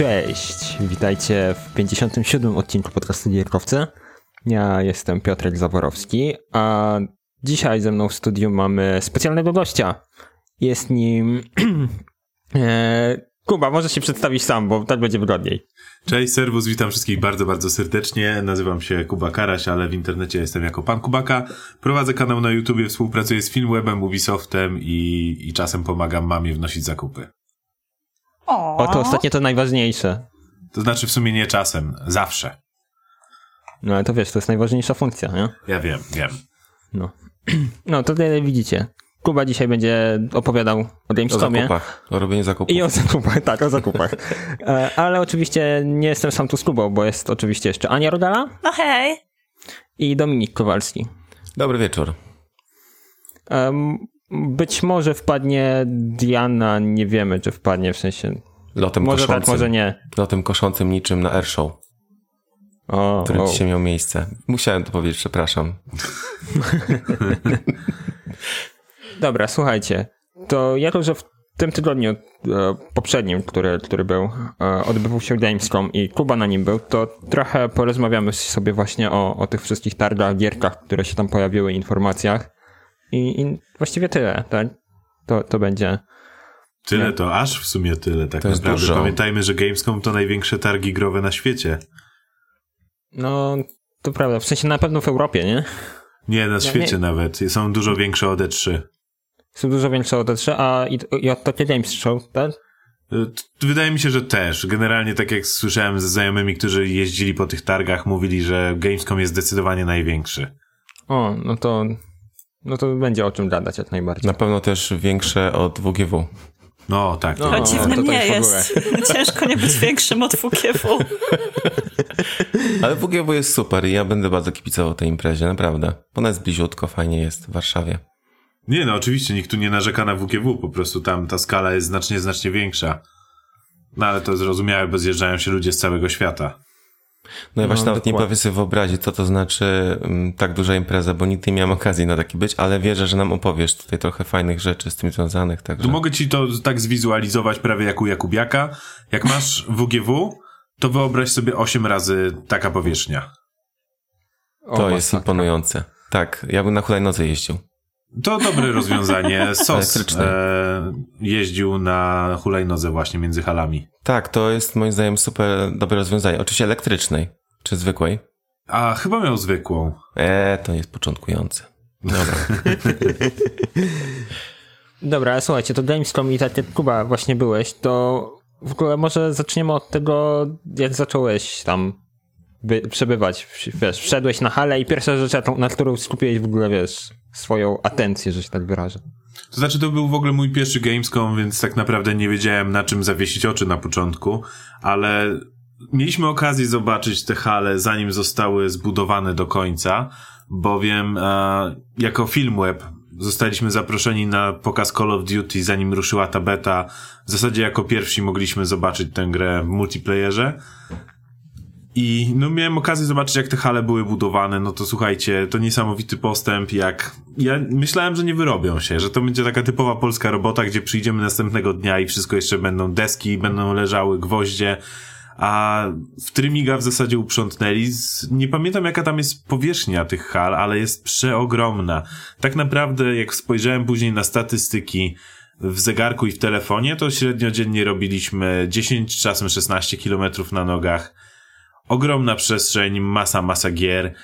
Cześć, witajcie w 57. odcinku podcastu Gierkowcy. Ja jestem Piotrek Zaworowski, a dzisiaj ze mną w studiu mamy specjalnego gościa. Jest nim e, Kuba, możesz się przedstawić sam, bo tak będzie wygodniej. Cześć, serwus, witam wszystkich bardzo, bardzo serdecznie. Nazywam się Kuba Karaś, ale w internecie jestem jako Pan Kubaka. Prowadzę kanał na YouTubie, współpracuję z Filmwebem, Ubisoftem i, i czasem pomagam mamie wnosić zakupy. O, o to ostatnie to najważniejsze. To znaczy w sumie nie czasem, zawsze. No ale to wiesz, to jest najważniejsza funkcja, nie? Ja wiem, wiem. No, no to tyle widzicie. Kuba dzisiaj będzie opowiadał o Gamescomie. O zakupach, o robieniu zakupów. I o zakupach, tak, o zakupach. E, ale oczywiście nie jestem sam tu z Kubą, bo jest oczywiście jeszcze Ania Rodala. No hej. I Dominik Kowalski. Dobry wieczór. Być może wpadnie Diana, nie wiemy, czy wpadnie, w sensie... Lotem może koszącym. tak, może nie. Lotem koszącym niczym na Airshow. O, który o. dzisiaj miał miejsce. Musiałem to powiedzieć, przepraszam. Dobra, słuchajcie. To jako, że w tym tygodniu e, poprzednim, który, który był, e, odbywał się Gamescom i Kuba na nim był, to trochę porozmawiamy sobie właśnie o, o tych wszystkich targach, gierkach, które się tam pojawiły, informacjach. I, i właściwie tyle, tak? To, to będzie. Tyle Nie. to, aż w sumie tyle, tak To jest naprawdę. dużo. Pamiętajmy, że Gamescom to największe targi growe na świecie. No, to prawda. W sensie na pewno w Europie, nie? Nie, na świecie nie- nawet. Są dużo większe od E E3. Są dużo większe od E3, a i, i od Tokyo Games Show, tak? Y, Wydaje mi się, że też. Generalnie, tak jak słyszałem ze znajomymi, którzy jeździli po tych targach, mówili, że Gamescom jest zdecydowanie największy. O, no to. No to będzie o czym gadać jak najbardziej. Na pewno też większe od WGW. No, tak. No, to- A to dziwnym nie w jest. Ciężko nie być większym od WGW. Ale WGW jest super i ja będę bardzo kibicował tej imprezie, naprawdę. Ona jest bliziutko, fajnie jest w Warszawie. Nie, no oczywiście, nikt tu nie narzeka na WGW, po prostu tam ta skala jest znacznie, znacznie większa. No ale to zrozumiałe, bo zjeżdżają się ludzie z całego świata. No i właśnie No, nawet nie dokładnie. potrafię sobie wyobrazić, co to znaczy mm, tak duża impreza, bo nigdy nie miałem okazji na taki być, ale wierzę, że nam opowiesz tutaj trochę fajnych rzeczy z tym związanych, także... Tu mogę ci to tak zwizualizować prawie jak u Jakubiaka. Jak masz WGW, to wyobraź sobie 8 razy taka powierzchnia. O, To jest masakra. imponujące. Tak, ja bym na hulajnodze jeździł. To dobre rozwiązanie. SOS e, jeździł na hulajnodze właśnie między halami. Tak, to jest moim zdaniem super dobre rozwiązanie. Oczywiście elektrycznej, czy zwykłej. A chyba miał zwykłą. Eee, to jest początkujące. Dobra. Dobra, słuchajcie, to Gamescom i tak jak Kuba właśnie byłeś, to w ogóle może zaczniemy od tego, jak zacząłeś tam by, przebywać. Wiesz, wszedłeś na halę i pierwsza rzecz, na którą skupiłeś w ogóle, wiesz, swoją atencję, że się tak wyrażę. To znaczy, to był w ogóle mój pierwszy Gamescom, więc tak naprawdę nie wiedziałem na czym zawiesić oczy na początku, ale mieliśmy okazję zobaczyć te hale, zanim zostały zbudowane do końca, bowiem e, jako Filmweb zostaliśmy zaproszeni na pokaz Call of Duty, zanim ruszyła ta beta. W zasadzie jako pierwsi mogliśmy zobaczyć tę grę w multiplayerze. I no miałem okazję zobaczyć, jak te hale były budowane. No to słuchajcie, to niesamowity postęp, jak ja myślałem, że nie wyrobią się, że to będzie taka typowa polska robota, gdzie przyjdziemy następnego dnia i wszystko jeszcze będą deski, będą leżały gwoździe, a w Trymiga w zasadzie uprzątnęli. Nie pamiętam jaka tam jest powierzchnia tych hal, ale jest przeogromna. Tak naprawdę, jak spojrzałem później na statystyki w zegarku i w telefonie, to średnio dziennie robiliśmy 10, czasem 16 kilometrów na nogach ogromna przestrzeń, masa, masa gier.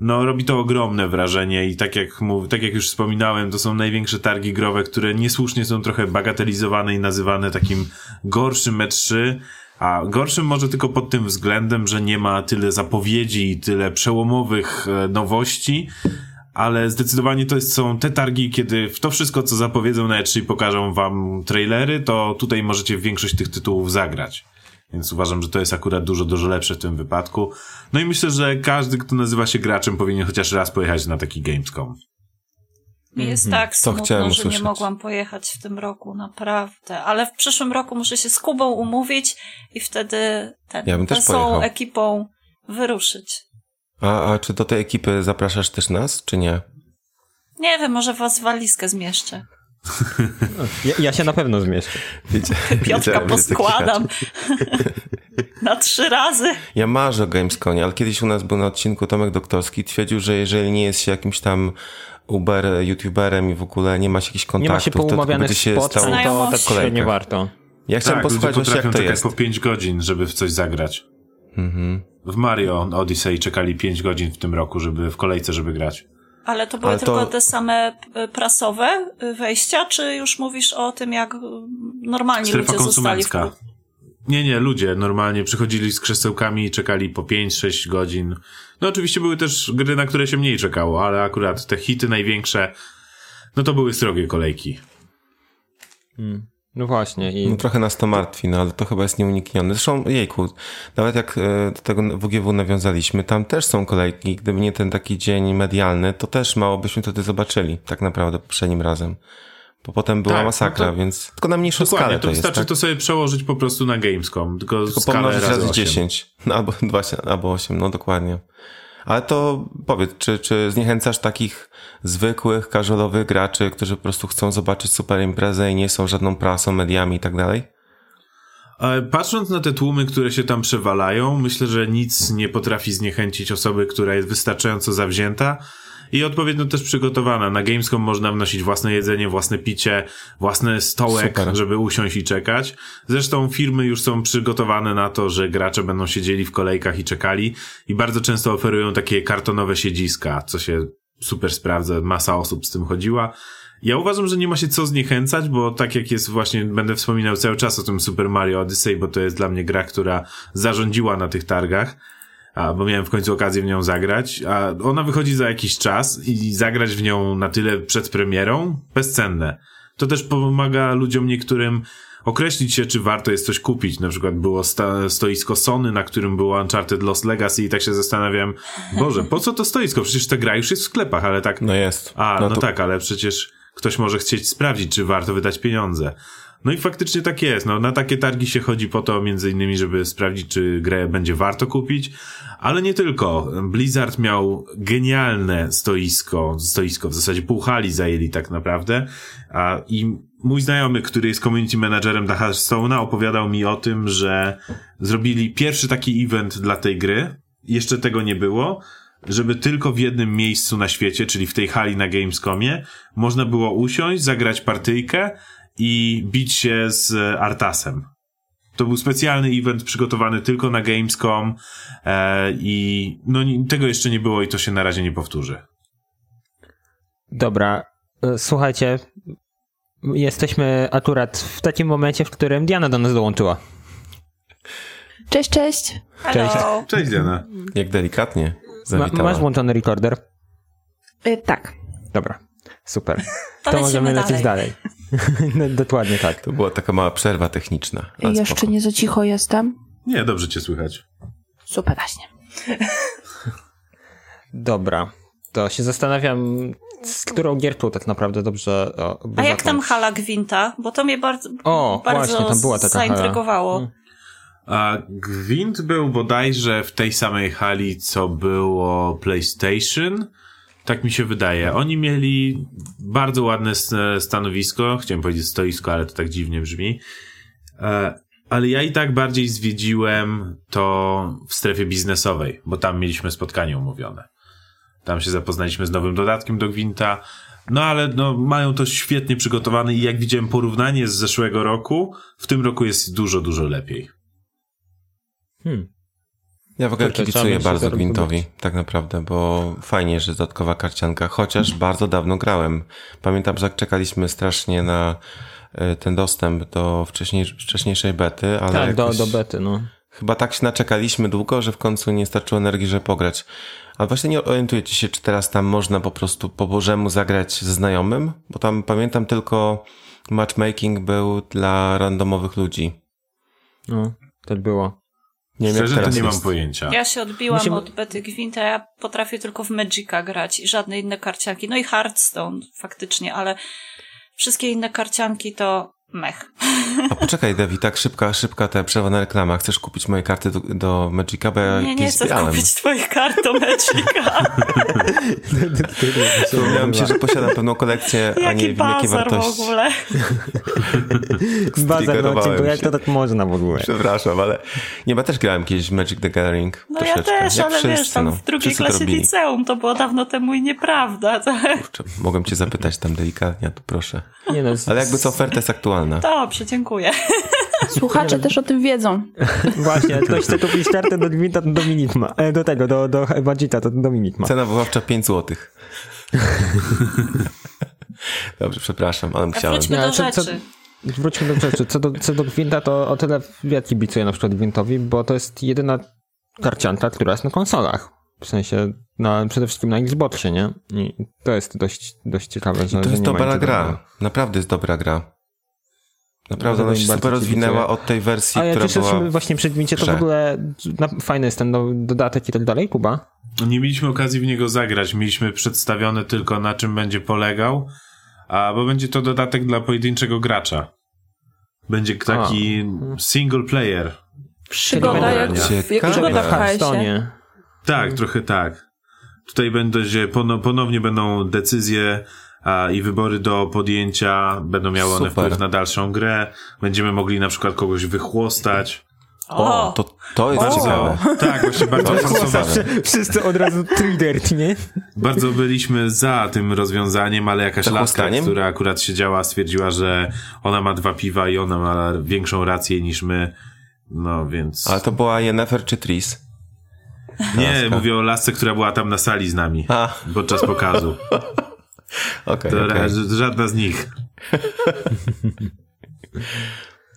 No, robi to ogromne wrażenie i tak jak mów, tak jak już wspominałem, to są największe targi growe, które niesłusznie są trochę bagatelizowane i nazywane takim gorszym E3, a gorszym może tylko pod tym względem, że nie ma tyle zapowiedzi i tyle przełomowych e, nowości, ale zdecydowanie to jest, są te targi, kiedy w to wszystko, co zapowiedzą na E3 i pokażą wam trailery, to tutaj możecie w większość tych tytułów zagrać. Więc uważam, że to jest akurat dużo, dużo lepsze w tym wypadku. No i myślę, że każdy, kto nazywa się graczem, powinien chociaż raz pojechać na taki Gamescom. Mi jest tak smutno, chciałem że nie mogłam pojechać w tym roku, naprawdę. Ale w przyszłym roku muszę się z Kubą umówić i wtedy ten, Ja bym pojechał. ekipą wyruszyć. A, a czy do tej ekipy zapraszasz też nas, czy nie? Nie wiem, może was w walizkę zmieszczę. Ja, ja się na pewno zmieszczę. Piotrka wiedziałem, taki poskładam na trzy razy. Ja marzę o Gamesconie, ale kiedyś u nas był na odcinku Tomek Doktorski, twierdził, że jeżeli nie jest się jakimś tam Uber, YouTuberem i w ogóle nie ma się jakichś kontaktów, Nie ma się to poumawianych będzie się spotkań, stało to tak kolejka. średnio warto. Ja chciałem tak, posłuchać właśnie jak to jest. po 5 godzin, żeby w coś zagrać. Mhm. W Mario Odyssey czekali 5 godzin w tym roku, żeby w kolejce, żeby grać. Ale to były Ale to- tylko te same e, prasowe e, wejścia, czy już mówisz o tym, jak e, normalni Strefa ludzie zostali w konsumencka. Nie, nie, ludzie normalnie przychodzili z krzesełkami i czekali po 5-6 godzin. No oczywiście były też gry, na które się mniej czekało, ale akurat te hity największe, no to były srogie kolejki. No właśnie. I No trochę nas to martwi, no ale to chyba jest nieuniknione. Zresztą, jejku, nawet jak e, do tego WGW nawiązaliśmy, tam też są kolejki. Gdyby nie ten taki dzień medialny, to też mało byśmy wtedy zobaczyli, tak naprawdę poprzednim razem. Bo potem była Tak, masakra, no to- więc tylko na mniejszą Dokładnie, skalę to to jest, wystarczy tak? to sobie przełożyć po prostu na Gamescom, tylko, Tylko skalę pomnożyć razy razy 8. 10, no, albo 20, albo 8, no dokładnie. Ale to powiedz, czy, czy zniechęcasz takich zwykłych, casualowych graczy, którzy po prostu chcą zobaczyć super imprezę i nie są żadną prasą, mediami i tak dalej? E, Patrząc na te tłumy, które się tam przewalają, myślę, że nic nie potrafi zniechęcić osoby, która jest wystarczająco zawzięta i odpowiednio też przygotowana. Na Gamescom można wnosić własne jedzenie, własne picie, własny stołek, Super. żeby usiąść i czekać. Zresztą firmy już są przygotowane na to, że gracze będą siedzieli w kolejkach i czekali i bardzo często oferują takie kartonowe siedziska, co się super sprawdza, masa osób z tym chodziła. Ja uważam, że nie ma się co zniechęcać, bo tak jak jest właśnie, będę wspominał cały czas o tym Super Mario Odyssey, bo to jest dla mnie gra, która zarządziła na tych targach, a, bo miałem w końcu okazję w nią zagrać, a ona wychodzi za jakiś czas i zagrać w nią na tyle przed premierą, bezcenne. To też pomaga ludziom niektórym określić się, czy warto jest coś kupić. Na przykład było stoisko Sony, na którym było Uncharted Lost Legacy i tak się zastanawiam, Boże, po co to stoisko? Przecież ta gra już jest w sklepach, ale tak No jest. a, no, to- tak, ale przecież ktoś może chcieć sprawdzić, czy warto wydać pieniądze. No i faktycznie tak jest. No, na takie targi się chodzi po to, między innymi, żeby sprawdzić, czy grę będzie warto kupić, ale nie tylko. Blizzard miał genialne stoisko, stoisko w zasadzie pół hali zajęli tak naprawdę, a i mój znajomy, który jest community managerem dla Hearthstone'a, opowiadał mi o tym, że zrobili pierwszy taki event dla tej gry. Jeszcze tego nie było żeby tylko w jednym miejscu na świecie, czyli w tej hali na Gamescomie, można było usiąść, zagrać partyjkę i bić się z Artasem. To był specjalny event przygotowany tylko na Gamescom e, i no tego jeszcze nie było i to się na razie nie powtórzy. Dobra, e, słuchajcie, jesteśmy akurat w takim momencie, w którym Diana do nas dołączyła. Cześć, cześć. Hello. Cześć Diana. Jak delikatnie Ma, zawitała. masz włączony recorder? Y, tak. Dobra, super. To możemy lecieć dalej. no, dokładnie tak. To była taka mała przerwa techniczna. ale Jeszcze spoko. nie za cicho jestem. Nie, dobrze cię słychać. Super, właśnie. Dobra, to się zastanawiam, z którą gierką tak naprawdę dobrze o, A jak tam hala Gwinta? Bo to mnie bardzo, O, bardzo właśnie, tam była taka hala. zaintrygowało. Mm. A Gwint był bodajże w tej samej hali, co było PlayStation. Tak mi się wydaje. Oni mieli bardzo ładne stanowisko. Chciałem powiedzieć stoisko, ale to tak dziwnie brzmi. E, Ale ja i tak bardziej zwiedziłem to w strefie biznesowej, bo tam mieliśmy spotkanie umówione. Tam się zapoznaliśmy z nowym dodatkiem do Gwinta. No ale no, mają to świetnie przygotowane i jak widziałem porównanie z zeszłego roku, w tym roku jest dużo, dużo lepiej. Hmm. Ja w ogóle kibicuję bardzo Gwintowi, tak naprawdę, bo fajnie, że dodatkowa karcianka, chociaż bardzo dawno grałem. Pamiętam, że czekaliśmy strasznie na e, ten dostęp do wcześniej, wcześniejszej bety, ale Tak, do, do bety, no. chyba tak się naczekaliśmy długo, że w końcu nie starczyło energii, żeby pograć. Ale właśnie nie orientujecie się, czy teraz tam można po prostu po bożemu zagrać ze znajomym? Bo tam pamiętam tylko matchmaking był dla randomowych ludzi. no. Tak było. Nie wiem, Szczerze to teraz nie mam jest. pojęcia. Ja się odbiłam Musimy- od Bety Gwinta, ja potrafię tylko w Magica grać i żadne inne karcianki. No i Hearthstone faktycznie, ale wszystkie inne karcianki to mech. A poczekaj, Devi, tak szybka, szybka ta przerwa na reklama. Chcesz kupić moje karty do, do Magica, bo ja Nie, nie chcę zbierałem. kupić twoich kart do Magica. Przypomniałem się, że posiadam pewną kolekcję, a nie Jaki wiem jakie bazar w wartości. ogóle. Bazar na odcinku, jak to tak można w ogóle? Przepraszam, ale nie, bo też grałem kiedyś w Magic the Gathering. No ja troszeczkę. też, Jak ale wszyscy, wiesz, tam no. w drugiej Wszyscy to klasie robili. liceum to było dawno temu i nieprawda. Tak? Kurczę, Mogłem cię zapytać tam delikatnie, to proszę. Nie no, Ale jakby co oferta jest aktualna. Dobrze, dziękuję. Słuchacze też o tym wiedzą. Właśnie, ktoś chce kupić kartę do Gwinta, to Dominik ma. E, do tego, do, do Magita, to Dominik ma. Cena wywoławcza 5 zł. Dobrze, przepraszam, ale musiałem. wróćmy do co- co- rzeczy. Wróćmy do rzeczy. Co do, co do Gwinta, to o tyle ja kibicuję na przykład Gwintowi, bo to jest jedyna karcianka, która jest na konsolach. W sensie, na, przede wszystkim na Xboxie, nie? I to jest dość, dość ciekawe, że To że jest dobra gra. Naprawdę jest dobra gra. Naprawdę ona się super rozwinęła od tej wersji, A która była... właśnie przy Gwincie, to w ogóle na, fajny jest ten no, dodatek i tak dalej, Kuba? Nie mieliśmy okazji w niego zagrać. Mieliśmy przedstawione tylko na czym będzie polegał, a bo będzie to dodatek dla pojedynczego gracza. Będzie taki single player. Przygoda jak, przygoda w. Hearthstone'ie. Tak, trochę tak. Tutaj będzie pono- ponownie będą decyzje a, i wybory do podjęcia, będą miały one Super. wpływ na dalszą grę. Będziemy mogli na przykład kogoś wychłostać. O, to, to jest Bardzo, ciekawe. tak, właśnie bardzo, ciekawe. Wszyscy od razu triggered, nie? bardzo byliśmy za tym rozwiązaniem, ale jakaś laska, która akurat siedziała, stwierdziła, że ona ma dwa piwa i ona ma większą rację niż my. No więc. Ale to była Yennefer czy Tris? Nie, laska. mówię o lasce, która była tam na sali z nami A, podczas pokazu. okej, To ra- żadna z nich.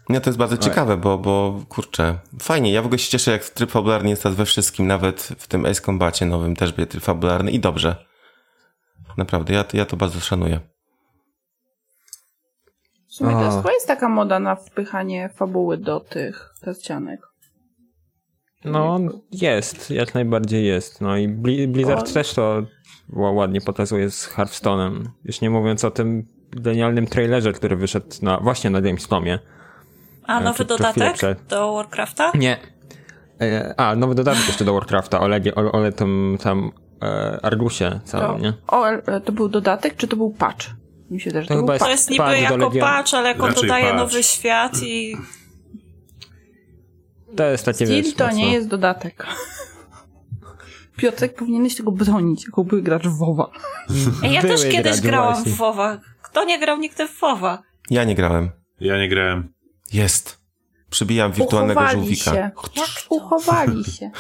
Nie, to jest bardzo ciekawe, bo, bo kurczę, fajnie. Ja w ogóle się cieszę, jak tryb fabularny jest teraz we wszystkim, nawet w tym Ace Combacie nowym też będzie tryb fabularny i dobrze. Naprawdę, ja, ja to bardzo szanuję. W sumie teraz chyba jest taka moda na wpychanie fabuły do tych karcianek. No, jest, jak najbardziej jest. No i Bli- Blizzard O. też to ładnie pokazuje z Hearthstone'em. Już nie mówiąc o tym genialnym trailerze, który wyszedł na, właśnie na Gamescomie. A E, nowy to dodatek przed. do Warcrafta? Nie. E, A, nowy dodatek jeszcze do Warcrafta, o, Legi- o, o tym tam e, Argusie całym, nie? O, ale to był dodatek, czy to był patch? Mi się też To to, chyba był jest- To jest niby jako Legionu. patch, ale jak on Raczej dodaje patch. nowy świat i To jest takie, Steel wiesz, to mocno- nie jest dodatek. Piotrek powinieneś tego bronić, jako były gracz w WoWa. Ja Były też kiedyś grałam właśnie. w WoWa. Kto nie grał nigdy w WoWa? Ja nie grałem. Ja nie grałem. Jest. Przybijam wirtualnego Uchowali żółwika. się. Uchowali się.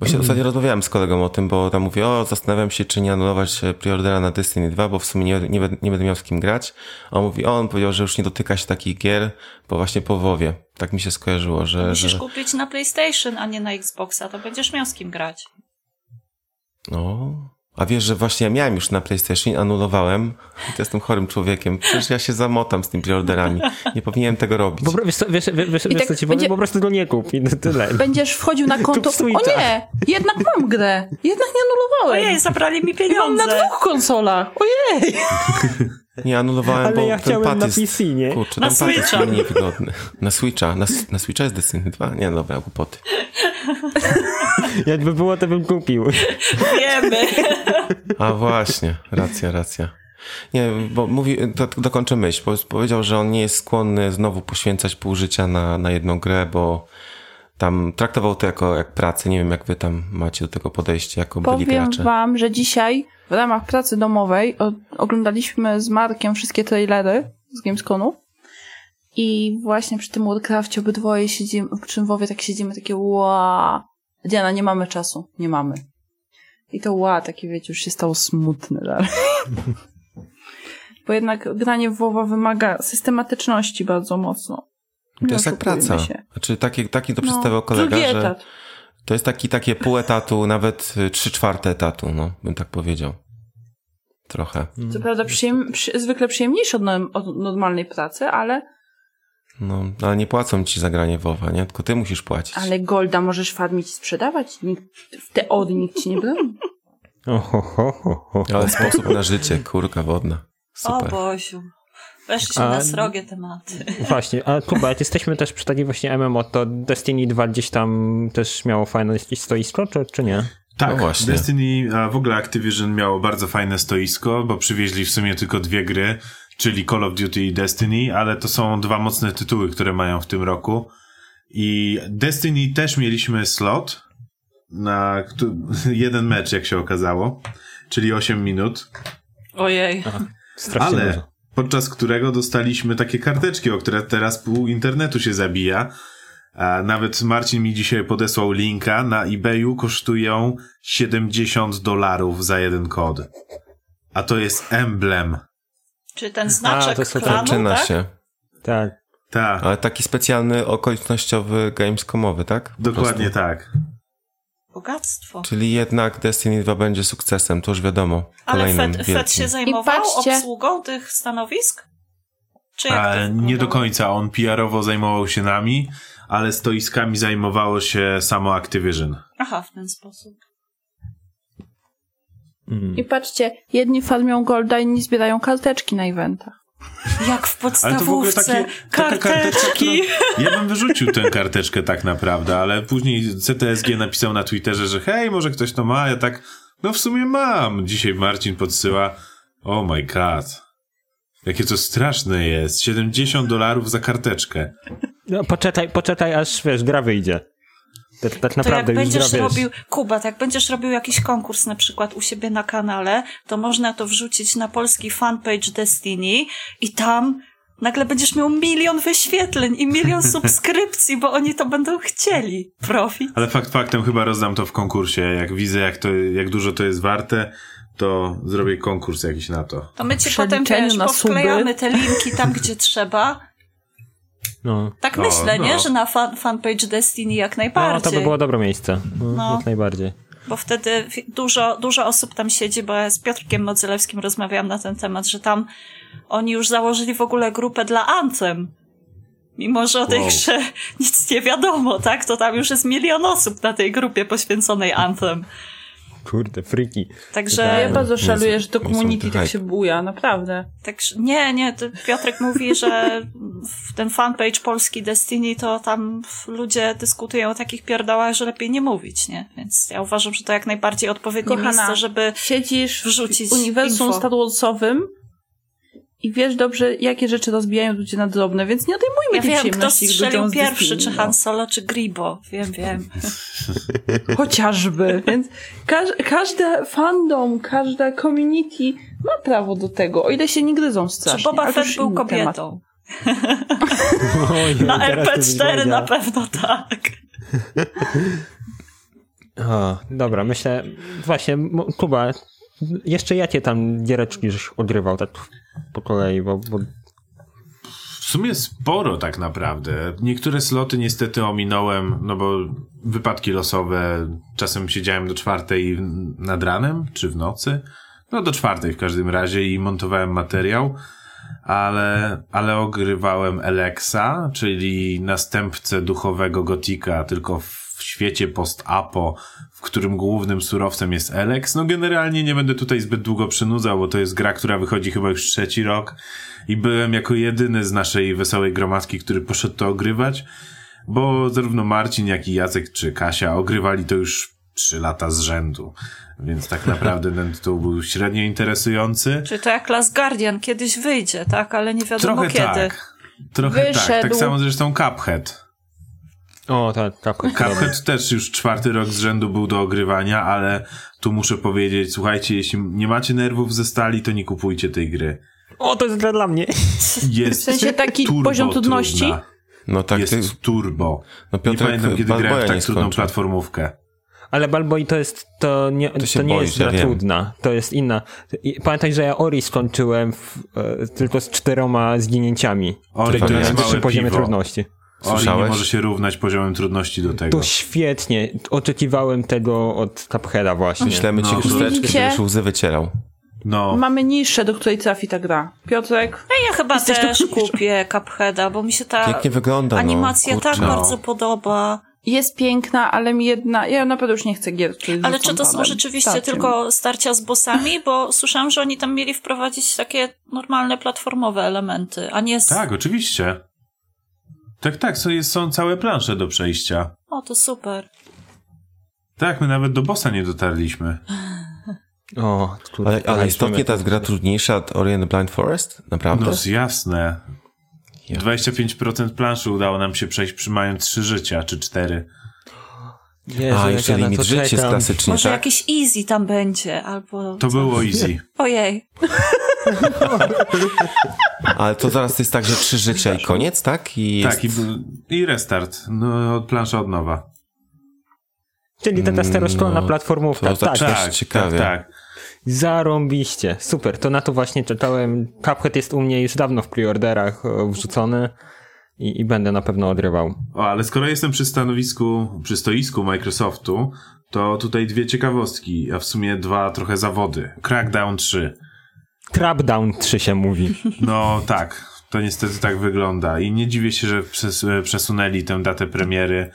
Bo się ostatnio rozmawiałem z kolegą o tym, bo tam mówię, o, zastanawiam się, czy nie anulować e, preordera na Destiny 2, bo w sumie nie, nie, będę- nie będę miał z kim grać. A on mówi, o, on powiedział, że już nie dotyka się takich gier, bo właśnie po WoWie. Tak mi się skojarzyło, że... Musisz że... kupić na PlayStation, a nie na Xboxa, to będziesz miał z kim grać. No. A wiesz, że właśnie ja miałem już na PlayStation, anulowałem. I to jestem chorym człowiekiem. Przecież ja się zamotam z tymi preorderami. Nie powinienem tego robić. Po, pro- wiesz, wiesz, wiesz, wiesz, wiesz tak co ci będzie- powiem? Po prostu go nie kup i tyle. Będziesz wchodził na konto. O nie! Jednak mam grę. Jednak nie anulowałem. Ojej, zabrali mi I mam na pieniądze. dwóch konsolach. Ojej! Nie anulowałem, Ale bo ja ten chciałem pad na jest... PC, nie? Kurczę, Na ten pad jest Switcha. mi niewygodny. Na Switcha. Na, na Switcha jest Destiny 2? Nie, dobra, głupoty. Jakby było, to bym kupił. Wiemy. A właśnie, racja, racja. Nie, bo mówi, to, to dokończę myśl, bo powiedział, że on nie jest skłonny znowu poświęcać pół życia na, na jedną grę, bo tam traktował to jako jak pracę. Nie wiem, jak wy tam macie do tego podejście, jako byli Powiem gracze. wam, że dzisiaj w ramach pracy domowej oglądaliśmy z Markiem wszystkie trailery z Gamesconu i właśnie przy tym Warcrafcie obydwoje siedzimy, przy tym WoWie tak siedzimy takie ła. Diana, nie mamy czasu. Nie mamy. I to ła, takie wiecie, już się stało smutne dalej. Bo jednak granie w WoWa wymaga systematyczności bardzo mocno. To jest jak praca. się. Znaczy, taki, taki to No, przedstawiał kolega, że etat. to jest taki, takie pół etatu, nawet y, trzy czwarte etatu, no, bym tak powiedział. Trochę. Co prawda przyjem, przy, zwykle przyjemniejsze od, od normalnej pracy, ale, No, ale nie płacą ci za granie WoWa, nie? Tylko ty musisz płacić. ale Golda możesz farmić i sprzedawać. Nikt, w teorii nikt ci nie broni. Oho, ho, ho, ho. Ale sposób na życie, kurka wodna. O Super. Weszliśmy A- na srogie tematy. Właśnie, a Kuba, jak jesteśmy też przy takiej właśnie MMO, to Destiny 2 gdzieś tam też miało fajne jakieś stoisko, czy, czy nie? Tak, No właśnie. Destiny, a w ogóle Activision miało bardzo fajne stoisko, bo przywieźli w sumie tylko dwie gry, czyli Call of Duty i Destiny, ale to są dwa mocne tytuły, które mają w tym roku. I Destiny też mieliśmy slot na jeden mecz, jak się okazało, czyli 8 minut, Ojej. Strasznie ale dużo. Podczas którego dostaliśmy takie karteczki, o które teraz pół internetu się zabija. A nawet Marcin mi dzisiaj podesłał linka. Na eBayu kosztują 70 dolarów za jeden kod. A to jest emblem. Czy ten znaczek to są- klanu, Zaczyna tak? się. Tak. Tak, Ale taki specjalny okolicznościowy gamescomowy, tak? Po dokładnie prostu. tak. Bogactwo. Czyli jednak Destiny 2 będzie sukcesem, to już wiadomo. Ale Fed. Fed się zajmował patrzcie- obsługą tych stanowisk? Czy jak to A, nie do końca. On PR-owo zajmował się nami, ale stoiskami zajmowało się samo Activision. Aha, w ten sposób. Mm. I patrzcie, jedni farmią golda, inni zbierają karteczki na eventach. Jak w Ale to w ogóle podstawówce. takie, karteczka, karteczki. która- Ja bym wyrzucił tę karteczkę tak naprawdę, ale później CTSG napisał na Twitterze, że hej, może ktoś to ma, ja tak, no w sumie mam. Dzisiaj Marcin podsyła, oh my god. Jakie to straszne jest. 70 dolarów za karteczkę. No, poczekaj, poczekaj, aż wiesz, gra wyjdzie. Tak, tak To naprawdę jak już będziesz robił, Kuba, to jak będziesz robił jakiś konkurs na przykład u siebie na kanale, to można to wrzucić na polski fanpage Destiny i tam nagle będziesz miał milion wyświetleń i milion subskrypcji, bo oni to będą chcieli. Profit. Ale fakt faktem chyba rozdam to w konkursie. Jak widzę, jak, to, jak dużo to jest warte, to zrobię konkurs jakiś na to. To my ci potem powklejamy suby. te linki tam, gdzie trzeba. No. Tak O, myślę, no. nie? Że na fan, fanpage Destiny jak no, najbardziej. to by było dobre miejsce. No, No. Jak najbardziej. Bo wtedy dużo, dużo osób tam siedzi, bo ja z Piotrkiem Modzylewskim rozmawiałam na ten temat, że tam oni już założyli w ogóle grupę dla Anthem. Mimo, że o tej Wow. grze nic nie wiadomo, tak? To tam już jest milion osób na tej grupie poświęconej Anthem. Kurde, friki. Także, Ja bardzo szaluję, że to community tak się buja, naprawdę. tak, nie, nie, to Piotrek mówi, że w ten fanpage polski Destiny to tam ludzie dyskutują o takich pierdołach, że lepiej nie mówić, nie? Więc ja uważam, że to jak najbardziej odpowiednie Kochana, miejsce, żeby Siedzisz wrzucić w uniwersum info. Star Warsowym i wiesz dobrze, jakie rzeczy rozbijają ludzie na drobne, więc nie odejmujmy Ja tej wiem, kto przyjemności strzelił ludziom z pierwszy, czy. Han Solo, czy Gribo. Wiem, wiem. Chociażby. Więc każ, każde fandom, każde community ma prawo do tego, o ile się nie gryzą Czy strasznie. Boba ale to Fett był kobietą? Na teraz to RP4 wygląda. na pewno tak. O, dobra, myślę, właśnie, Kuba, jeszcze jakie tam giereczki żeś odgrywał tak po kolei, bo, bo W sumie sporo tak naprawdę. Niektóre sloty niestety ominąłem, no bo wypadki losowe, czasem siedziałem do czwartej nad ranem, czy w nocy. No do czwartej w każdym razie i montowałem materiał, ale, ale ogrywałem Alexa, czyli następcę duchowego Gotika, tylko w świecie post-apo, którym głównym surowcem jest Alex. No generalnie nie będę tutaj zbyt długo przynudzał, bo to jest gra, która wychodzi chyba już trzeci rok i byłem jako jedyny z naszej wesołej gromadki, który poszedł to ogrywać, bo zarówno Marcin, jak i Jacek czy Kasia ogrywali to już trzy lata z rzędu. Więc tak naprawdę ten tytuł był średnio interesujący. Czy to jak Last Guardian kiedyś wyjdzie, tak? Ale nie wiadomo Trochę kiedy. tak. Trochę tak. Wyszedł. Tak samo zresztą Cuphead. O, tak, tak. Cuphead też już czwarty rok z rzędu był do ogrywania, ale tu muszę powiedzieć, słuchajcie, jeśli nie macie nerwów ze stali, to nie kupujcie tej gry. O, to jest gra dla mnie. Jest W sensie taki poziom trudności? Trudna. No tak, jest ty, turbo. no Nie Piotrek pamiętam, kiedy grałem w tak nie trudną platformówkę. Ale Balboi to jest, to nie, to się nie boisz, jest ja gra trudna, to jest inna. Pamiętaj, że ja Ori skończyłem w, e, tylko z czteroma zginięciami. Ori to na jest małe poziomie piwo. trudności. Ori nie Słyszałeś? może się równać poziomem trudności do tego. To świetnie. Oczekiwałem tego od Cupheada właśnie. Ślemy ci No. chusteczki, żebyś łzy wycierał. No, Mamy niszę, do której trafi ta gra. Piotrek, Ja chyba Jesteś też tu- kupię Cupheada, bo mi się ta Pięknie wygląda, no. animacja tak kurczę. bardzo podoba. jest piękna, ale mi jedna, ja naprawdę już nie chcę gier. Ale czy to są rzeczywiście Starczy tylko starcia z bossami? Bo słyszałam, że oni tam mieli wprowadzić takie normalne platformowe elementy, a nie z... Tak, oczywiście. Tak, tak, są, całe plansze do przejścia. O, to super. Tak, my nawet do bossa nie dotarliśmy. O, kurde, Ale, ale istotnie ta gra trudniejsza od Orient Blind Forest? Naprawdę? No jasne. Ja. 25% planszy udało nam się przejść przy mając 3 życia, czy 4. Jezu, A, jeszcze ja limit to życia jest czekam. klasycznie, Może tak? jakieś easy tam będzie, albo... To było easy. Ojej. Ale to zaraz to jest tak, że trzy życia i koniec, tak? I jest... Tak, i, i restart. No, od plansza od nowa. Czyli taka staroszkolna No, platformówka. to tak, Tak, ciekawie. tak, tak. zarąbiście. Super, to na to właśnie czekałem. Cuphead jest u mnie już dawno w preorderach e, wrzucony i, i będę na pewno odrywał. O, ale skoro jestem przy stanowisku, przy stoisku Microsoftu, to tutaj dwie ciekawostki, a w sumie dwa trochę zawody. Crackdown 3. Trapdown 3 się mówi. No tak, to niestety tak wygląda i nie dziwię się, że przes przesunęli tę datę premiery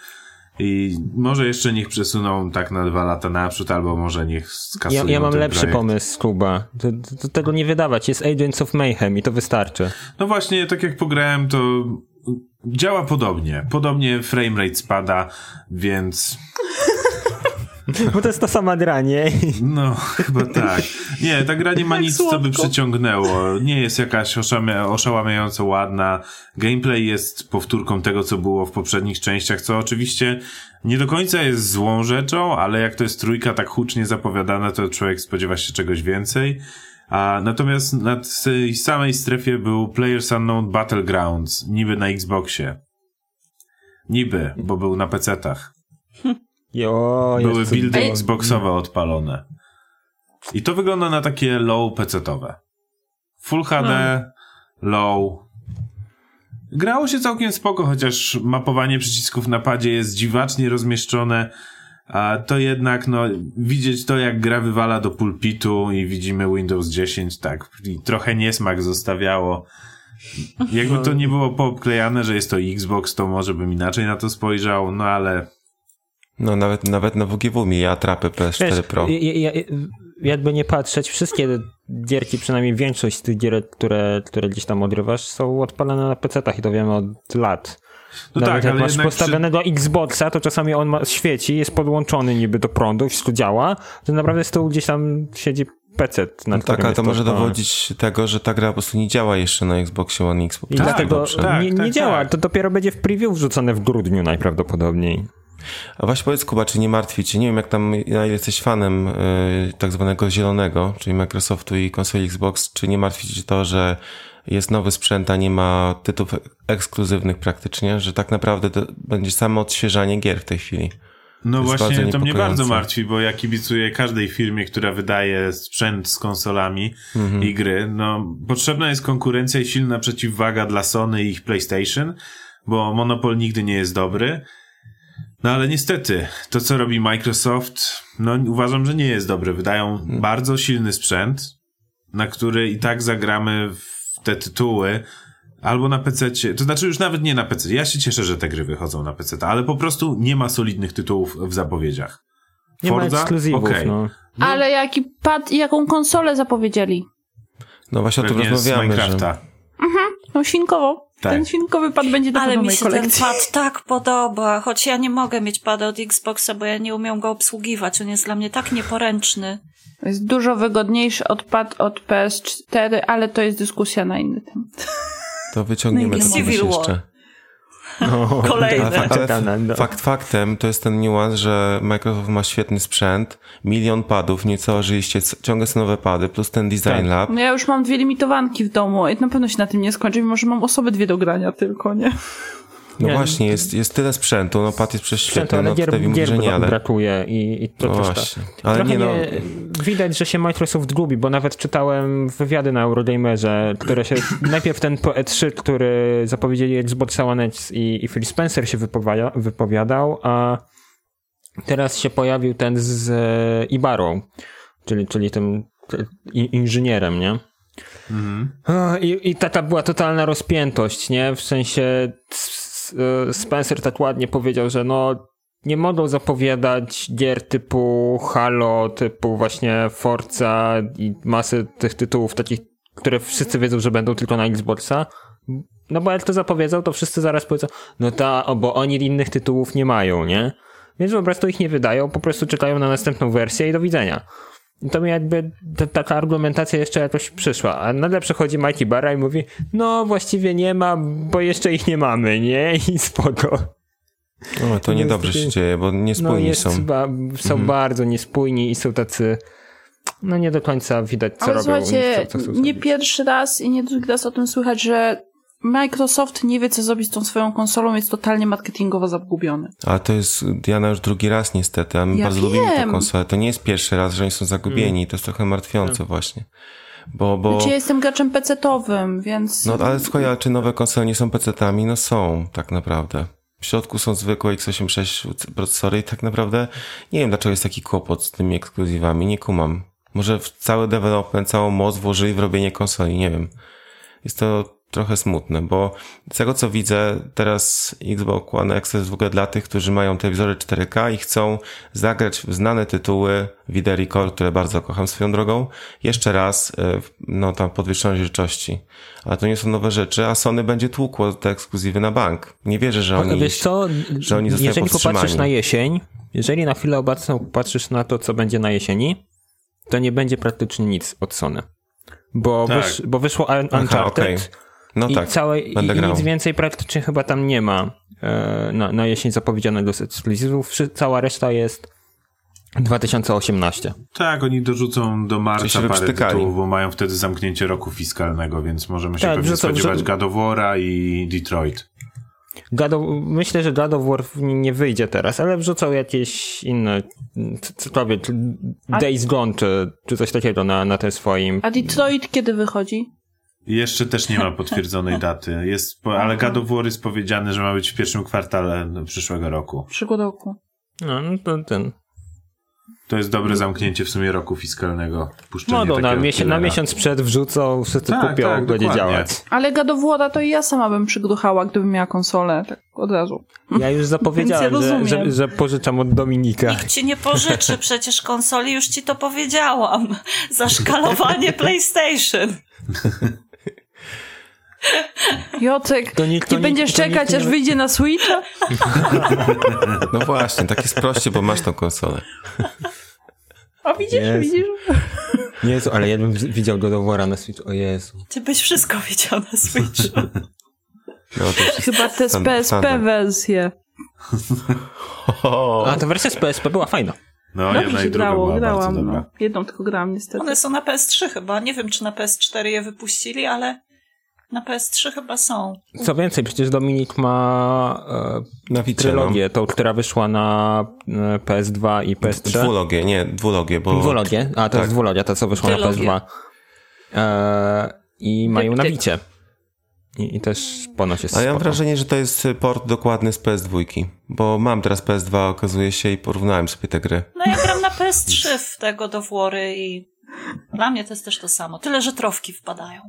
i może jeszcze niech przesuną tak na dwa lata naprzód, albo może niech Ja, skasują ja mam ten lepszy projekt. pomysł, Kuba. To, to, to tego nie wydawać. Jest Agents of Mayhem i to wystarczy. No właśnie, tak jak pograłem, to działa podobnie. Podobnie framerate spada, więc Bo to jest ta sama gra, nie? no, chyba tak. Nie, ta gra nie ma Tak nic, co by słodko. przyciągnęło. Nie jest jakaś oszałamiająco ładna. Gameplay jest powtórką tego, co było w poprzednich częściach, co oczywiście nie do końca jest złą rzeczą, ale jak to jest trójka tak hucznie zapowiadana, to człowiek spodziewa się czegoś więcej. A natomiast na tej samej strefie był Players Unknown Battlegrounds, niby na Xboxie. Niby, bo był na PC-tach. Jo, Były jest buildy Ej. Xboxowe odpalone. I to wygląda na takie low PC-towe. Full HD, low. Grało się całkiem spoko, chociaż mapowanie przycisków na padzie jest dziwacznie rozmieszczone, a to jednak, no, widzieć to, jak gra wywala do pulpitu i widzimy Windows 10, tak, i trochę niesmak zostawiało. Jakby to nie było poobklejane, że jest to Xbox, to może bym inaczej na to spojrzał, no ale No nawet, nawet na WGW mi atrapy PS4 Wiesz, Pro. ja- ja- ja- jakby nie patrzeć, wszystkie gierki, przynajmniej większość z tych gier, które, które gdzieś tam odrywasz, są odpalane na PC-tach i to wiemy od lat. No Nawet tak, jak ale masz jednak postawionego Xboxa, to czasami on ma, świeci, jest podłączony niby do prądu, wszystko działa, to naprawdę z tyłu gdzieś tam siedzi PC, na No tak, ale to może odpalone. dowodzić tego, że ta gra po prostu nie działa jeszcze na Xboxie One X. I prostu dlatego tak. nie, nie działa, to dopiero będzie w preview wrzucone w grudniu najprawdopodobniej. A właśnie powiedz Kuba, czy nie martwi cię, nie wiem jak tam, na ile jesteś fanem y, tak zwanego zielonego, czyli Microsoftu i konsoli Xbox, czy nie martwi cię to, że jest nowy sprzęt, a nie ma tytułów ekskluzywnych praktycznie, że tak naprawdę to będzie samo odświeżanie gier w tej chwili. No właśnie, to mnie bardzo martwi, bo ja kibicuję każdej firmie, która wydaje sprzęt z konsolami Mhm. i gry. No, potrzebna jest konkurencja i silna przeciwwaga dla Sony i ich PlayStation, bo monopol nigdy nie jest dobry. No ale niestety, to co robi Microsoft, no uważam, że nie jest dobre. Wydają Mhm. bardzo silny sprzęt, na który i tak zagramy w te tytuły, Albo na PC, to znaczy już nawet nie na PC. Ja się cieszę, że te gry wychodzą na PC, ale po prostu nie ma solidnych tytułów w zapowiedziach. Nie ma Forza? ekskluzywów, Okej. no. Ale jaki pad, jaką konsolę zapowiedzieli? No właśnie o tym Pewnie z rozmawiamy, że... Minecrafta. No świnkowo. Tak. Ten świnkowy pad będzie na Ale mi się ten kolekcji. pad tak podoba, choć ja nie mogę mieć pada od Xboxa, bo ja nie umiem go obsługiwać. On jest dla mnie tak nieporęczny. Jest dużo wygodniejszy od pad od PS4, ale to jest dyskusja na inny temat. To wyciągniemy No to War. jeszcze. No Kolejne. Ale, fa- ale Czekam na- no. fakt faktem to jest ten niuans, że Microsoft ma świetny sprzęt, milion padów, nieco oczywiście, c- ciągle są nowe pady, plus ten Design Tak. Lab. No ja już mam dwie limitowanki w domu i na pewno się na tym nie skończy, mimo że mam osoby dwie do grania tylko, nie? No Nie, właśnie, jest, jest tyle sprzętu, no pad jest przecież świetny, ale no gier, mówi, gier że nie, ale... brakuje i, i to No też tak. właśnie. Ale Trochę nie no, nie, widać, że się Microsoft gubi, bo nawet czytałem wywiady na Eurogamerze, które się, najpierw ten po E3, który zapowiedzieli Xbox One X i, i Phil Spencer się wypowiada, wypowiadał, a teraz się pojawił ten z e, Ibarą, czyli, czyli tym i- inżynierem, nie? Mhm. I, I taka była totalna rozpiętość, nie? W sensie Spencer tak ładnie powiedział, że no nie mogą zapowiadać gier typu Halo, typu właśnie Forza i masy tych tytułów takich, które wszyscy wiedzą, że będą tylko na Xboxa. No bo jak to zapowiedzą, to wszyscy zaraz powiedzą, no ta, bo oni innych tytułów nie mają, nie? Więc po prostu ich nie wydają, po prostu czekają na następną wersję i do widzenia. I to mi jakby ta, taka argumentacja jeszcze jakoś przyszła. A nagle przychodzi Mikey Barra i mówi, no właściwie nie ma, bo jeszcze ich nie mamy, nie? I spoko. O, to niedobrze się dzieje, bo No niespójni jest, są. Ba, są bardzo niespójni i są tacy, no nie do końca widać co Ale robią. słuchajcie, co, nie zrobić. pierwszy raz i nie drugi raz o tym słychać, że Microsoft nie wie, co zrobić z tą swoją konsolą, jest totalnie marketingowo zagubiony. Ale to jest Diana już drugi raz niestety, a my Ja bardzo lubimy tę wiem. konsolę. To nie jest pierwszy raz, że oni są zagubieni. To jest trochę martwiące właśnie. Bo, bo... Znaczy, ja jestem graczem pecetowym, więc... No ale słuchaj, ale czy nowe konsole nie są PC-tami? No są, tak naprawdę. W środku są zwykłe x86 procesory i tak naprawdę nie wiem, dlaczego jest taki kłopot z tymi ekskluzywami, nie kumam. Może w cały development, całą moc włożyli w robienie konsoli, nie wiem. Jest to trochę smutne, bo z tego co widzę, teraz Xbox One X jest w ogóle dla tych, którzy mają telewizory 4K i chcą zagrać w znane tytuły Video Record, które bardzo kocham swoją drogą, jeszcze raz, e, no tam podwyższonej rzeczywistości. Ale to nie są nowe rzeczy, a Sony będzie tłukło te ekskluzywy na bank. Nie wierzę, że Ale oni... wiesz co, że oni zostają jeżeli popatrzysz na jesień, jeżeli na chwilę obecną patrzysz na to, co będzie na jesieni, to nie będzie praktycznie nic od Sony. Bo, Tak. wysz, bo wyszło Aha, Uncharted okej. No i, tak, całe, i, będę i grał. nic więcej praktycznie chyba tam nie ma e, na, na jesień zapowiedzianego z ekskluzywów. Cała reszta jest 2018. Tak, oni dorzucą do marca parę tytułów, bo mają wtedy zamknięcie roku fiskalnego, więc możemy się Tak, pewnie wrzucą- spodziewać wrzucą- God of War'a i Detroit. God of, myślę, że God of War nie, nie wyjdzie teraz, ale wrzucą jakieś inne, c- cokolwiek, A- Days Gone czy, czy coś takiego na, na tym swoim. A Detroit kiedy wychodzi? Jeszcze też nie ma potwierdzonej daty, jest, ale God of War jest powiedziane, że ma być w pierwszym kwartale przyszłego roku. Przyszłego roku. No, no to ten. To jest dobre zamknięcie w sumie roku fiskalnego. Mogą na, na miesiąc przed wrzucą, wszyscy Tak, kupią, tak, będzie dokładnie. działać. Ale God of War'a to i ja sama bym przygruchała, gdybym miała konsolę, tak od razu. Ja już zapowiedziałem, ja że, że, że pożyczam od Dominika. Nikt ci nie pożyczy przecież konsoli, już ci to powiedziałam. Zaszkalowanie PlayStation. Jocek, To ty to będziesz nikt- to czekać, nie- aż wyjdzie na Switcha? No właśnie, tak jest prościej, bo masz tą konsolę. A widzisz, Jest. widzisz? Jezu, ale ja bym widział God of War'a na Switch, o Jezu. Ty byś wszystko wiedział na Switchu. No, to już jest Chyba te z PSP wersje. A ta wersja z PSP była fajna. No, Dobrze jedna i druga grało, była grałam. bardzo No. Jedną tylko grałam niestety. One są na PS3 chyba. Nie wiem, czy na PS4 je wypuścili, ale na PS3 chyba są. Co więcej, przecież Dominik ma e, na trylogię, tą, która wyszła na e, PS2 i PS3. Dwulogie, nie, dwulogie, bo... Dwulogię, a to Tak. jest dwulogia, ta co wyszła na Trylogię. PS2. E, I mają na wicie. I, I też ponoć jest A ja mam wrażenie, że to jest port dokładny z PS2, bo mam teraz PS2, okazuje się, i porównałem sobie te gry. No ja gram na PS3 w tego do Włory i dla mnie to jest też to samo. Tyle, że trofki wpadają.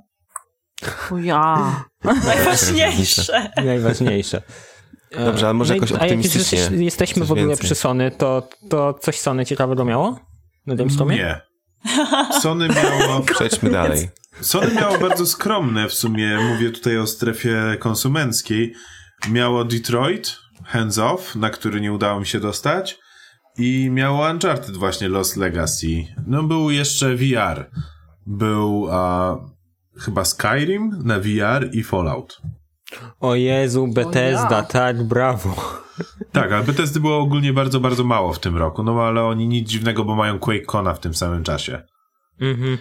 Ja. Najważniejsze. Najważniejsze. Dobrze, ale może i- jakoś a jak optymistycznie jesteś- jesteśmy w ogóle więcej. przy Sony, to, to coś Sony ciekawego miało? Na Gamescomie? Nie. Sony miało, Przejdźmy dalej. Sony miało bardzo skromne w sumie, mówię tutaj o strefie konsumenckiej. Miało Detroit, Hands Off, na który nie udało mi się dostać. I miało Uncharted właśnie Lost Legacy. No był jeszcze VR. Był a, chyba Skyrim na VR i Fallout. O Jezu, Bethesda, ja. tak, brawo. Tak, ale Bethesdy było ogólnie bardzo, bardzo mało w tym roku. No ale oni nic dziwnego, bo mają QuakeCona w tym samym czasie. Mhm.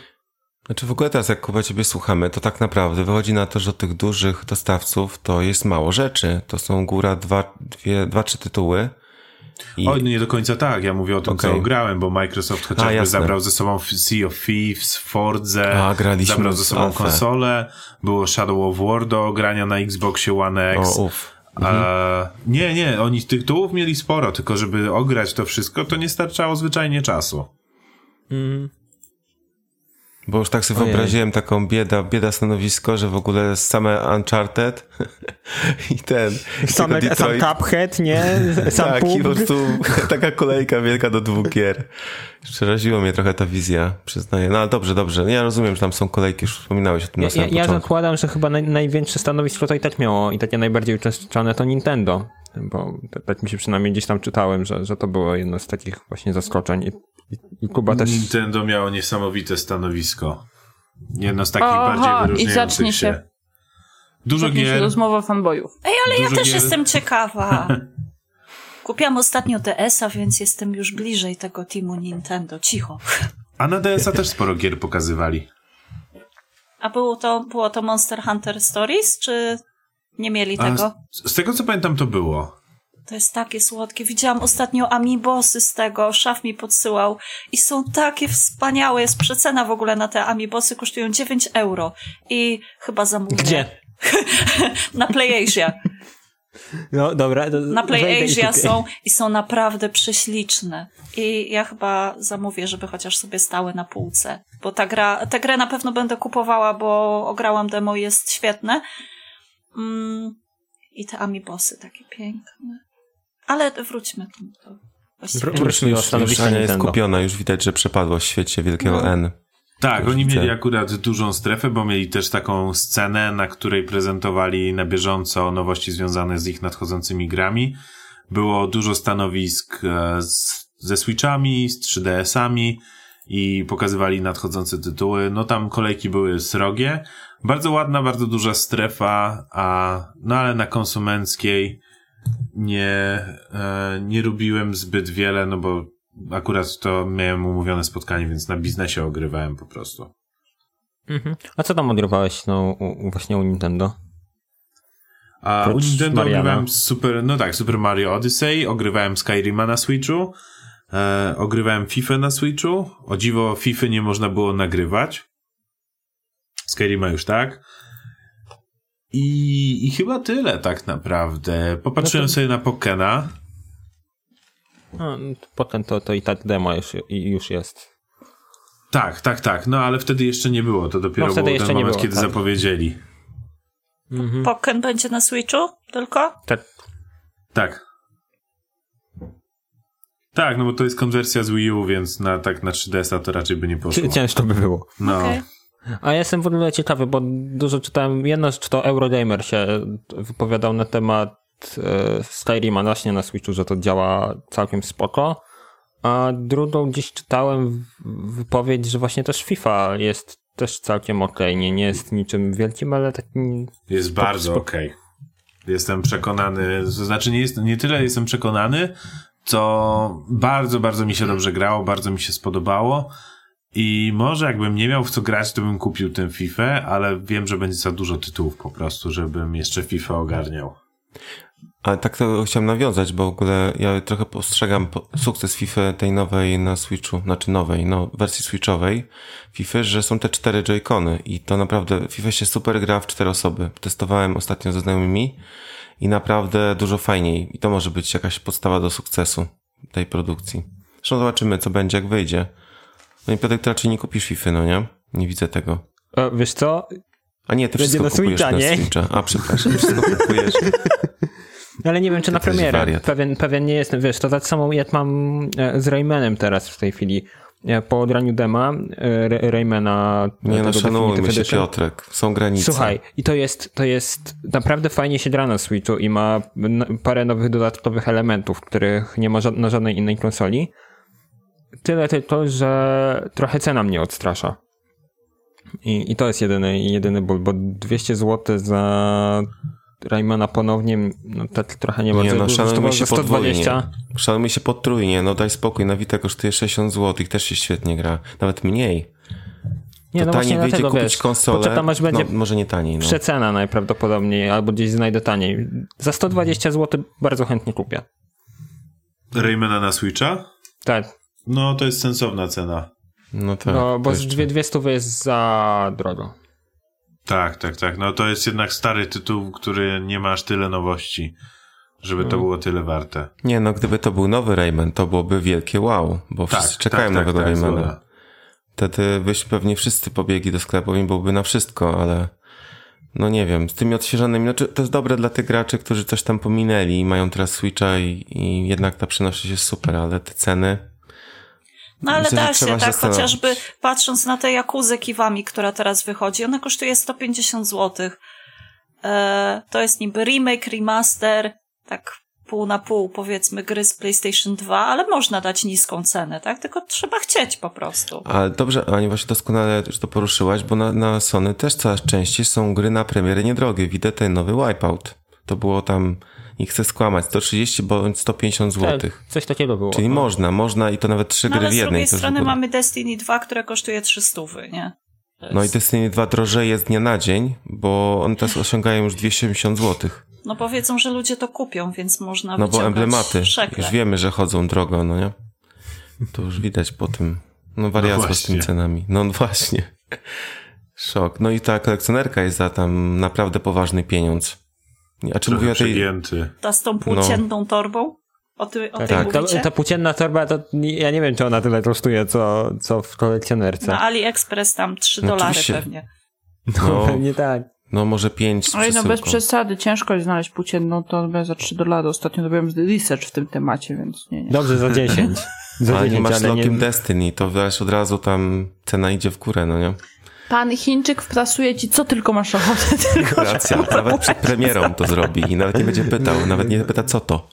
Znaczy w ogóle teraz jak Kuba ciebie słuchamy, to tak naprawdę wychodzi na to, że od tych dużych dostawców to jest mało rzeczy. To są góra dwa, dwie, dwa, trzy tytuły. I Oj, no nie do końca tak. Ja mówię o tym, Okej. co grałem, bo Microsoft chociażby jasne. zabrał ze sobą Sea of Thieves, Fordzę, A, graliśmy zabrał ze sobą Alfę. konsolę, było Shadow of War do grania na Xboxie One X. o, uff. A, nie, nie, oni tych tytułów mieli sporo, tylko żeby ograć to wszystko, to nie starczało zwyczajnie czasu. Bo już tak sobie Ojej. wyobraziłem taką bieda, bieda stanowisko, że w ogóle same Uncharted i ten. i Sam. Cuphead, nie? Sam tak, i po prostu taka kolejka wielka do dwóch gier. Przeraziło mnie trochę ta wizja, przyznaję. No ale dobrze, dobrze. Ja rozumiem, że tam są kolejki, już wspominałeś o tym na Ja, ja, samym ja początku. zakładam, że chyba naj, największe stanowisko to i tak miało i takie najbardziej uczestniczone to Nintendo. Bo tak mi się przynajmniej gdzieś tam czytałem, że, że to było jedno z takich właśnie zaskoczeń. I Kuba też. Nintendo miało niesamowite stanowisko. Jedno z takich Aha, bardziej i wyróżniających zacznie się. się- Dużo Zacznie się gier. rozmowa fanboyów. Ej, ale ja Dużo też gier- jestem ciekawa. Kupiłam ostatnio DS-a, więc jestem już bliżej tego teamu Nintendo. Cicho. A na DS-a też sporo gier pokazywali. A było to, było to Monster Hunter Stories, czy nie mieli tego? z, z tego co pamiętam to było. To jest takie słodkie. Widziałam ostatnio amibosy z tego, szaf mi podsyłał i są takie wspaniałe. Jest przecena w ogóle na te amibosy, kosztują 9 euro i chyba zamówię. Gdzie? Na PlayAsia. No dobra. To Na PlayAsia są i są naprawdę prześliczne. I ja chyba zamówię, żeby chociaż sobie stały na półce. Bo ta gra, tę grę na pewno będę kupowała, bo ograłam demo i jest świetne. Mm, I te amibosy takie piękne. Ale wróćmy do wróćmy do Już, już stanowiska Ania jest kupiona, już widać, że przepadło w świecie wielkiego No. N. Tak, Już oni widzę. mieli akurat dużą strefę, bo mieli też taką scenę, na której prezentowali na bieżąco nowości związane z ich nadchodzącymi grami. Było dużo stanowisk e, z, ze Switchami, z 3DS-ami i pokazywali nadchodzące tytuły. No tam kolejki były srogie. Bardzo ładna, bardzo duża strefa, a no ale na konsumenckiej nie, e, nie robiłem zbyt wiele, no bo akurat to miałem umówione spotkanie, więc na biznesie ogrywałem po prostu. Mhm. A co tam odrywałeś no, u, właśnie u Nintendo? A u Nintendo Mariana. ogrywałem Super, no tak, Super Mario Odyssey, ogrywałem Skyrima na Switchu, e, ogrywałem FIFA na Switchu. O dziwo FIFA nie można było nagrywać. Skyrima już tak. I, I chyba tyle tak naprawdę. Popatrzyłem No to- sobie na Pokena. No, potem to, to i tak demo już, i już jest. Tak, tak, tak. No ale wtedy jeszcze nie było. To dopiero No, wtedy był ten moment, było, kiedy tak. zapowiedzieli. Mhm. Pokken będzie na Switchu tylko? Tak. Tak. Tak, no bo to jest konwersja z Wii U, więc na, tak na 3DS-a to raczej by nie poszło. Cię- Ciężko by było. No. Okej. A ja jestem w ogóle ciekawy, bo dużo czytałem. Jedno, czy to Eurogamer się wypowiadał na temat e, Skyrima właśnie na Switchu, że to działa całkiem spoko. A drugą gdzieś czytałem wypowiedź, że właśnie też FIFA jest też całkiem okej. Nie, nie jest niczym wielkim, ale takim. Jest bardzo spoko. okej. Jestem przekonany, to znaczy nie, jest, nie tyle jestem przekonany, co bardzo, bardzo mi się dobrze grało, bardzo mi się spodobało i może jakbym nie miał w co grać, to bym kupił tę FIFA, ale wiem, że będzie za dużo tytułów po prostu, żebym jeszcze FIFA ogarniał. Ale tak to chciałem nawiązać, bo w ogóle ja trochę postrzegam po- sukces FIFA tej nowej na Switchu, znaczy nowej, no wersji Switchowej FIFA, że są te cztery Joy-Cony i to naprawdę FIFA się super gra w cztery osoby. Testowałem ostatnio ze znajomymi i naprawdę dużo fajniej i to może być jakaś podstawa do sukcesu tej produkcji. Zresztą zobaczymy, co będzie, jak wyjdzie. No i Piotrek, ty raczej nie kupisz FIFA, no nie? Nie widzę tego. E, wiesz co? A nie, ty Będzie wszystko na kupujesz Switcha, na nie? Switcha. A, przepraszam, wszystko kupujesz. Ale nie wiem, czy na premierę. Pewien, pewien nie jestem. Wiesz, to tak samo jak mam e, z Raymanem teraz w tej chwili. E, Po odraniu dema e, Ray- Raymana. Nie no, szanujmy się. Piotrek. Są granice. Słuchaj, i to jest, to jest naprawdę fajnie się gra na Switchu i ma parę nowych dodatkowych elementów, których nie ma na żadnej innej konsoli. Tyle tylko, że trochę cena mnie odstrasza. I, i to jest jedyny, jedyny ból, bo 200 zł za Raymana ponownie, no tak trochę nie ma. Nie, no za szanujmy się 120. podwójnie. Szanujmy się potrójnie, no daj spokój, na Vita kosztuje 60 zł, też się świetnie gra. Nawet mniej. Nie, To no taniej wyjdzie dlatego, kupić wiesz, konsolę, poczekam aż będzie no może nie taniej, no. przecena najprawdopodobniej, albo gdzieś znajdę taniej. Za 120 zł bardzo chętnie kupię. Raymana na Switcha? Tak, No, to jest sensowna cena. No tak. no, bo dwie, dwie stówy jest za drogo. Tak, tak, tak. No to jest jednak stary tytuł, który nie ma aż tyle nowości, żeby to było tyle warte. Nie no, gdyby to był nowy Rayman, to byłoby wielkie wow, bo Tak, wszyscy czekają tak, na tak, nowego tak, Raymana. zgoda. Wtedy byśmy pewnie wszyscy pobiegli do sklepu i byłoby na wszystko, ale no nie wiem, z tymi odświeżonymi, znaczy to jest dobre dla tych graczy, którzy coś tam pominęli i mają teraz Switcha i, i jednak ta przenośność jest super, ale te ceny... No ale Myślę, da się, się tak, zastanowić. chociażby patrząc na tę Jakuzę Kiwami, która teraz wychodzi, ona kosztuje 150 zł. E, to jest niby remake, remaster, tak pół na pół powiedzmy gry z PlayStation 2, ale można dać niską cenę, tak? Tylko trzeba chcieć po prostu. Ale dobrze, Ani, właśnie doskonale, że to poruszyłaś, bo na, na Sony też coraz częściej są gry na premiery niedrogie. Widzę ten nowy Wipeout. To było tam, nie chcę skłamać, 130 bądź 150 zł. Tak, coś takiego było. Czyli No. można, można i to nawet trzy No gry ale w z jednej. drugiej już w strony mamy Destiny 2, które kosztuje 300, nie? No i Destiny 2 drożeje z dnia na dzień, bo one teraz osiągają już 270 zł. No powiedzą, że ludzie to kupią, więc można No bo emblematy, szekle. już wiemy, że chodzą drogo, no nie? To już widać po tym, no wariactwo z tymi cenami. No właśnie. Szok. No i ta kolekcjonerka jest za tam naprawdę poważny pieniądz. A czy mówię o tej... przegięty. Ta z tą płócienną torbą? O, ty, o tej Tak, ta, ta płócienna torba, to ja nie wiem, czy ona tyle kosztuje, co, co w kolekcjonerce. Na AliExpress tam 3 No dolary oczywiście. pewnie. No, No. pewnie tak. No może 5 z Ale no bez przesady, ciężko jest znaleźć płócienną torbę za 3 dolary. Ostatnio robiłem research w tym temacie, więc nie, nie. Dobrze, za 10. Za Ale nie 10, masz ale lokiem nie... Destiny, to wiesz, od razu tam cena idzie w górę, no nie? Pan Chińczyk wprasuje ci, co tylko masz ochotę. Tylko Racja, nawet przed premierą to zrobi i nawet nie będzie pytał, nawet nie pyta co to.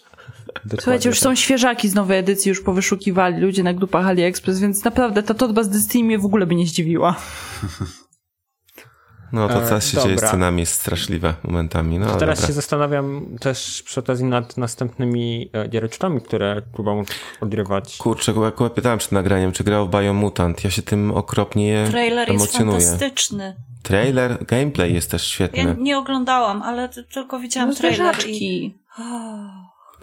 Słuchajcie, już są świeżaki z nowej edycji, już powyszukiwali ludzie na grupach AliExpress, więc naprawdę ta torba z Destiny mnie w ogóle by nie zdziwiła. No to E, co się dzieje z cenami jest straszliwe momentami, no Teraz dobra. się zastanawiam też przy okazji nad następnymi e, giereczkami, które mógł odgrywać. Kurczę, Kuba pytałem przed nagraniem, czy grał w Biomutant. Ja się tym okropnie Trailer jest emocjonuję. fantastyczny. Trailer, gameplay jest też Ja świetny. nie oglądałam, ale tylko widziałam No trailer i...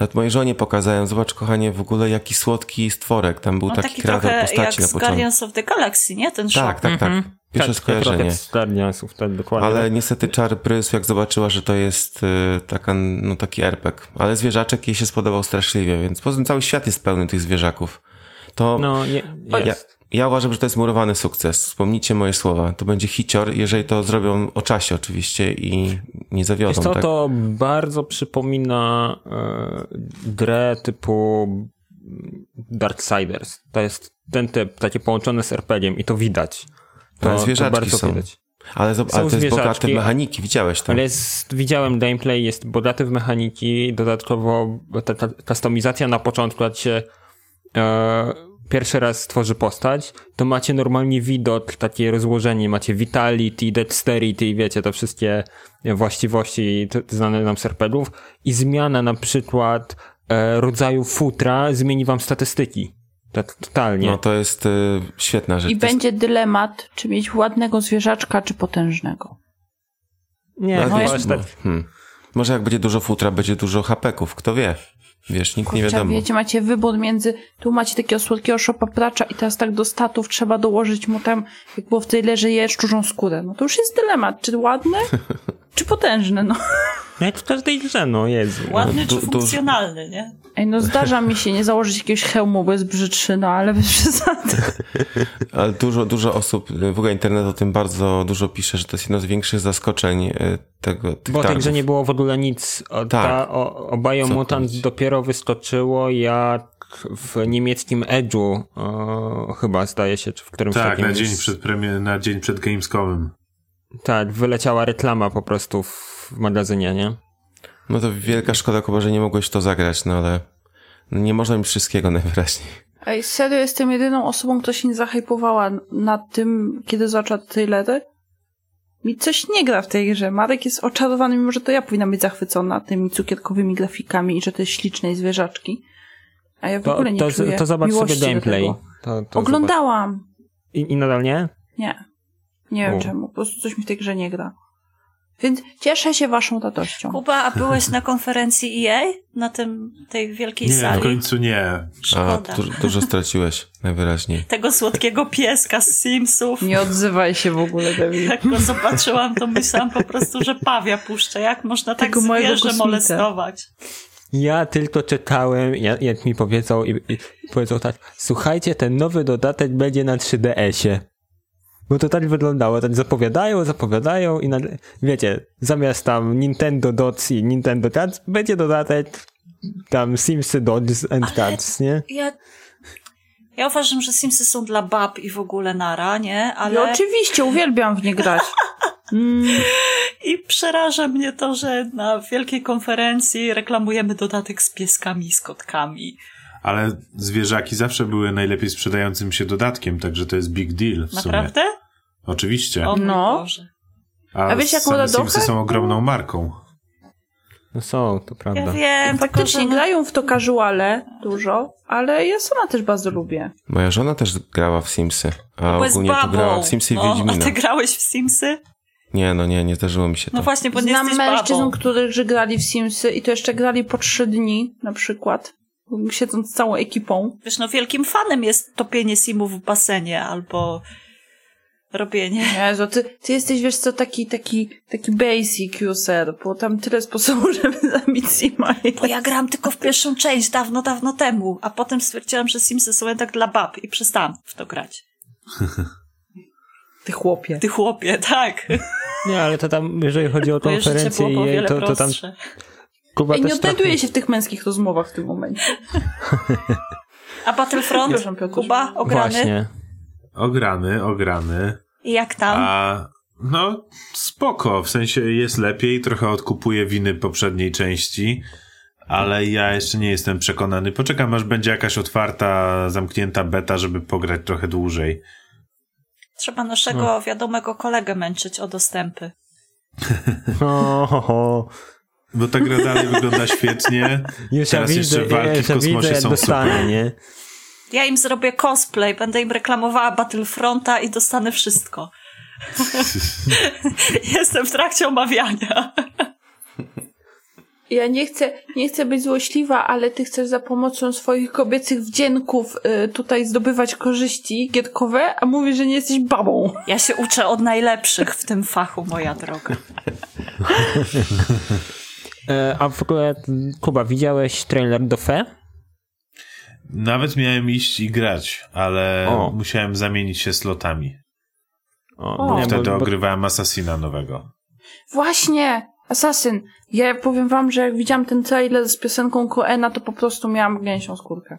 Nawet mojej żonie pokazałem, zobacz kochanie, w ogóle jaki słodki stworek. Tam był No taki, taki kreator trochę jak postaci na z początku. Guardians of the Galaxy, nie? Ten Tak, shop. tak, tak. Pierwsze tak, skojarzenie. z Guardiansów, tak, dokładnie. Ale niestety czar prysł, jak zobaczyła, że to jest y, taka, no taki RPG. Ale zwierzaczek jej się spodobał straszliwie, więc poza tym cały świat jest pełny tych zwierzaków. To No, nie, jest. ja uważam, że to jest murowany sukces. Wspomnijcie moje słowa. To będzie hicior, jeżeli to zrobią o czasie oczywiście i nie zawiodą. Wiesz co, tak? to bardzo przypomina e, grę typu Darksiders. To jest ten typ, takie połączone z RPG-iem i to widać. To, to zwierzaczki bardzo są. widać. Ale, są ale to jest bogate w mechaniki, widziałeś to. Ale jest, widziałem gameplay, jest bogaty w mechaniki, dodatkowo ta, ta kustomizacja na początku, jak się e, pierwszy raz tworzy postać, to macie normalnie widok, takie rozłożenie, macie vitality, dexterity, wiecie, te wszystkie właściwości znane nam z RPGów i zmiana na przykład e, rodzaju futra zmieni wam statystyki. Tak, totalnie. No to jest y, świetna rzecz. I To jest- będzie dylemat, czy mieć ładnego zwierzaczka, czy potężnego. nie, Ale no, wiesz, jest tak. hmm. Może jak będzie dużo futra, będzie dużo hapeków, kto wie. Wiesz, nikt nie Kurczę, wiadomo. wiecie, macie wybór między, tu macie takiego słodkiego szopapracza i teraz tak do statów trzeba dołożyć mu tam, jak było w trailerze, jeszczurzą skórę. No to już jest dylemat, czy ładny, czy potężny, no. Jak w każdej grze, no Jezu. Ładny czy funkcjonalny, nie? Ej, no zdarza mi się nie założyć jakiegoś hełmu, bo jest brzydszy, no ale bez przesady. Ale dużo, dużo osób, w ogóle internet o tym bardzo dużo pisze, że to jest jedno z większych zaskoczeń y, tego, tych Bo grze nie było w ogóle nic. O, Tak. ta, o, o Biomutant dopiero wyskoczyło jak w niemieckim Edge'u o, chyba zdaje się, czy w którymś Tak, na dzień przed premier, na dzień przed Gamescomem. Tak, wyleciała reklama po prostu w magazynie, nie? No to wielka szkoda, Kuba, że nie mogłeś to zagrać, no ale no nie można mi wszystkiego najwyraźniej. Ej, serio jestem jedyną osobą, która się nie zahypowała nad tym, kiedy zobaczyła trailery. Mi coś nie gra w tej grze. Marek jest oczarowany, mimo że to ja powinnam być zachwycona tymi cukierkowymi grafikami i że to jest śliczne i zwierzaczki. A ja w To, ogóle nie to, czuję to zobacz sobie gameplay. To, to Oglądałam. zobacz. I, I nadal nie? Nie. Nie wiem U. czemu. Po prostu coś mi w tej grze nie gra. Więc cieszę się waszą radością. Kuba, a byłeś na konferencji EA? Na tym, tej wielkiej Nie, w sali? końcu nie. A Szkoda. dużo, dużo straciłeś, najwyraźniej. Tego słodkiego pieska z Simsów. Nie odzywaj się w ogóle, David. Jak go zobaczyłam, to myślałam po prostu, że pawia puszczę. Jak można tak Tego mojego zwierzę molestować? Ja tylko czekałem, jak, jak mi powiedzą i, i powiedzą tak, słuchajcie, ten nowy dodatek będzie na 3DS-ie. Bo to tak wyglądało, tak zapowiadają, zapowiadają i nagle, wiecie, zamiast tam Nintendo Dots i Nintendo Cats będzie dodatek tam Simsy Dots and Ale- Cats, nie? Ja, ja uważam, że Simsy są dla bab i w ogóle nara, nie? Ale... No oczywiście, uwielbiam w nie grać. Mm, I przeraża mnie to, że na wielkiej konferencji reklamujemy dodatek z pieskami i z kotkami. Ale zwierzaki zawsze były najlepiej sprzedającym się dodatkiem, także to jest big deal w sumie. Naprawdę? Oczywiście. O No. Boże. A, A wiesz, jak same Modadocha? Simsy są ogromną marką. No są, to prawda. Ja wiem, faktycznie tylko, że no- grają w to casuale dużo, ale ja sama też bardzo lubię. Moja żona też grała w Simsy, a Bo jest ogólnie to babą. grała w Simsy i no, A Wiedźmina. ty grałeś w Simsy? Nie, no nie, nie zdarzyło mi się to. No właśnie, bo nie Znam mężczyzn, babą. którzy grali w Simsy i to jeszcze grali po trzy dni na przykład, siedząc całą ekipą. Wiesz, no wielkim fanem jest topienie simów w basenie albo robienie. Jezu, ty, ty jesteś, wiesz co, taki, taki, taki basic user, bo tam tyle sposobów, żeby zabić Sima. Bo ja grałam tylko w pierwszą część dawno, dawno temu, a potem stwierdziłam, że Simsy są jednak dla bab i przestałam w to grać. Ty chłopie. Ty chłopie, tak. Nie, ale to tam, jeżeli chodzi o konferencję było o i jej, wiele to, to tam prostsze. Kuba Ej, nie trochę- się w tych męskich rozmowach w tym momencie. A Battlefront? Kuba, ograny? Właśnie. Ograny, ograny. I jak tam? A no, spoko. W sensie jest lepiej, trochę odkupuję winy poprzedniej części, ale ja jeszcze nie jestem przekonany. Poczekam, aż będzie jakaś otwarta, zamknięta beta, żeby pograć trochę dłużej. Trzeba naszego No. wiadomego kolegę męczyć o dostępy. Ho, ho, ho. Bo ta gra dalej wygląda świetnie. Już ja Teraz widzę, jeszcze walki ja w widzę, kosmosie jak są super. nie? Ja im zrobię cosplay, będę im reklamowała Battlefronta i dostanę wszystko. Jestem w trakcie omawiania. Ja nie chcę, nie chcę być złośliwa, ale ty chcesz za pomocą swoich kobiecych wdzięków y, tutaj zdobywać korzyści gietkowe, a mówisz, że nie jesteś babą. Ja się uczę od najlepszych w tym fachu, moja droga. E, a w ogóle, Kuba, widziałeś trailer do Fe? Nawet miałem iść i grać, ale O. musiałem zamienić się slotami. O, O. Bo nie, wtedy bo- bo- ogrywałem Assassina nowego. Właśnie! Assassin. Ja powiem wam, że jak widziałam ten trailer z piosenką Koena, to po prostu miałam gęsią skórkę.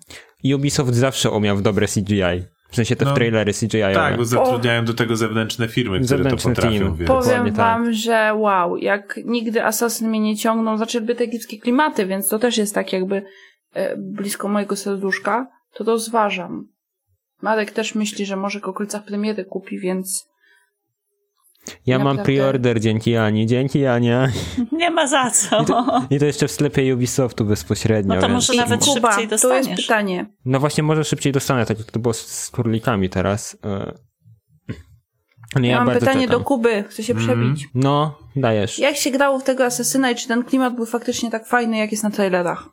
Ubisoft zawsze umiał w dobre CGI. W sensie te No, trailery CGI. Tak, bo zatrudniają do tego zewnętrzne firmy, które Zewnętrzny to potrafią, team. Powiem tak. wam, że wow, jak nigdy Assassin mnie nie ciągnął, znaczy te egipskie klimaty, więc to też jest tak jakby blisko mojego serduszka, to rozważam. Marek też myśli, że może w okolicach premiery kupi, więc Ja mam Naprawdę. preorder dzięki Ani. Dzięki Ania. Nie ma za co. I to jeszcze w sklepie Ubisoftu bezpośrednio. No to więc- może nawet Kuba, szybciej to jest dostaniesz. pytanie. No właśnie, może szybciej dostanę, tak jak to było z, z królikami teraz. E, No Ja, mam bardzo pytanie czekam. do Kuby, chcę się przebić. No, dajesz. Jak się grało w tego Asesyna i czy ten klimat był faktycznie tak fajny, jak jest na trailerach?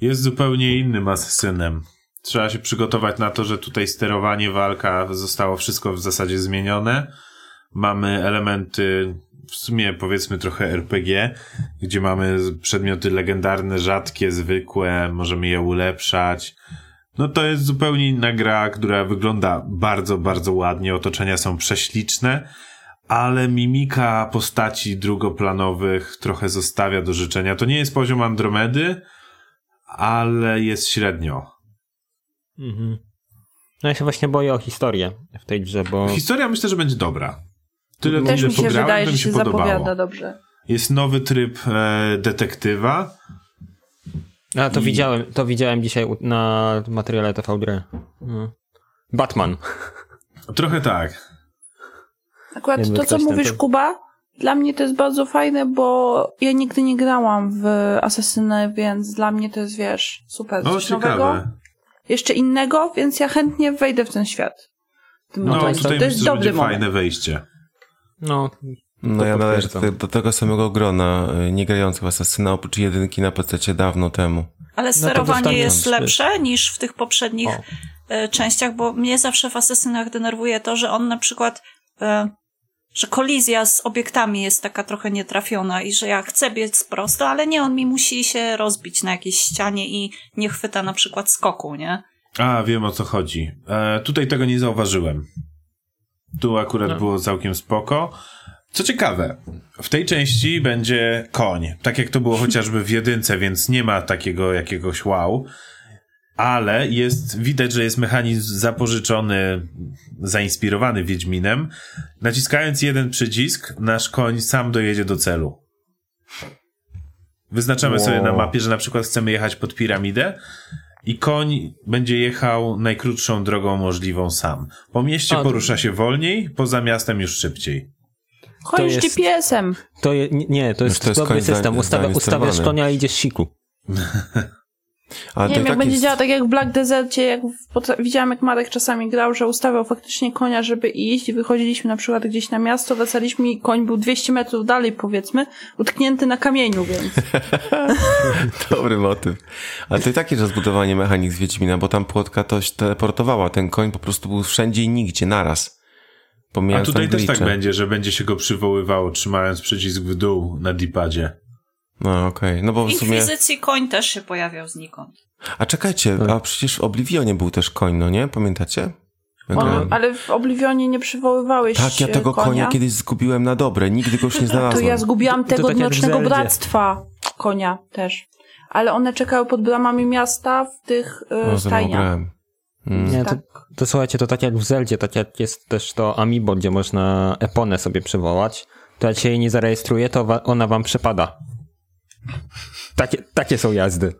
Jest zupełnie innym asesynem. Trzeba się przygotować na to, że tutaj sterowanie, walka, zostało wszystko w zasadzie zmienione. Mamy elementy, w sumie powiedzmy trochę RPG, gdzie mamy przedmioty legendarne, rzadkie, zwykłe, możemy je ulepszać. No to jest zupełnie inna gra, która wygląda bardzo, bardzo ładnie, otoczenia są prześliczne, ale mimika postaci drugoplanowych trochę zostawia do życzenia. To nie jest poziom Andromedy, ale jest średnio. Mhm. No ja się właśnie boję o historię w tej grze, bo Historia myślę, że będzie dobra. Tyle, Też ile mi się pograłem, wydaje, że mi się się podobało. dobrze. Jest nowy tryb e, detektywa. A to I- widziałem, to widziałem dzisiaj na materiale TV3. Mhm. Batman. Trochę tak. Akurat Jakby to, co mówisz, ten- Kuba, dla mnie to jest bardzo fajne, bo ja nigdy nie grałam w Asasynę, więc dla mnie to jest, wiesz, super. No Coś nowego, ciekawe. jeszcze innego, więc ja chętnie wejdę w ten świat. W tym No momencie. tutaj to myślę, jest dobry moment. fajne wejście. No, No ja należę do, do tego samego grona y, nie grających w Asasyna, oprócz jedynki na PC dawno temu. Ale to sterowanie jest wiesz. lepsze niż w tych poprzednich O. e, częściach, bo mnie zawsze w Asesynach denerwuje to, że on na przykład, e, że kolizja z obiektami jest taka trochę nietrafiona i że ja chcę biec prosto, ale nie, on mi musi się rozbić na jakiejś ścianie i nie chwyta na przykład skoku, nie? A, wiem o co chodzi. E, tutaj tego nie zauważyłem. Tu akurat No. było całkiem spoko. Co ciekawe, w tej części będzie koń, tak jak to było chociażby w jedynce, więc nie ma takiego jakiegoś wow, ale jest, widać, że jest mechanizm zapożyczony, zainspirowany Wiedźminem. Naciskając jeden przycisk, nasz koń sam dojedzie do celu. Wyznaczamy Wow. sobie na mapie, że na przykład chcemy jechać pod piramidę i koń będzie jechał najkrótszą drogą możliwą sam. Po mieście porusza się wolniej, poza miastem już szybciej. Chodź z jest- GPS-em. To je, nie, to jest, to jest dobry koń system. Ustawia, ustawiasz konia i idziesz siku. Ale Nie wiem, i jak tak będzie jest... działał tak jak w Black Desercie, jak w, widziałam jak Marek czasami grał, że ustawiał faktycznie konia, żeby iść i wychodziliśmy na przykład gdzieś na miasto, wracaliśmy i koń był 200 metrów dalej powiedzmy, utknięty na kamieniu, więc Dobry motyw. Ale to i tak jest rozbudowanie mechanizm Wiedźmina, bo tam płotka to się teleportowała. Ten koń po prostu był wszędzie i nigdzie, naraz. A Pomijając tutaj tam też tak będzie, że będzie się go przywoływało, trzymając przycisk w dół na dipadzie. No okej, no bo W sumie... Inkwizycji koń też się pojawiał znikąd. A czekajcie, a przecież w Oblivionie był też koń, no nie? Pamiętacie? Grałem. ale w Oblivionie nie przywoływałeś Tak, ja tego konia. konia kiedyś zgubiłem na dobre, nigdy go już nie To znalazłem. ja zgubiłam To- to tego tak Nocnego. Bractwa konia też. Ale one czekały pod bramami miasta w tych No, mało stajniach. Mm. Nie, to, Tak. to słuchajcie, to tak jak w Zeldzie, tak jak jest też to Amiibo, gdzie można Eponę sobie przywołać, to jak się jej nie zarejestruje, to wa- ona wam przepada. Takie, takie są jazdy.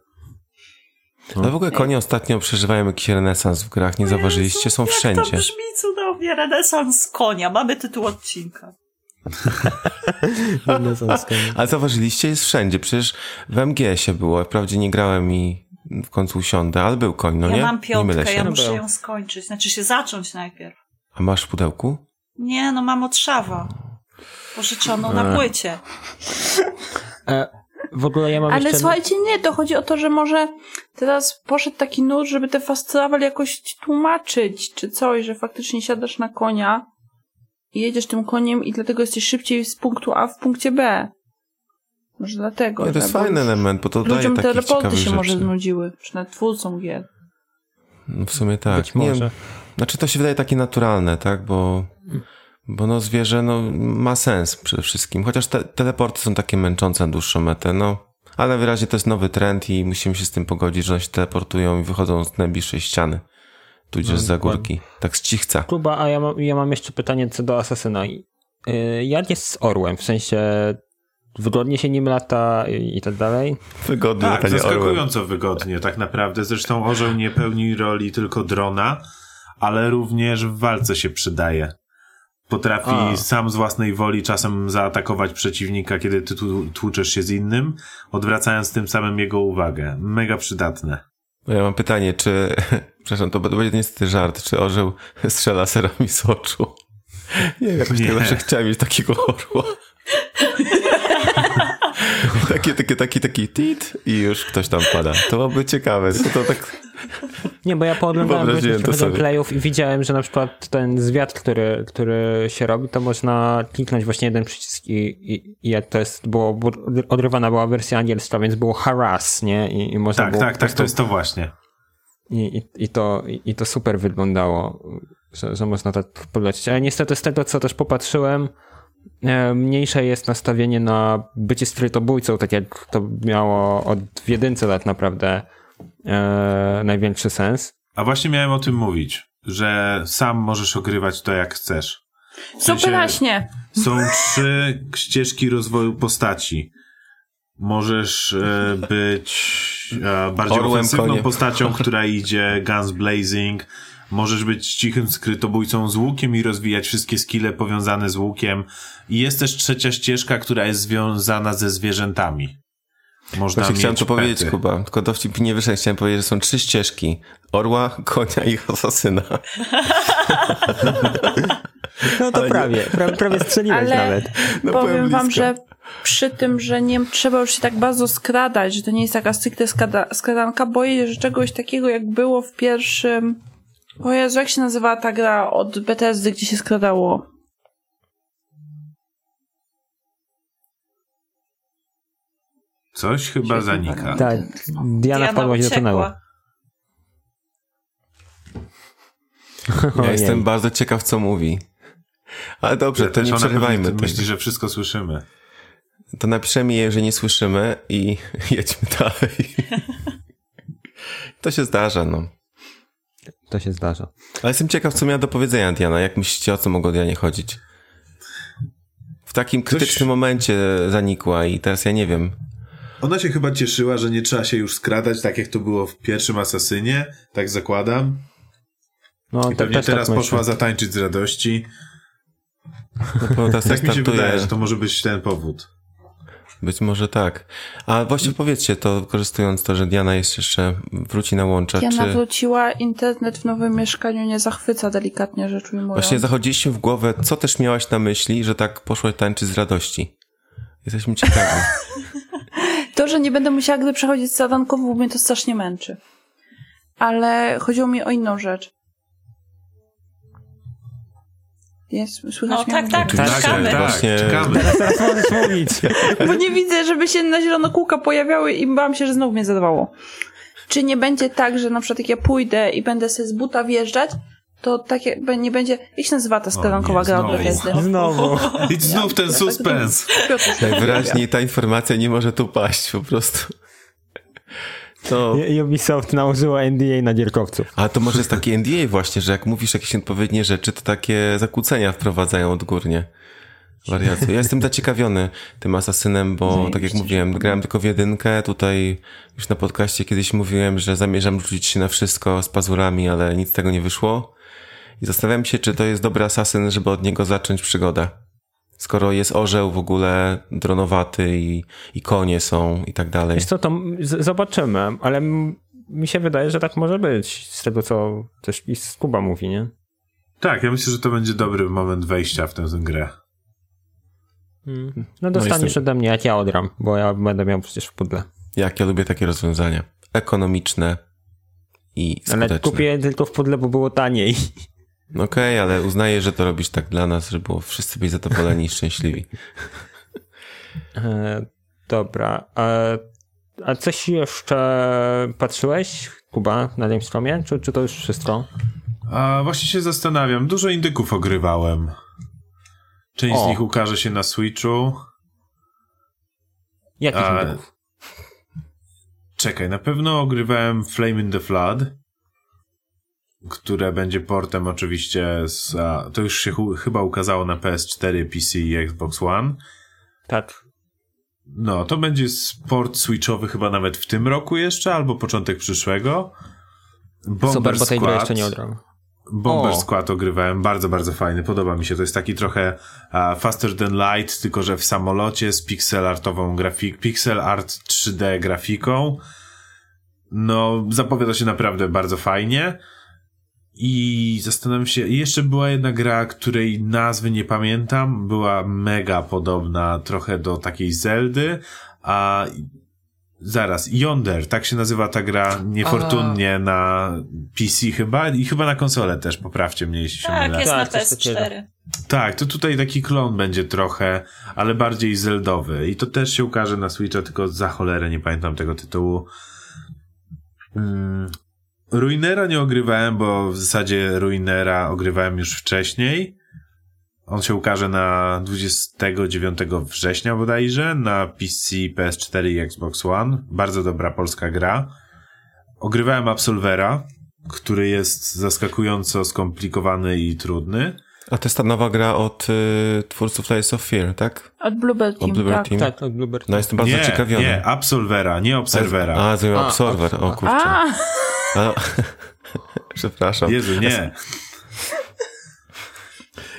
Ale w ogóle konie ostatnio przeżywają jakiś renesans w grach, nie zauważyliście? Są Jak to wszędzie. brzmi cudownie, renesans konia. Mamy tytuł odcinka. Ale zauważyliście? Jest wszędzie. Przecież w MGS-ie było. Wprawdzie nie grałem i w końcu usiądę, ale był koń, no ja nie? mam nie mylę piątkę, się. ja No muszę ją skończyć. Znaczy się zacząć najpierw. A masz w pudełku? Nie, no mam od Szawa. Pożyczoną na płycie. E, w ogóle ja mam Ale jeszcze... słuchajcie, nie, to chodzi o to, że może teraz poszedł taki nurt, żeby te fast travel jakoś ci tłumaczyć, czy coś, że faktycznie siadasz na konia i jedziesz tym koniem i dlatego jesteś szybciej z punktu A w punkcie B. Może dlatego. Nie, to jest bo fajny element, bo to daje Ludziom takich teleporty się może rzeczy. znudziły, czy nawet twórcom gier. No w sumie tak. Być Nie, może. znaczy to się wydaje takie naturalne, tak? Bo, bo no zwierzę no, ma sens przede wszystkim. Chociaż te, teleporty są takie męczące na dłuższą metę, no. Ale wyraźnie to jest nowy trend i musimy się z tym pogodzić, że one się teleportują i wychodzą z najbliższej ściany. Tudzież No, z za górki. Tak z cichca. Kuba, a ja mam, ja mam jeszcze pytanie co do Asasyna. I, y, Jak jest z Orłem? W sensie wygodnie się nim lata i, tak dalej? Wygodnie Tak, latanie orłem. zaskakująco wygodnie, tak naprawdę. Zresztą orzeł nie pełni roli tylko drona, ale również w walce się przydaje. Potrafi A. sam z własnej woli czasem zaatakować przeciwnika, kiedy ty tłuczesz się z innym, odwracając tym samym jego uwagę. Mega przydatne. Ja mam pytanie, czy... Przepraszam, to będzie niestety żart. Czy orzeł strzela serami z oczu? Nie wiem, jakoś Nie. tak zawsze chciałem mieć takiego orła. takie, takie, taki, taki tit i już ktoś tam pada. To byłoby ciekawe. To, to tak... Nie, bo ja pooglądałem to trochę gameplayów i widziałem, że na przykład ten zwiat, który, który się robi, to można kliknąć właśnie jeden przycisk i, i, i jak to jest, było, bo odrywana była wersja angielska, więc było harass, nie? I, i można Tak, było tak, tak, to jest to właśnie. I, i, i, to, i, I to super wyglądało, że, że można tak polecieć. Ale niestety z tego, co też popatrzyłem, mniejsze jest nastawienie na bycie strytobójcą, tak jak to miało od jedynce tak naprawdę e, największy sens. A właśnie miałem o tym mówić, że sam możesz ogrywać to jak chcesz. W sensie Superaśnie! Są trzy ścieżki rozwoju postaci. Możesz e, być e, bardziej Orłem, ofensywną koniem. postacią, która idzie guns blazing. Możesz być cichym skrytobójcą z łukiem i rozwijać wszystkie skille powiązane z łukiem. I jest też trzecia ścieżka, która jest związana ze zwierzętami. Można Właśnie mieć chciałem to pety. powiedzieć, Kuba. Tylko dowcip nie wyszedł. Chciałem powiedzieć, że są trzy ścieżki. Orła, konia i asasyna. No to Ale prawie, pra, prawie strzeliłeś Ale nawet. No, powiem wam, że przy tym, że nie trzeba już się tak bardzo skradać, że to nie jest taka stricte skada, skradanka, boję się, że czegoś takiego jak było w pierwszym... O Jezu, jak się nazywała ta gra od Bethesdy, gdzie się skradało? Coś chyba zanika. Tak, Diana wpadła się do tunelu. uciekła. Ja jestem bardzo ciekaw, co mówi. Ale dobrze, to nie przerywajmy. Myśli, że wszystko słyszymy. To napiszemy jej, że nie słyszymy i jedźmy dalej. To się zdarza, no. To się zdarza. Ale jestem ciekaw, co miała do powiedzenia Diana. Jak myślicie, o co mogło Dianie chodzić? W takim krytycznym momencie zanikła i teraz ja nie wiem. Ona się chyba cieszyła, że nie trzeba się już skradać, tak jak to było w pierwszym Asasynie, tak zakładam. No, I to pewnie też teraz tak poszła myślę. zatańczyć z radości. No, teraz Tak mi się wydaje, że to może być ten powód. Być może tak. A właśnie powiedzcie to, wykorzystując to, że Diana jest jeszcze, wróci na łącza, Ja czy... nawróciła internet w nowym mieszkaniu, nie zachwyca delikatnie rzecz ujmując. Właśnie zachodziliśmy w głowę, co też miałaś na myśli, że tak poszłaś tańczyć z radości. Jesteśmy ciekawi. To, że nie będę musiała gdy przechodzić zadankowo, bo mnie to strasznie męczy. Ale chodziło mi o inną rzecz. Jest, słychać No mnie? tak, tak, Tak, czekamy. tak, Właśnie- czekamy. Teraz możesz mówić. Bo nie widzę, żeby się na zielono kółka pojawiały i bałam się, że znowu mnie zadawało. Czy nie będzie tak, że na przykład jak ja pójdę i będę sobie z buta wjeżdżać, to tak jakby nie będzie... Jak się nazywa ta skadankowa nie, gra od znowu. Bethesdy? Znowu. I znów ten suspens. Najwyraźniej ta informacja nie może tu paść po prostu. To... Ubisoft nałożyło NDA na dzierkowców. A to może jest taki NDA właśnie, że jak mówisz jakieś odpowiednie rzeczy, to takie zakłócenia wprowadzają odgórnie. Wariacje. Ja jestem zaciekawiony tym asasynem, bo tak jak mówiłem, grałem tylko w jedynkę. Tutaj już na podcaście kiedyś mówiłem, że zamierzam rzucić się na wszystko z pazurami, ale nic z tego nie wyszło. I zastanawiam się, czy to jest dobry asasyn, żeby od niego zacząć przygodę. Skoro jest orzeł w ogóle dronowaty i, i konie są i tak dalej. Wiesz co, to zobaczymy, ale mi się wydaje, że tak może być, z tego co też i Kuba mówi, nie? Tak, ja myślę, że to będzie dobry moment wejścia w tę grę. No dostaniesz jestem- ode mnie, jak ja odram, bo ja będę miał przecież w pudle. Jak ja lubię takie rozwiązania. Ekonomiczne i skuteczne. Ale kupię tylko w pudle, bo było taniej. Okej, ale uznaję, że to robisz tak dla nas, żeby było wszyscy byli zadowoleni i szczęśliwi. E, dobra. E, a coś jeszcze patrzyłeś, Kuba, na Gamescomie? Czy, czy to już wszystko? A właśnie się zastanawiam, dużo indyków ogrywałem. Część O. z nich ukaże się na Switchu. Jakich A, indyków? Czekaj, na pewno ogrywałem Flame in the Flood, które będzie portem oczywiście z... A, to już się chyba ukazało na PS4, PC i Xbox One. Tak. No, to będzie port switchowy chyba nawet w tym roku jeszcze, albo początek przyszłego. Bomber Super, bo tej gry jeszcze nie odram. Bomber O. Squad ogrywałem, bardzo, bardzo fajny, podoba mi się. To jest taki trochę a, faster than light, tylko że w samolocie z pixel artową grafik, pixel art 3D grafiką. No, zapowiada się naprawdę bardzo fajnie. I zastanawiam się, jeszcze była jedna gra, której nazwy nie pamiętam, była mega podobna trochę do takiej Zeldy, a zaraz, Yonder, tak się nazywa ta gra niefortunnie na PC chyba i chyba na konsolę też, poprawcie mnie jeśli się Tak, mylę. jest na Tak, coś takiego. PS4. Tak, to tutaj taki klon będzie trochę, ale bardziej zeldowy. I to też się ukaże na Switcha, tylko za cholerę nie pamiętam tego tytułu. Mm. Ruinera nie ogrywałem, bo w zasadzie Ruinera ogrywałem już wcześniej. On się ukaże na 29 września bodajże na PC, PS4 i Xbox One. Bardzo dobra polska gra. Ogrywałem Absolvera, który jest zaskakująco skomplikowany i trudny. A to jest ta nowa gra od y, twórców Layers of Fear, tak? Od Bluebird Team, Od Bluebird tak. Team. Tak, od Bluebird. No jestem bardzo nie, ciekawiony. nie, Absolvera, nie Observera. A, A, Observer, o kurczę. A, A, Przepraszam. Jezu, nie.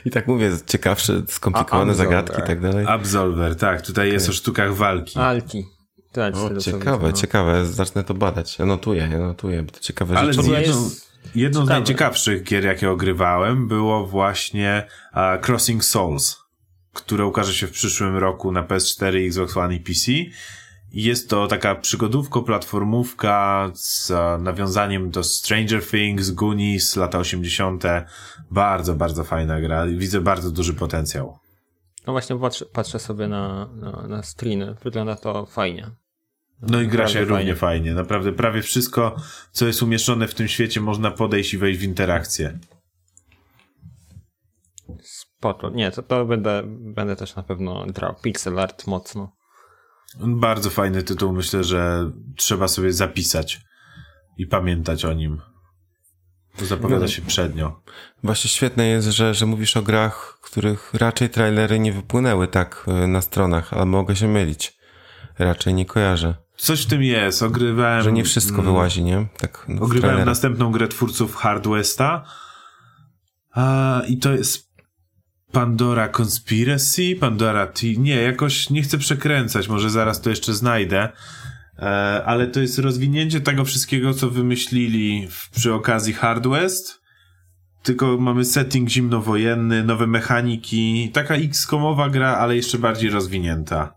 I tak mówię, ciekawsze, skomplikowane Absolver. zagadki i tak dalej. Absolver, tak, tutaj jest o sztukach walki. Alki. Tak, O, ciekawe, no. ciekawe. Zacznę to badać. Ja notuję, ja notuję, bo to ciekawe Ale rzeczy. to jedną, z najciekawszych gier, jakie ogrywałem, było właśnie a, Crossing Souls, które ukaże się w przyszłym roku na PS4, Xbox One i PC. Jest to taka przygodówko, platformówka z a, nawiązaniem do Stranger Things, Goonies, lata 80. Bardzo, bardzo fajna gra. Widzę bardzo duży potencjał. No właśnie patrzę, patrzę sobie na, na, na screeny. Wygląda to fajnie. No i gra się Naprawdę równie fajnie. Naprawdę prawie wszystko, co jest umieszczone w tym świecie, można podejść i wejść w interakcję. Spoko. Nie, to, to będę, będę też na pewno grał. Pixel art mocno. Bardzo fajny tytuł, myślę, że trzeba sobie zapisać i pamiętać o nim. To zapowiada się przednio. Właśnie świetne jest, że, że mówisz o grach, których raczej trailery nie wypłynęły tak y, na stronach, ale mogę się mylić. Raczej nie kojarzę. Coś w tym jest. Ogrywałem. Że nie wszystko mm, wyłazi, nie? Tak. Ogrywałem następną grę twórców Hard Westa. A, I to jest Pandora Conspiracy, Pandora T. Nie, jakoś nie chcę przekręcać, może zaraz to jeszcze znajdę. E, ale to jest rozwinięcie tego wszystkiego, co wymyślili w, przy okazji Hard West. Tylko mamy setting zimnowojenny, nowe mechaniki. Taka X-komowa gra, ale jeszcze bardziej rozwinięta.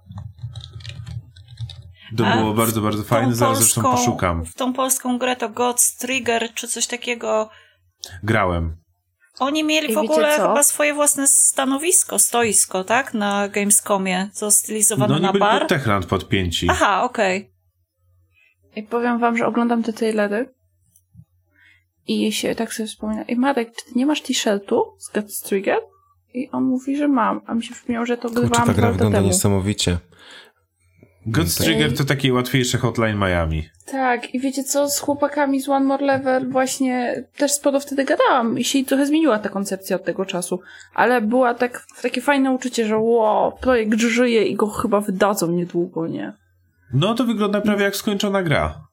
To A było bardzo, bardzo fajne. Zaraz zresztą polską- poszukam. W tą polską grę to God's Trigger czy coś takiego. Grałem. Oni mieli I w ogóle co? chyba swoje własne stanowisko, stoisko, tak? Na Gamescomie, co stylizowane No na bar. pod Techland podpięci. Aha, okej. I powiem wam, że oglądam te trailery i się tak sobie wspomina. I Marek, czy ty nie masz t-shirtu z Guts Trigger? I on mówi, że mam, a mi się przypomniało, że to Kurczę, ta gra lata wygląda temu. niesamowicie. God's Trigger to takie łatwiejsze Hotline Miami. Tak, i wiecie co, z chłopakami z One More Level właśnie też sporo wtedy gadałam i się trochę zmieniła ta koncepcja od tego czasu. Ale była tak, takie fajne uczucie, że wow, projekt żyje i go chyba wydadzą niedługo, nie? No to wygląda prawie jak skończona gra.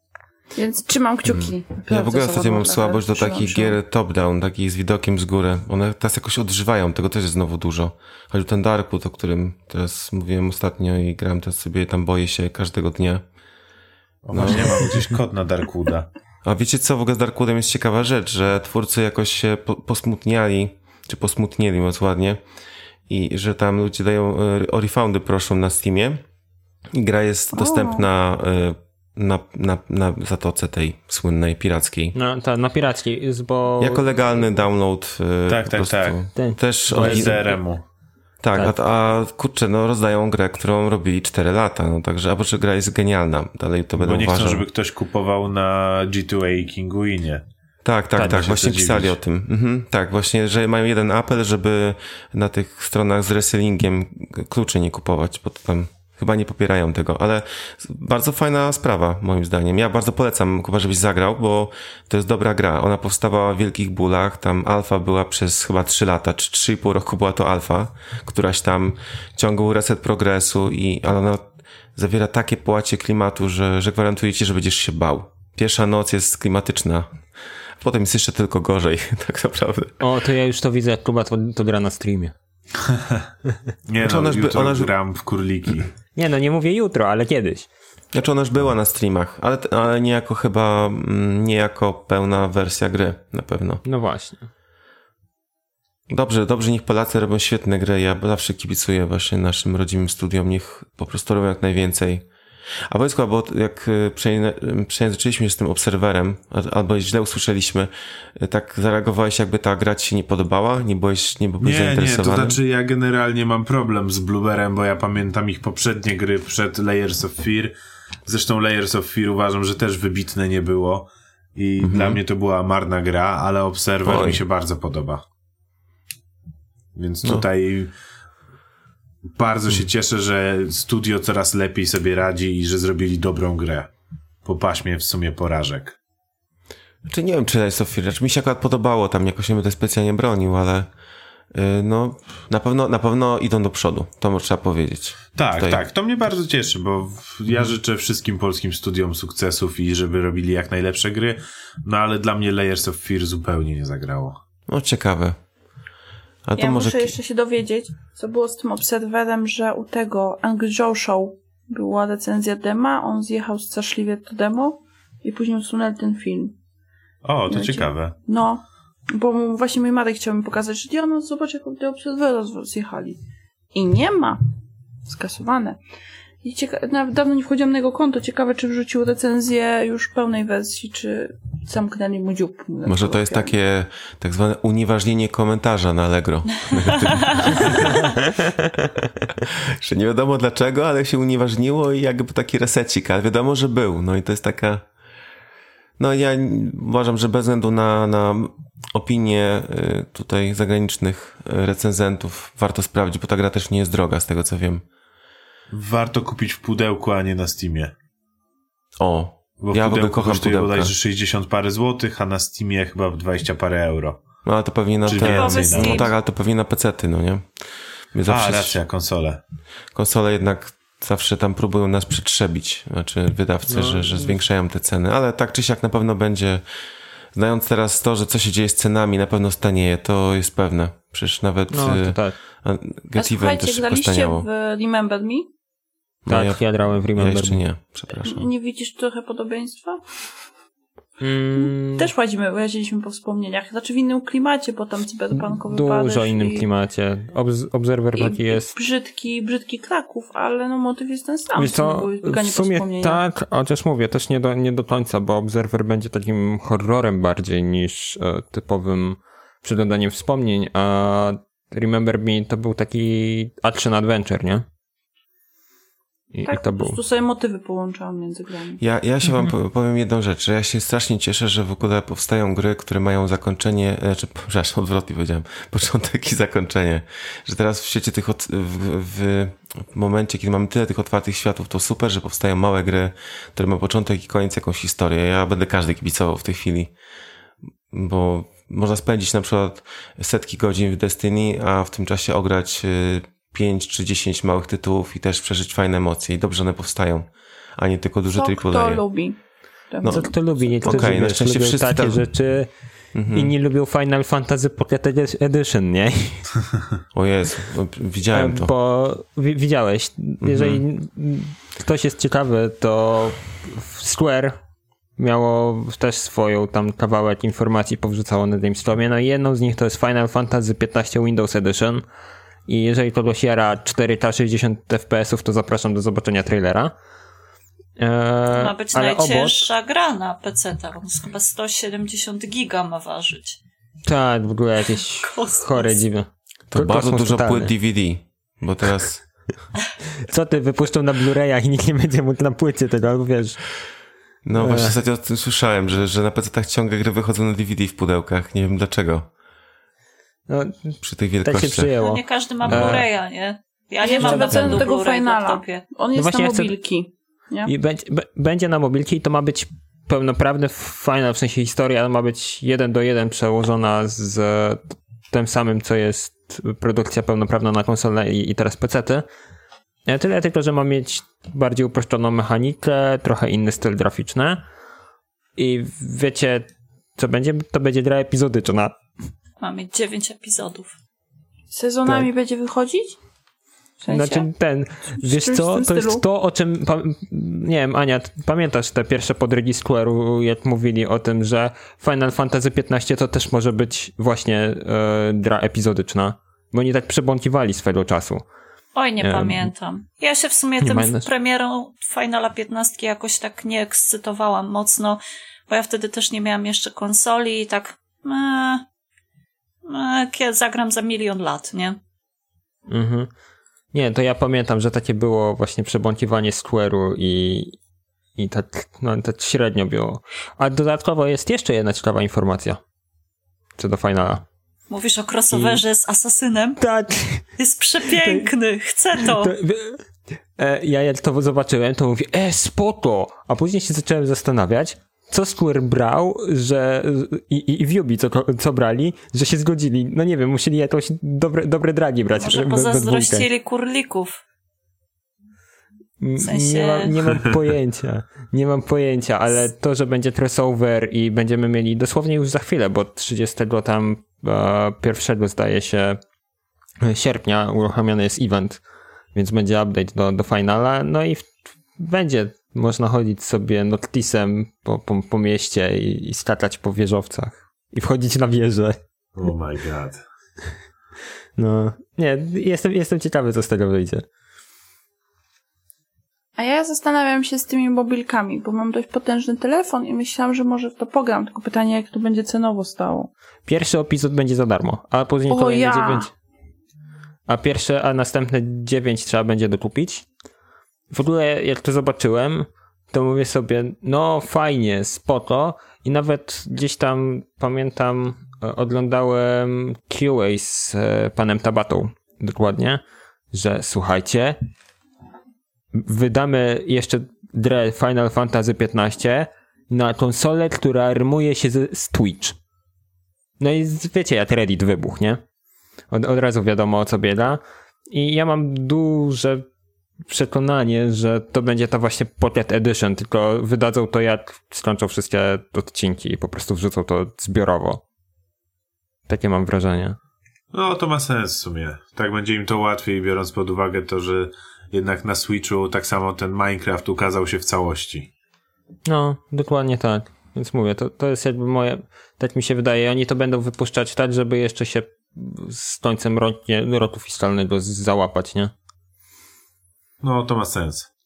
Więc trzymam kciuki. Mm. Ja w ogóle ostatnio mam słabość do Trzymam, takich trzymam. gier top-down, takich z widokiem z góry. One teraz jakoś odżywają, tego też jest znowu dużo. Choć ten Darkwood, o którym teraz mówiłem ostatnio i gram teraz sobie, tam boję się każdego dnia. O, Właśnie mam gdzieś kod na Darkwooda. A wiecie co, w ogóle z Darkwoodem jest ciekawa rzecz, że twórcy jakoś się po, posmutniali, czy posmutnieli, mówiąc ładnie, i że tam ludzie dają, e, o refundy proszą na Steamie i gra jest dostępna e, na, na, na zatoce tej słynnej, pirackiej. No, ta, na pirackiej, jest, bo... Jako legalny download. e, Tak, tak, tak. Ten- Też origi- DRM-u. Tak, Tak. A, a kurczę, no rozdają grę, którą robili 4 lata, no także, albo że gra jest genialna, dalej to będą Bo nie chcą, uważał. żeby ktoś kupował na G2A i Kinguinie. Tak, tak, Tak, tak, właśnie pisali dziwić. o tym. Mhm, tak, właśnie, że mają jeden apel, żeby na tych stronach z wrestlingiem kluczy nie kupować, bo to tam chyba nie popierają tego, ale bardzo fajna sprawa, moim zdaniem. Ja bardzo polecam, Kuba, żebyś zagrał, bo to jest dobra gra. Ona powstawała w wielkich bólach, tam alfa była przez chyba 3 lata, czy 3,5 roku była to alfa, któraś tam ciągł reset progresu i, ale ona zawiera takie połacie klimatu, że, że gwarantuję ci, że będziesz się bał. Pierwsza noc jest klimatyczna, Potem jest jeszcze tylko gorzej, tak naprawdę. O, to ja już to widzę, jak Kuba to, to gra na streamie. Nie Znaczy no, ona już ona już- gram w kurliki. Nie no, nie mówię jutro, ale kiedyś. Znaczy ona już była na streamach, ale, ale nie jako chyba, mm, nie jako pełna wersja gry, na pewno. No właśnie. Dobrze, dobrze, niech Polacy robią świetne gry. Ja zawsze kibicuję właśnie naszym rodzimym studiom. Niech po prostu robią jak najwięcej. A powiedz, bo jak y, przejęzyczyliśmy się z tym obserwerem, albo źle usłyszeliśmy, y, tak zareagowałeś, jakby ta gra ci się nie podobała? Nie byłeś, nie byłeś Nie, nie, to zainteresowany? znaczy ja generalnie mam problem z Blueberem, bo ja pamiętam ich poprzednie gry przed Layers of Fear. Zresztą Layers of Fear uważam, że też wybitne nie było. I dla mnie to była marna gra, ale Observer Oj. mi się bardzo podoba. Więc No. Bardzo się cieszę, że studio coraz lepiej sobie radzi i że zrobili dobrą grę. Po paśmie w sumie porażek. Znaczy nie wiem, czy Lies of Fear, mi się akurat podobało, tam jakoś nie będę specjalnie bronił, ale y, no, na pewno, na pewno idą do przodu, to trzeba powiedzieć. Tak, Tutaj- tak, to mnie bardzo cieszy, bo ja życzę wszystkim polskim studiom sukcesów i żeby robili jak najlepsze gry, no ale dla mnie Layers of Fear zupełnie nie zagrało. No ciekawe. A to Ja może... muszę jeszcze się dowiedzieć, co było z tym obserwerem, że u tego Angry Joe Show była recenzja dema, on zjechał straszliwie to demo i później usunęli ten film. O, to Wiecie. ciekawe. No, bo właśnie mój Marek chciał mi pokazać, że Diana, zobacz jak do obserwera z- zjechali. I nie ma. Skasowane. I cieka- dawno nie wchodziłam na jego konto. Ciekawe, czy wrzucił recenzję już pełnej wersji, czy zamknęli mu dziób. Może to jest takie tak zwane unieważnienie komentarza na Allegro. że nie wiadomo dlaczego, ale się unieważniło i jakby taki resecik, ale wiadomo, że był. No i to jest taka No ja uważam, że bez względu na, na opinie y, tutaj zagranicznych y, recenzentów warto sprawdzić, bo ta gra też nie jest droga, z tego co wiem. Warto kupić w pudełku, a nie na Steamie. O, Bo ja w w ogóle pudełku kocham kosztuje pudełka. bodajże 60 parę złotych, a na Steamie chyba w 20 parę euro. No ale to pewnie na Czy te... No tak, ale to pewnie na pecety, no nie? My A, racja, konsole. konsole jednak zawsze tam próbują nas przetrzebić, znaczy wydawcy, No. że, że zwiększają te ceny, ale tak czy siak na pewno będzie, znając teraz to, że co się dzieje z cenami, na pewno stanieje, to jest pewne. Przecież nawet No, y, to tak. a, A Get Even słuchajcie, też szybko staniało. w Remember Me? No, Tak, ja, ja grałem w ja Remember. jeszcze nie, przepraszam. Nie widzisz trochę podobieństwa? Mm, Też łazimy, łaziliśmy po wspomnieniach. Znaczy w innym klimacie, bo tam cyberpunkowy Dużo innym i, klimacie. Obz Observer i, taki jest. brzydki, brzydki Kraków, ale no motyw jest ten sam. Wiesz co, w sumie tak, chociaż mówię, też nie do, nie do końca, bo Observer będzie takim horrorem bardziej niż e, typowym przeglądaniem wspomnień, a Remember Me to był taki action adventure, nie? I, Tak, i to po był. prostu sobie motywy połączałam między grami. Ja, ja się wam Mhm. po- powiem jedną rzecz, że ja się strasznie cieszę, że w ogóle powstają gry, które mają zakończenie, znaczy, przepraszam, odwrotnie powiedziałem, początek i zakończenie. Że teraz w świecie tych, od, w, w, w momencie, kiedy mamy tyle tych otwartych światów, to super, że powstają małe gry, które mają początek i koniec, jakąś historię. Ja będę każdy kibicował w tej chwili, bo można spędzić na przykład setki godzin w Destiny, a w tym czasie ograć y, 5 czy 10 małych tytułów i też przeżyć fajne emocje i dobrze one powstają, a nie tylko duże Co AAA. kto lubi. No, Co kto lubi? Niektórzy na wiesz, szczęście lubią takie tam- rzeczy, inni lubią Final Fantasy Pocket Edition, nie? O Jezu, widziałem to. Bo wi- widziałeś, jeżeli ktoś jest ciekawy, to Square miało też swoją tam kawałek informacji powrzucało na Gamescomie, no i jedną z nich to jest Final Fantasy 15 Windows Edition i jeżeli kogoś jara 4K 60 FPS-ów, to zapraszam do zobaczenia trailera. Eee, Ma być ale obok, najcięższa gra na PC. On chyba 170 giga ma ważyć. tak, w ogóle jakieś Kosmos. chore dziwne. To Ko- bardzo dużo totalny. płyt DVD, bo teraz... Co ty, wypuszczą na Blu-rayach i nikt nie będzie mógł na płycie tego, albo wiesz... No właśnie Ech. ostatnio o tym słyszałem, że, że na PC-tach ciągle gry wychodzą na DVD w pudełkach. Nie wiem dlaczego. No, Przy tych tak się wielkościach. przyjęło. No nie każdy ma E. Blu-raya, nie? Ja nie Jeszcze mam do tego Finala. On jest właśnie na chcę- mobilki. Nie? I będzie, będzie na mobilki i to ma być pełnoprawny final, w sensie historia ale ma być jeden do jeden przełożona z tym samym, co jest produkcja pełnoprawna na konsolę i, i teraz pecety. Tyle tylko, że ma mieć bardziej uproszczoną mechanikę, trochę inny styl graficzny i wiecie, co będzie? To będzie gra epizodyczna. Ma mieć 9 epizodów. Sezonami będzie wychodzić? W sensie? Znaczy ten, wiesz co, to jest to, o czym, nie wiem, Ania, pamiętasz te pierwsze podrygi Square'u, jak mówili o tym, że Final Fantasy XV to też może być właśnie e, gra epizodyczna, bo oni tak przebąkiwali swego czasu. Oj, nie Em, pamiętam. Ja się w sumie tym pamiętasz? premierą Finala 15 jakoś tak nie ekscytowałam mocno, bo ja wtedy też nie miałam jeszcze konsoli i tak me, me, kie- zagram za milion lat, nie? Mhm. Nie, to ja pamiętam, że takie było właśnie przebąkiwanie Square'u i, i tak, no, tak średnio było. A dodatkowo jest jeszcze jedna ciekawa informacja co do Finala. Mówisz o crossoverze z Asasynem? Tak, Jest przepiękny, chcę to. To, e, ja jak to zobaczyłem, to mówię, e, spoko! A później się zacząłem zastanawiać, co Square brał, że i, i, i w Yubi co, co brali, że się zgodzili. No nie wiem, musieli jakieś dobre, dobre dragi brać. Może pozazdrościli kurlików. W sensie- Nie, mam, nie mam pojęcia. Nie mam pojęcia, ale to, że będzie crossover i będziemy mieli dosłownie już za chwilę, bo 30 tam e, pierwszego zdaje się sierpnia uruchomiony jest event, więc będzie update do, do finala, no i w, będzie można chodzić sobie notlisem po, po, po mieście i, i skakać po wieżowcach i wchodzić na wieżę. Oh my god. No, nie, jestem, jestem ciekawy, co z tego wyjdzie. A ja zastanawiam się z tymi mobilkami, bo mam dość potężny telefon i myślałam, że może w to pogram. Tylko pytanie, jak to będzie cenowo stało. Pierwszy epizod będzie za darmo, a później O, kolejne ja. dziewięć. A pierwsze, a następne dziewięć trzeba będzie dokupić. W ogóle, jak to zobaczyłem, to mówię sobie, no fajnie, spoko. I nawet gdzieś tam pamiętam, e, oglądałem QA z e, panem Tabatą, dokładnie, że słuchajcie, wydamy jeszcze grę Final Fantasy XV na konsolę, która rymuje się z, z Twitch. No i wiecie, jak Reddit wybuchł, nie? Od, od razu wiadomo o co biega. I ja mam duże przekonanie, że to będzie ta właśnie Pocket Edition, tylko wydadzą to jak skończą wszystkie odcinki i po prostu wrzucą to zbiorowo. Takie mam wrażenie. No, to ma sens w sumie. Tak będzie im to łatwiej, biorąc pod uwagę to, że jednak na Switchu tak samo ten Minecraft ukazał się w całości. No, dokładnie tak. Więc mówię, to, to jest jakby moje, tak mi się wydaje, oni to będą wypuszczać tak, żeby jeszcze się z końcem rocznie, roku fiskalnego załapać, nie? No, to ma sens.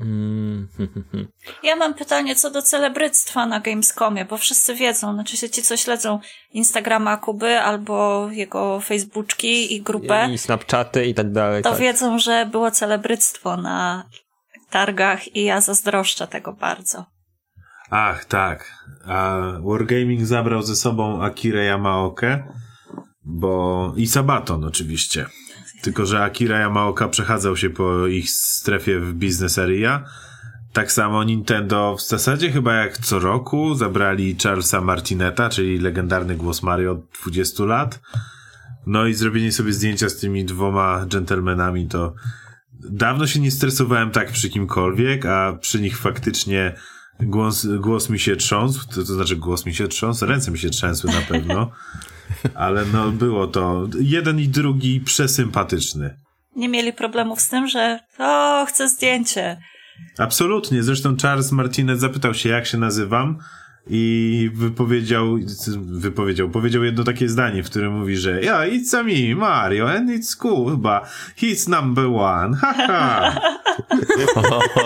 Mm. Ja mam pytanie co do celebryctwa na Gamescomie, bo wszyscy wiedzą, znaczy się ci, co śledzą Instagrama Kuby albo jego Facebooczki i grupę, I Snapchaty i tak dalej. to tak. wiedzą, że było celebryctwo na targach i ja zazdroszczę tego bardzo. Ach, tak. A Wargaming zabrał ze sobą Akirę Yamaokę, bo i Sabaton oczywiście. Tylko, że Akira Yamaoka przechadzał się po ich strefie w Business Area. Tak samo Nintendo w zasadzie chyba jak co roku zabrali Charlesa Martineta, czyli legendarny głos Mario od 20 lat. No i zrobienie sobie zdjęcia z tymi dwoma dżentelmenami to dawno się nie stresowałem tak przy kimkolwiek, a przy nich faktycznie głos, głos mi się trząsł, to, to znaczy głos mi się trząsł, ręce mi się trzęsły na pewno, ale no było to jeden i drugi przesympatyczny. Nie mieli problemów z tym, że o, chcę zdjęcie. Absolutnie, zresztą Charles Martinez zapytał się jak się nazywam i wypowiedział, wypowiedział, powiedział jedno takie zdanie, w którym mówi, że ja, it's a me, Mario, and it's cool, chyba, he's number one, haha.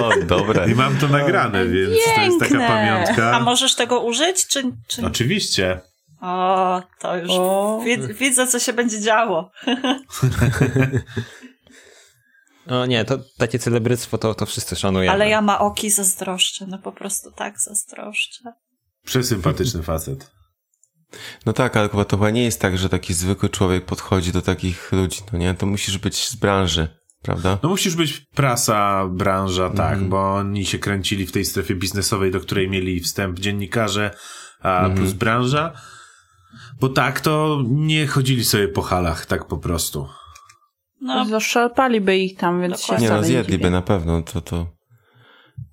O, dobre. I mam to nagrane, więc to jest taka Piękne. pamiątka. A możesz tego użyć, czy... czy... Oczywiście. O, to już O. wi- widzę, co się będzie działo. No nie, to takie celebryctwo to, to wszyscy szanujemy. Ale ja ma oki zazdroszczę, no po prostu tak zazdroszczę. Przesympatyczny facet. No tak, ale chyba to chyba nie jest tak, że taki zwykły człowiek podchodzi do takich ludzi, no nie? To musisz być z branży, prawda? No musisz być prasa, branża, tak, bo oni się kręcili w tej strefie biznesowej, do której mieli wstęp dziennikarze, a plus branża. Bo tak, to nie chodzili sobie po halach, tak po prostu. No, Zaszarpaliby ich tam, więc się Dokładnie. Nie no, zjedliby na pewno, to to...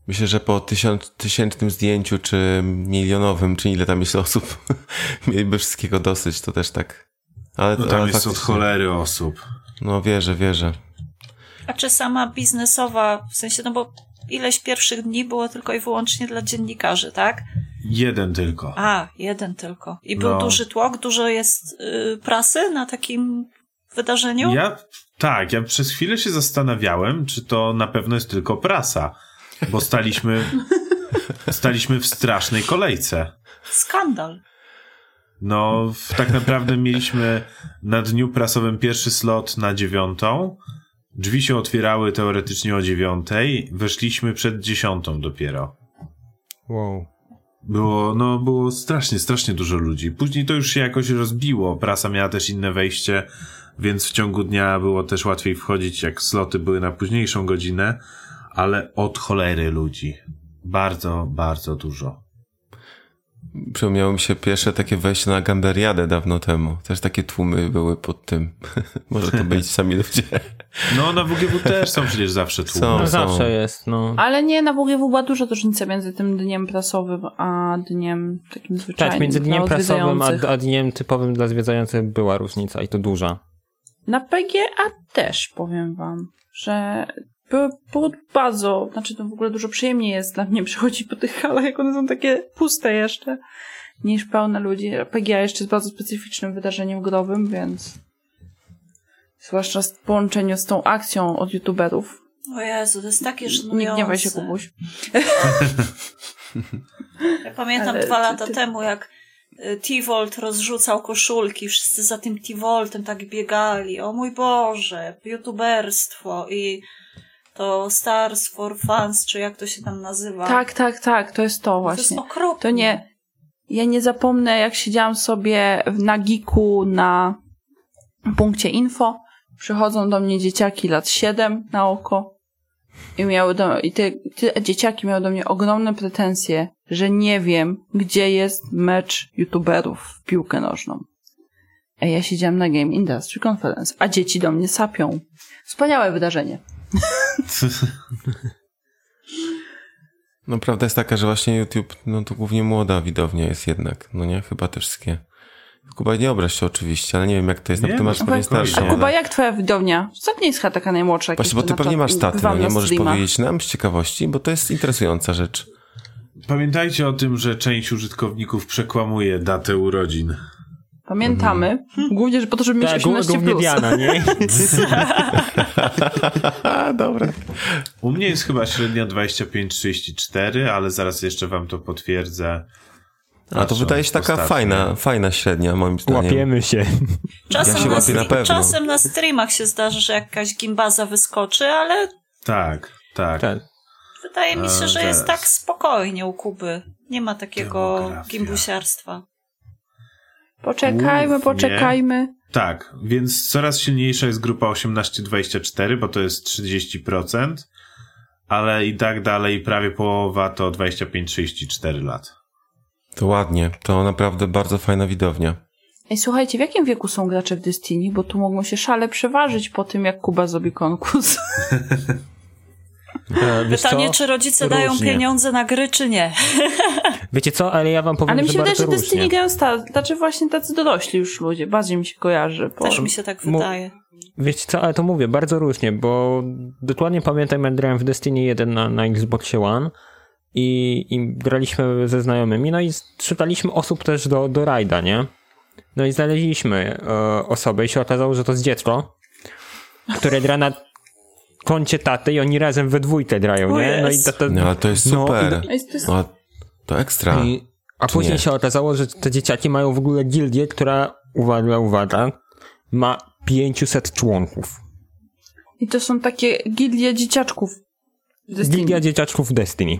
Myślę, że po tysiąc, tysięcznym zdjęciu, czy milionowym, czy ile tam jest osób, mieliby wszystkiego dosyć, to też tak. Ale, No tam ale jest od cholery osób. No wierzę, wierzę. a czy sama biznesowa, w sensie, no bo ileś pierwszych dni było tylko i wyłącznie dla dziennikarzy, tak? Jeden tylko. A, jeden tylko. I był No. duży tłok, dużo jest y, prasy na takim wydarzeniu? Ja, tak, ja przez chwilę się zastanawiałem, czy to na pewno jest tylko prasa, bo staliśmy, staliśmy w strasznej kolejce. Skandal. No, w, tak naprawdę mieliśmy na dniu prasowym pierwszy slot na dziewiątą. Drzwi się otwierały teoretycznie o dziewiątej. Weszliśmy przed dziesiątą dopiero. Wow. Było, no, było strasznie, strasznie dużo ludzi. Później to już się jakoś rozbiło. Prasa miała też inne wejście, więc w ciągu dnia było też łatwiej wchodzić, jak sloty były na późniejszą godzinę, ale od cholery ludzi. Bardzo, bardzo dużo. Przypomniało mi się pierwsze takie wejście na Gamberiadę dawno temu. Też takie tłumy były pod tym. Może to być sami ludzie. No, na WGW też są przecież zawsze tłumy. Są. No są. zawsze jest, no. Ale nie, na WGW była duża różnica między tym dniem prasowym, a dniem takim zwyczajnym. Tak, między dniem prasowym a, a dniem typowym dla zwiedzających była różnica i to duża. Na PGA też powiem wam, że było, było bardzo, znaczy to w ogóle dużo przyjemniej jest dla mnie przychodzić po tych halach, jak one są takie puste jeszcze, niż pełne ludzi. PGA jeszcze jest bardzo specyficznym wydarzeniem growym, więc zwłaszcza w połączeniu z tą akcją od youtuberów. O Jezu, to jest takie żenujące. Nie gniewaj się, Kubuś. Ja pamiętam Ale dwa lata ty- temu, jak y, T-Volt rozrzucał koszulki, wszyscy za tym T-Voltem tak biegali. O mój Boże, youtuberstwo i To Stars for Fans, czy jak to się tam nazywa. Tak, tak, tak, to jest to To jest właśnie. okropne. To nie, ja nie zapomnę, jak siedziałam sobie na Geeku na punkcie info, przychodzą do mnie dzieciaki lat 7 na oko i miały do, i te, te dzieciaki miały do mnie ogromne pretensje, że nie wiem, gdzie jest mecz youtuberów w piłkę nożną. A ja siedziałam na Game Industry Conference, a dzieci do mnie sapią. Wspaniałe wydarzenie. No prawda jest taka, że właśnie YouTube, no to głównie młoda widownia jest jednak, no nie? Chyba te wszystkie. Kuba, nie obraź się oczywiście, ale nie wiem jak to jest, no Nie, bo ty no masz pewnie spokojnie. starsze. A ale- Kuba, jak twoja widownia? Ostatnio jest chyba taka najmłodsza. jak Właśnie, bo ty pewnie masz staty, no nie możesz streamach. powiedzieć nam z ciekawości, bo to jest interesująca rzecz. Pamiętajcie o tym, że część użytkowników przekłamuje datę urodzin. Pamiętamy. Głównie, że po to, żeby mieć Tak, 18+. głównie Diana, nie? Dobra. U mnie jest chyba średnia 25-34, ale zaraz jeszcze wam to potwierdzę. A to wydaje się taka ostatnio. fajna, fajna średnia moim zdaniem. Łapiemy się. Czasem, Ja się na, łapię na pewno. czasem na streamach się zdarza, że jakaś gimbaza wyskoczy, ale Tak, tak. Tak. wydaje mi się, A, że jest tak spokojnie u Kuby. Nie ma takiego Demografia. gimbusiarstwa. Poczekajmy, Głównie- poczekajmy. Tak, więc coraz silniejsza jest grupa 18-24, bo to jest 30%, ale i tak dalej prawie połowa to 25-34 lat. To ładnie, to naprawdę bardzo fajna widownia. Ej, słuchajcie, w jakim wieku są gracze w Destiny? Bo tu mogą się szale przeważyć po tym, jak Kuba zrobi konkurs. E, Pytanie, co? czy rodzice dają Różnie. pieniądze na gry, czy nie. Wiecie co, ale ja wam powiem, Ale mi że się wydaje, bardzo że Destiny grają star, znaczy właśnie tacy dorośli już ludzie. Bardziej mi się kojarzy. Bo... Też mi się tak wydaje. Wiecie co, ale to mówię, bardzo różnie, bo dokładnie pamiętam, jak grałem w Destiny 1 na, na Xbox One i, i graliśmy ze znajomymi, no i szukaliśmy osób też do, do rajda, nie? No i znaleźliśmy e, osobę i się okazało, że to jest dziecko, które gra na koncie taty i oni razem we dwójkę grają, nie? No i to, to, No ale to jest No, super. No, to ekstra. I, a Czy później nie? się okazało, że te dzieciaki mają w ogóle gildię, która, uwaga, uwaga, ma 500 członków. I to są takie gildie dzieciaczków. Destiny. Gildia dzieciaczków Destiny.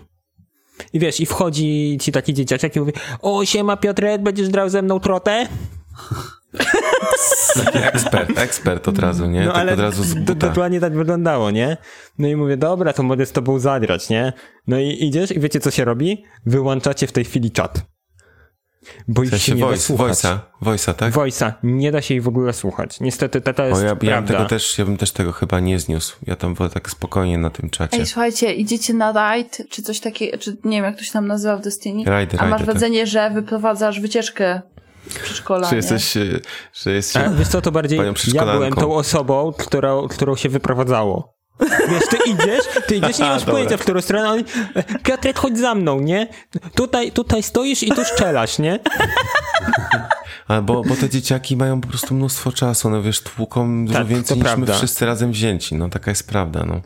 I wiesz, i wchodzi ci taki dzieciaczek i mówi o, siema Piotrek, będziesz grał ze mną trotę? Ekspert, ekspert od razu, nie? No tak ale od razu z buta. dokładnie tak wyglądało, nie? No i mówię, dobra, to mogę z tobą zagrać, nie? No i idziesz i wiecie co się robi? Wyłączacie w tej chwili czat. Bo W ich się nie da voice, słuchać. voice'a, voice'a, tak? Voice'a, nie da się ich w ogóle słuchać. Niestety, to jest O, ja, ja, bym tego też, ja bym też tego chyba nie zniósł. Ja tam wolę tak spokojnie na tym czacie. Ej, słuchajcie, idziecie na rajd, czy coś takiego, czy nie wiem, jak to się tam nazywa w Destiny, Rajdy, a masz tak. wrażenie, że wyprowadzasz wycieczkę przedszkola, Czy jesteś, e, że jest A, wiesz co, to bardziej ja byłem tą osobą, którą, którą się wyprowadzało. Wiesz, ty idziesz, ty idziesz i nie masz pojęcia, w którą stronę. Oni, e, Piotrek, chodź za mną, nie? Tutaj, tutaj stoisz i tu strzelasz, nie? A, bo, bo te dzieciaki mają po prostu mnóstwo czasu, no wiesz, tłuką dużo Tak, więcej niż my prawda. wszyscy razem wzięci. No taka jest prawda, no. To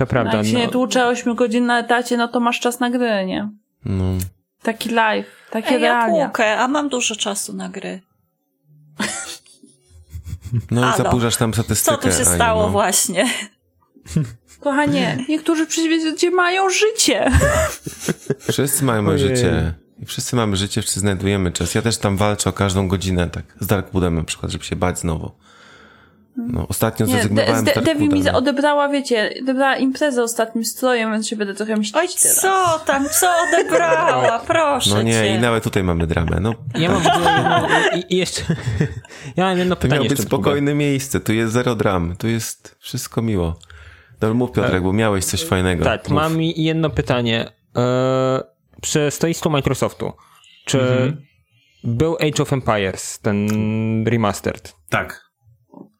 No, prawda. jak się nie No, tłucze 8 godzin na etacie, no to masz czas na gry, nie? no. Taki live, takie Ej, ja realia. płukę, a mam dużo czasu na gry. No i zaburzasz tam Co statystykę. tu się Aniu, stało no. właśnie? Kochanie, niektórzy przecież mają życie. Wszyscy mamy Ojej. życie. I wszyscy mamy życie, wszyscy znajdujemy czas. Ja też tam walczę o każdą godzinę, tak. Z Darkwoodem na przykład, żeby się bać znowu. No, ostatnio Nie, zrezygnowałem de, z de, Devi mi odebrała, wiecie, odebrała imprezę ostatnim strojem, więc się będę trochę mścić Oj, teraz. co tam, co odebrała? Proszę No nie, cię. i nawet tutaj mamy dramę. No, ja mam w ogóle jedno, i, i jeszcze... Ja mam jedno to pytanie miało być jeszcze do Kuby. spokojne miejsce. Tu jest zero dram. Tu jest wszystko miło. Dobra, mów Piotrek, bo miałeś coś fajnego. Tak, mów. mam i- jedno pytanie. E, przy stoisku Microsoftu, czy Mhm. był Age of Empires, ten remastered? Tak,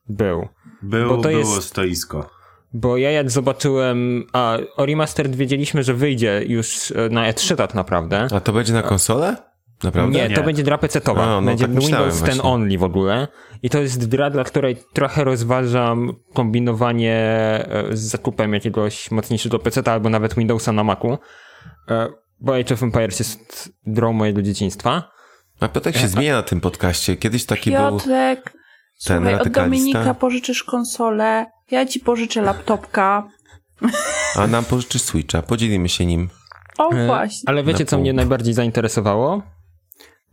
Był. był, Bo to było jest- stoisko. Bo ja jak zobaczyłem, a o remastered wiedzieliśmy, że wyjdzie już e, na E3 tak naprawdę. A to będzie na konsolę? Naprawdę? Nie, to Nie. będzie gra PC-towa. A, no będzie tak Windows 10 właśnie. only w ogóle. I to jest gra, dla której trochę rozważam kombinowanie e, z zakupem jakiegoś mocniejszego PC albo nawet Windowsa na Macu. E, Bo Age of Empires jest grą mojego dzieciństwa. A Piotrek się zmienia na tym podcaście. Kiedyś taki był... Piotrek, słuchaj, od. Dominika pożyczysz konsolę, ja ci pożyczę laptopka, A nam pożyczy Switcha, podzielimy się nim. O, E, właśnie. Ale wiecie, co mnie najbardziej zainteresowało?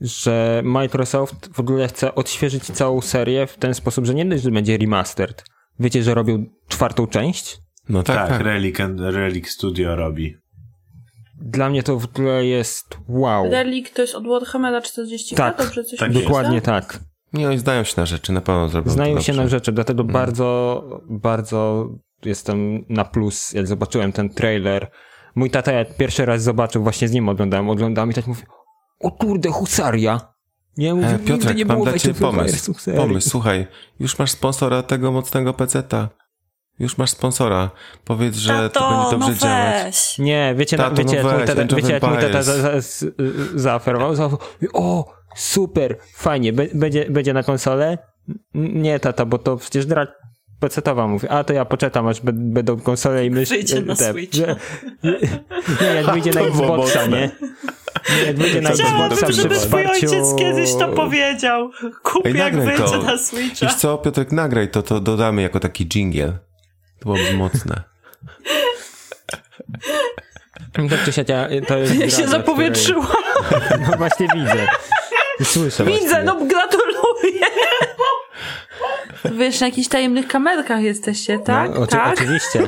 Że Microsoft w ogóle chce odświeżyć całą serię w ten sposób, że nie dość, że będzie remastered. Wiecie, że robią czwartą część? No tak, Tak, tak. Relic, Relic Studio robi. Dla mnie to w ogóle jest wow. Relic to jest od Warhammera 40 Tak, dobrze coś tak? Dokładnie tak. Nie, oni zdają się na rzeczy, na pewno zrobią Znają to się na rzeczy, dlatego bardzo, bardzo jestem na plus, jak zobaczyłem ten trailer. Mój tata jak pierwszy raz zobaczył, właśnie z nim oglądałem, oglądałem i tak mówi, o kurde, husaria. Nie, mówi, E, nigdy Piotrek, nie mam było dla ciebie pomysł. Pomysł, słuchaj, już masz sponsora tego mocnego peceta. Już masz sponsora. Powiedz, że to Tato, będzie no dobrze działać. weź. Nie, wiecie, Tato, na, wiecie, no jak mój weź, tata, wiecie jak mój tata za, za, zaoferował? Zaoferował, O, super, fajnie, będzie, będzie na konsolę? Nie, tata, bo to przecież gra pecetowa mówi, a to ja poczekam, aż będą konsole i myśl... Wyjdzie na Switcha. że- Nie, jak wyjdzie na Xboxa, nie? Nie, jak wyjdzie na Chciałabym, Xboxa żeby twój wsparciu... ojciec kiedyś to powiedział. Kup Ej, jak wyjdzie to. na Switcha. Wiesz co, Piotrek, nagraj to, to dodamy jako taki jingle. To byłoby mocne. Tak czy siak, ja- to jest Ja gra, się zapowietrzyłam. której- No właśnie widzę. Słyszę Widzę, właściwie. no gratuluję. Wiesz, na jakichś tajemnych kamerkach jesteście, tak? No, oczy- tak? Oczywiście.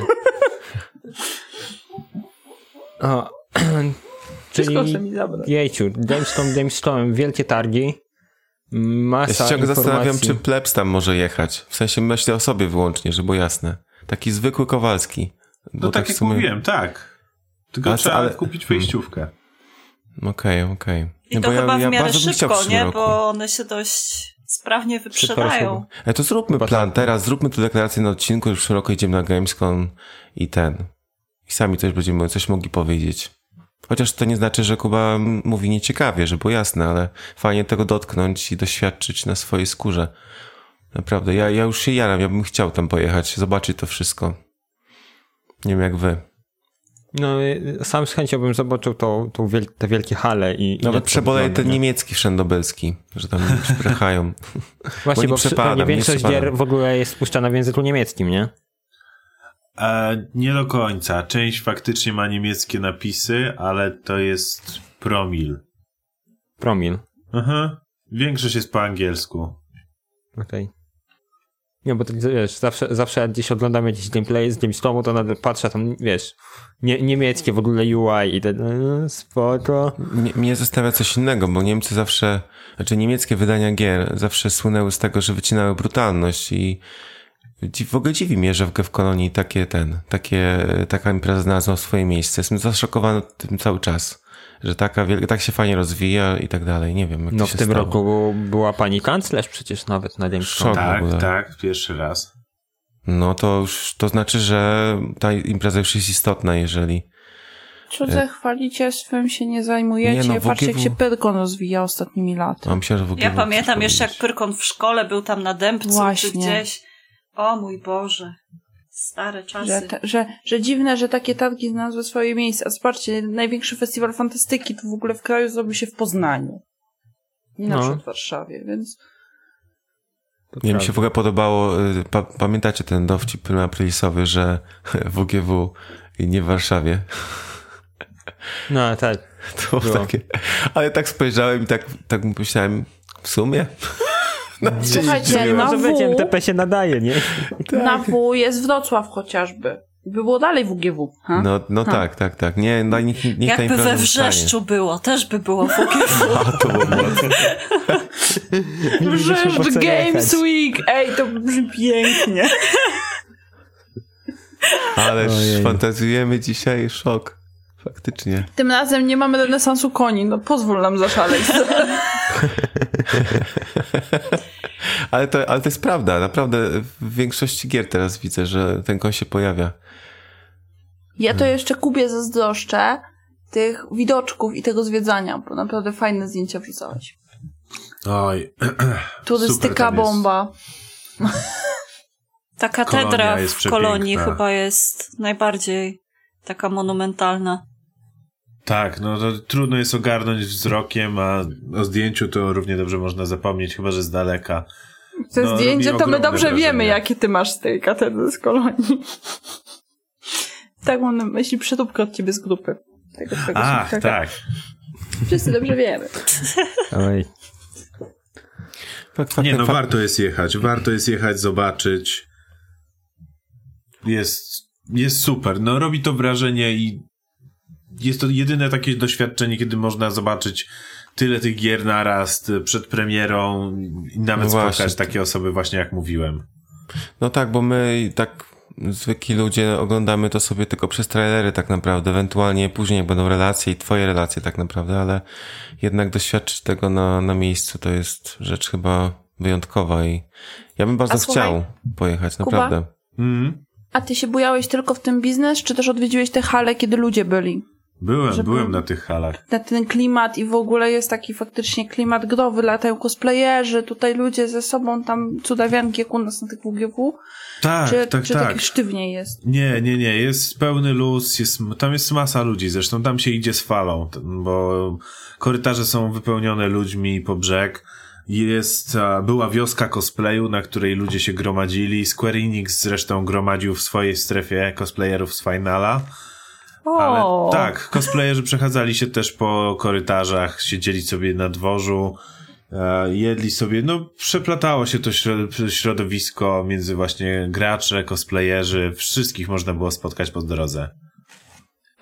O, czyli jejciu, Gamescom, Gamescomem, wielkie targi, masa Ja się informacji. zastanawiam, czy plebs tam może jechać. W sensie myślę o sobie wyłącznie, żeby było jasne. Taki zwykły Kowalski. No tak, w jak sumie- mówiłem, tak. Tylko trzeba ale- kupić wejściówkę. Okej, okej. I Nie, to bo ja- chyba w ja miarę w szybko, nie? roku. Bo one się dość sprawnie wyprzedają. E, to zróbmy plan teraz, zróbmy tu deklarację na odcinku, już w przyszłym roku idziemy na Gamescom i ten. I sami też będziemy coś mogli powiedzieć. Chociaż to nie znaczy, że Kuba mówi nieciekawie, żeby było jasne, ale fajnie tego dotknąć i doświadczyć na swojej skórze. Naprawdę, ja, ja już się jaram, ja bym chciał tam pojechać, zobaczyć to wszystko. Nie wiem jak wy. No, y, sam z chęcią bym zobaczył tą, tą wiel- te wielkie hale i... Nawet przeboleję ten nie? niemiecki wszędobelski, że tam szprechają. Właśnie, nie bo przepadam, nie większość gier w ogóle jest puszczana w języku niemieckim, nie? E, nie do końca. Część faktycznie ma niemieckie napisy, ale to jest promil. Promil. Aha. Większość jest po angielsku. Okej. Nie, bo tak, wiesz, zawsze, zawsze gdzieś oglądam jakieś gameplay z Gamescomu, to nagle patrzę tam, wiesz, nie, niemieckie w ogóle UI i ten, e, spoko. Mnie, mnie zastanawia coś innego, bo Niemcy zawsze, znaczy niemieckie wydania gier zawsze słynęły z tego, że wycinały brutalność i w ogóle dziwi mnie, że w, w Kolonii takie ten, takie, taka impreza znalazła swoje miejsce. Jestem zaszokowany tym cały czas, że taka wielka, tak się fajnie rozwija i tak dalej. Nie wiem, jak No to w tym stało. roku była pani kanclerz przecież nawet na Gamescom. Szok. Tak, tak, pierwszy raz. No to już, to znaczy, że ta impreza już jest istotna, jeżeli Co zachwalicie, swym się nie zajmujecie. Nie no, Patrzcie, jak się Pyrkon rozwija ostatnimi laty. że Ja pamiętam jeszcze jak. Pyrkon w szkole był tam na Dębcu czy Właśnie. gdzieś. O mój Boże. Stare Że, czasy. te, że, że dziwne, że takie targi znalazły swoje miejsce. A zobaczcie, największy festiwal fantastyki tu w ogóle w kraju zrobił się w Poznaniu. Nie na No. przykład w Warszawie, więc To Nie, mi się w ogóle podobało, y, pa, pamiętacie ten dowcip aprilisowy, że WGW nie w Warszawie. No tak. To było Było. takie, ale tak spojrzałem i tak, tak myślałem, w sumie? Się Słuchajcie, na W- wiecie, MTP się nadaje, nie? na W jest Wrocław chociażby. By było dalej WGW. Ha? No, no Ha. tak, tak, tak. Nie, no, niech, niech Jakby we zostanie. Wrzeszczu było, też by było WGW. A, to było Wrzeszcz Games. Week! Ej, to brzmi pięknie. Ależ Ojej. fantazjujemy dzisiaj, szok. Faktycznie. Tym razem nie mamy renesansu koni, no pozwól nam zaszaleć. Ale to, ale to jest prawda, naprawdę w większości gier teraz widzę, że ten koń się pojawia. Ja to jeszcze Kubie zazdroszczę tych widoczków i tego zwiedzania, bo naprawdę fajne zdjęcia wrzucałeś. Oj, Turystyka bomba. Ta katedra w Kolonii chyba jest najbardziej taka monumentalna. tak, no to trudno jest ogarnąć wzrokiem, a o zdjęciu to równie dobrze można zapomnieć, chyba że z daleka. Te No, zdjęcia robi to my dobrze wrażenie. wiemy, jakie ty masz z tej katedry z kolonii. Tak mam na myśli przeróbkę od ciebie z grupy. Tego twojego Ach, słuchacza. tak. Wszyscy dobrze wiemy. Oj. Fakt, fakt, Nie, no fakt, warto jest jechać. Warto jest jechać, zobaczyć. Jest, jest super. No robi to wrażenie i jest to jedyne takie doświadczenie, kiedy można zobaczyć tyle tych gier naraz przed premierą i nawet No właśnie. spotkać takie osoby właśnie jak mówiłem. No tak, bo my tak zwykli ludzie oglądamy to sobie tylko przez trailery tak naprawdę, ewentualnie później jak będą relacje i twoje relacje tak naprawdę, ale jednak doświadczyć tego na, na miejscu to jest rzecz chyba wyjątkowa i ja bym bardzo słuchaj, chciał pojechać, Kuba? naprawdę. Mhm. A ty się bujałeś tylko w tym biznes, czy też odwiedziłeś te hale, kiedy ludzie byli? Byłem, Żeby- byłem na tych halach. Na ten klimat i w ogóle jest taki faktycznie klimat growy, latają cosplayerzy, tutaj ludzie ze sobą tam cudawianki jak u nas na tych WGW, Tak, czy, tak, czy tak. sztywniej jest? Nie, nie, nie, jest pełny luz, jest, tam jest masa ludzi, zresztą tam się idzie z falą, bo korytarze są wypełnione ludźmi po brzeg. Jest, była wioska cosplayu, na której ludzie się gromadzili. Square Enix zresztą gromadził w swojej strefie cosplayerów z Finala. Ale O, tak, cosplayerzy przechadzali się też po korytarzach, siedzieli sobie na dworzu, e, jedli sobie, no przeplatało się to śro- środowisko między właśnie gracze, cosplayerzy, wszystkich można było spotkać po drodze.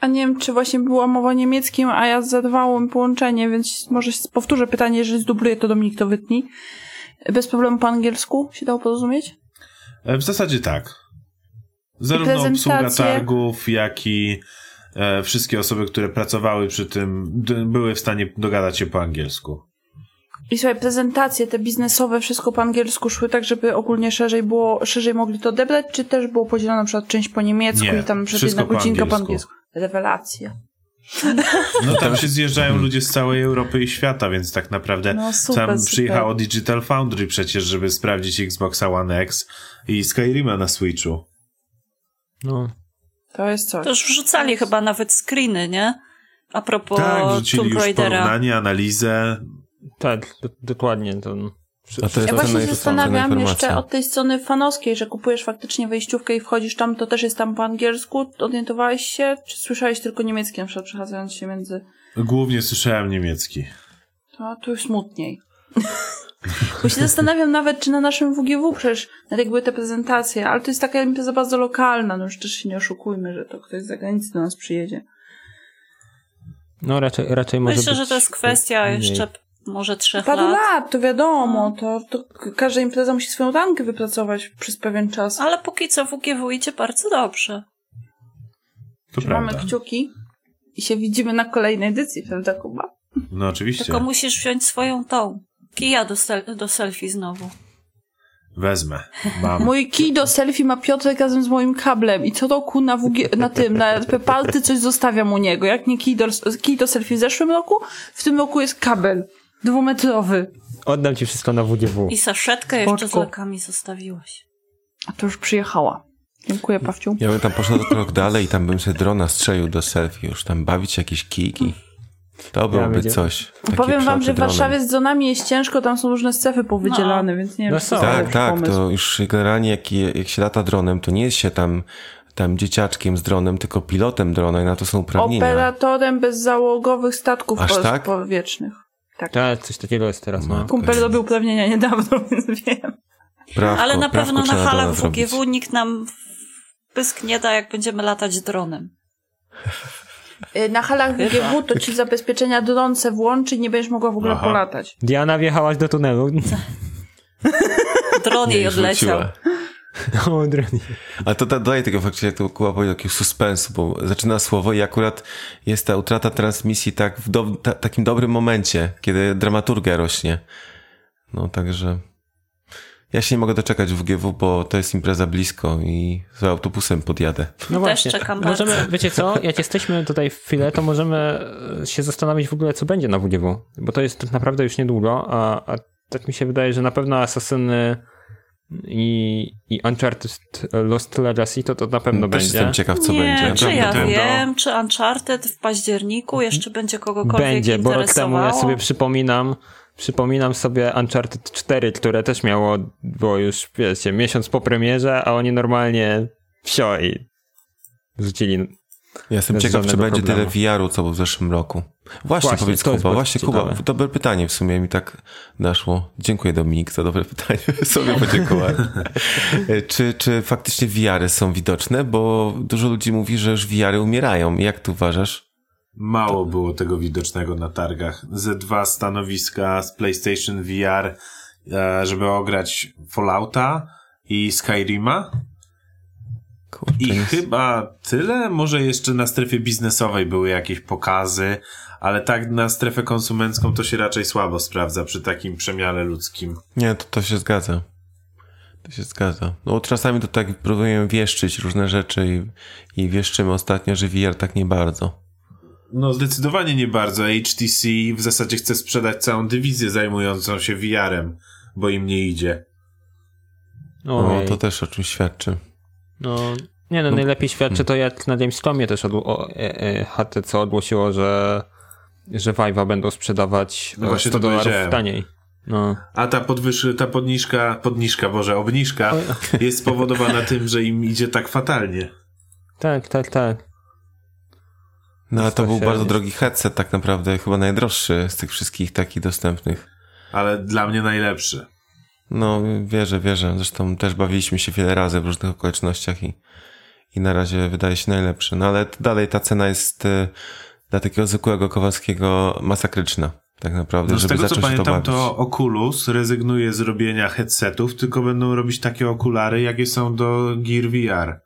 A nie wiem, czy właśnie była mowa o niemieckim, a ja zerwałem połączenie, więc może powtórzę pytanie, jeżeli zdubluję, to Dominik to wytnij. Bez problemu po angielsku się dało porozumieć? E, W zasadzie tak. Zarówno obsługa targów, jak i wszystkie osoby, które pracowały przy tym, były w stanie dogadać się po angielsku. I słuchaj, prezentacje te biznesowe, wszystko po angielsku szły tak, żeby ogólnie szerzej było, szerzej mogli to odebrać, czy też było podzielone na przykład część po niemiecku Nie, i tam przed wszystko jedna po godzinka po angielsku. Rewelacja. No tam się zjeżdżają ludzie z całej Europy i świata, więc tak naprawdę No, super, tam super. przyjechało Digital Foundry przecież, żeby sprawdzić Xboxa One X i Skyrima na Switchu. No. To jest coś. To już wrzucali chyba nawet screeny, nie? A propos tak, wrzucili Tomb już Raidera. porównanie, analizę. Tak, do, dokładnie. To, A to jest Ja to właśnie się zastanawiam jeszcze od tej strony fanowskiej, że kupujesz faktycznie wejściówkę i wchodzisz tam, to też jest tam po angielsku. Orientowałeś się? Czy słyszałeś tylko niemiecki, na przykład przechadzając się między... Głównie słyszałem niemiecki. To tu już smutniej. Bo się zastanawiam nawet, czy na naszym WGW przecież, nawet jak były te prezentacje, ale to jest taka impreza bardzo lokalna, no już też się nie oszukujmy, że to ktoś z zagranicy do nas przyjedzie. no raczej, raczej może Myślę, być że to jest kwestia mniej. jeszcze może trzech Paru lat. lat, to wiadomo, to, to k- każda impreza musi swoją rankę wypracować przez pewien czas. Ale póki co WGW idzie bardzo dobrze. To Trzymamy prawda. kciuki i się widzimy na kolejnej edycji, prawda Kuba? No oczywiście. Tylko musisz wziąć swoją tą. Kija do, sel- do selfie znowu. Wezmę. Mam. Mój kij do selfie ma Piotrek razem z moim kablem i co roku na, WG, na tym, na RP Party coś zostawiam u niego. Jak nie kij do, kij do selfie w zeszłym roku, w tym roku jest kabel dwumetrowy. Oddam ci wszystko na WGW. I saszetkę jeszcze z Boczku. lekami zostawiłaś. A to już przyjechała. Dziękuję, Pawciu. Ja bym tam poszedł krok dalej i tam bym sobie drona strzelił do selfie już, tam bawić jakieś kijki. To byłoby będzie- coś. Powiem wam, że w. Warszawie z dronami jest ciężko, tam są różne strefy powydzielane, więc nie wiem, No Tak, tak, pomysł. to już generalnie jak, jak się lata dronem, to nie jest się tam, tam dzieciaczkiem z dronem, tylko pilotem drona i na to są uprawnienia. Operatorem bezzałogowych statków Aż tak? powietrznych. Tak. Tak, coś takiego jest teraz. No. Matko Kumpel robił uprawnienia niedawno, więc wiem. Brawko, Ale na pewno na halach zrobić. WGW nikt nam pysk nie da, jak będziemy latać dronem. Y, Na halach WGW to ci zabezpieczenia dronce włączy i nie będziesz mogła w ogóle Aha. polatać. Diana wjechałaś do tunelu. Dron jej odleciał. rzuciła. O, droni. Ale to da, daje tego faktycznie, jak to Kuba powiedział, takiego suspensu, bo zaczyna słowo i akurat jest ta utrata transmisji tak w do, ta, takim dobrym momencie, kiedy dramaturgia rośnie. No także ja się nie mogę doczekać w GW, bo to jest impreza blisko i z autobusem podjadę. No Też właśnie. czekam możemy, bardzo. wiecie co, jak jesteśmy tutaj w chwilę, to możemy e, się zastanowić w ogóle, co będzie na WGW, bo to jest tak naprawdę już niedługo, a, a tak mi się wydaje, że na pewno Assassiny i, i Uncharted Lost Legacy to to na pewno Też będzie. jestem ciekaw, co nie, będzie. czy ja wiem, czy Uncharted w październiku jeszcze będzie kogokolwiek Będzie, bo rok temu ja sobie przypominam, przypominam sobie Uncharted 4, które też miało, było już, wiecie, miesiąc po premierze, a oni normalnie wsio i rzucili. Ja jestem ciekaw, czy będzie tyle problemu. VR-u, co było w zeszłym roku. Właśnie, Właśnie, powiedz Kuba, właśnie Kuba, ciekawe. dobre pytanie w sumie mi tak naszło. Dziękuję Dominik za dobre pytanie, sobie podziękowałem. Czy, czy faktycznie VR-y są widoczne? Bo dużo ludzi mówi, że już VR-y umierają. Jak tu uważasz? Mało było tego widocznego na targach. Ze dwa stanowiska z PlayStation VR, e, żeby ograć Fallouta i Skyrima. Kurczę, I nie- chyba tyle. Może jeszcze na strefie biznesowej były jakieś pokazy, ale tak na strefę konsumencką to się raczej słabo sprawdza przy takim przemiale ludzkim. Nie, to, to się zgadza. To się zgadza. No czasami to tak próbujemy wieszczyć różne rzeczy i, i wieszczymy ostatnio, że VR tak nie bardzo. No zdecydowanie nie bardzo. HTC w zasadzie chce sprzedać całą dywizję zajmującą się VR-em, bo im nie idzie. No, Ojej. to też o czymś świadczy. No, nie no, najlepiej świadczy to jak na Gamescomie też odło- o, e, e, HTC ogłosiło, że, że Vive'a będą sprzedawać No no właśnie 100 to dolarów taniej. No. A ta podwyż, ta podniżka, podniżka, Boże, obniżka jest spowodowana tym, że im idzie tak fatalnie. Tak, tak, tak. No ale to był bardzo drogi headset, tak naprawdę chyba najdroższy z tych wszystkich takich dostępnych. Ale dla mnie najlepszy. No, wierzę, wierzę. Zresztą też bawiliśmy się wiele razy w różnych okolicznościach i, i na razie wydaje się najlepszy. No ale dalej ta cena jest y, dla takiego zwykłego Kowalskiego masakryczna. Tak naprawdę, No z żeby tego co zacząć to pamiętam, bawić. to Oculus rezygnuje z robienia headsetów, tylko będą robić takie okulary, jakie są do Gear VR.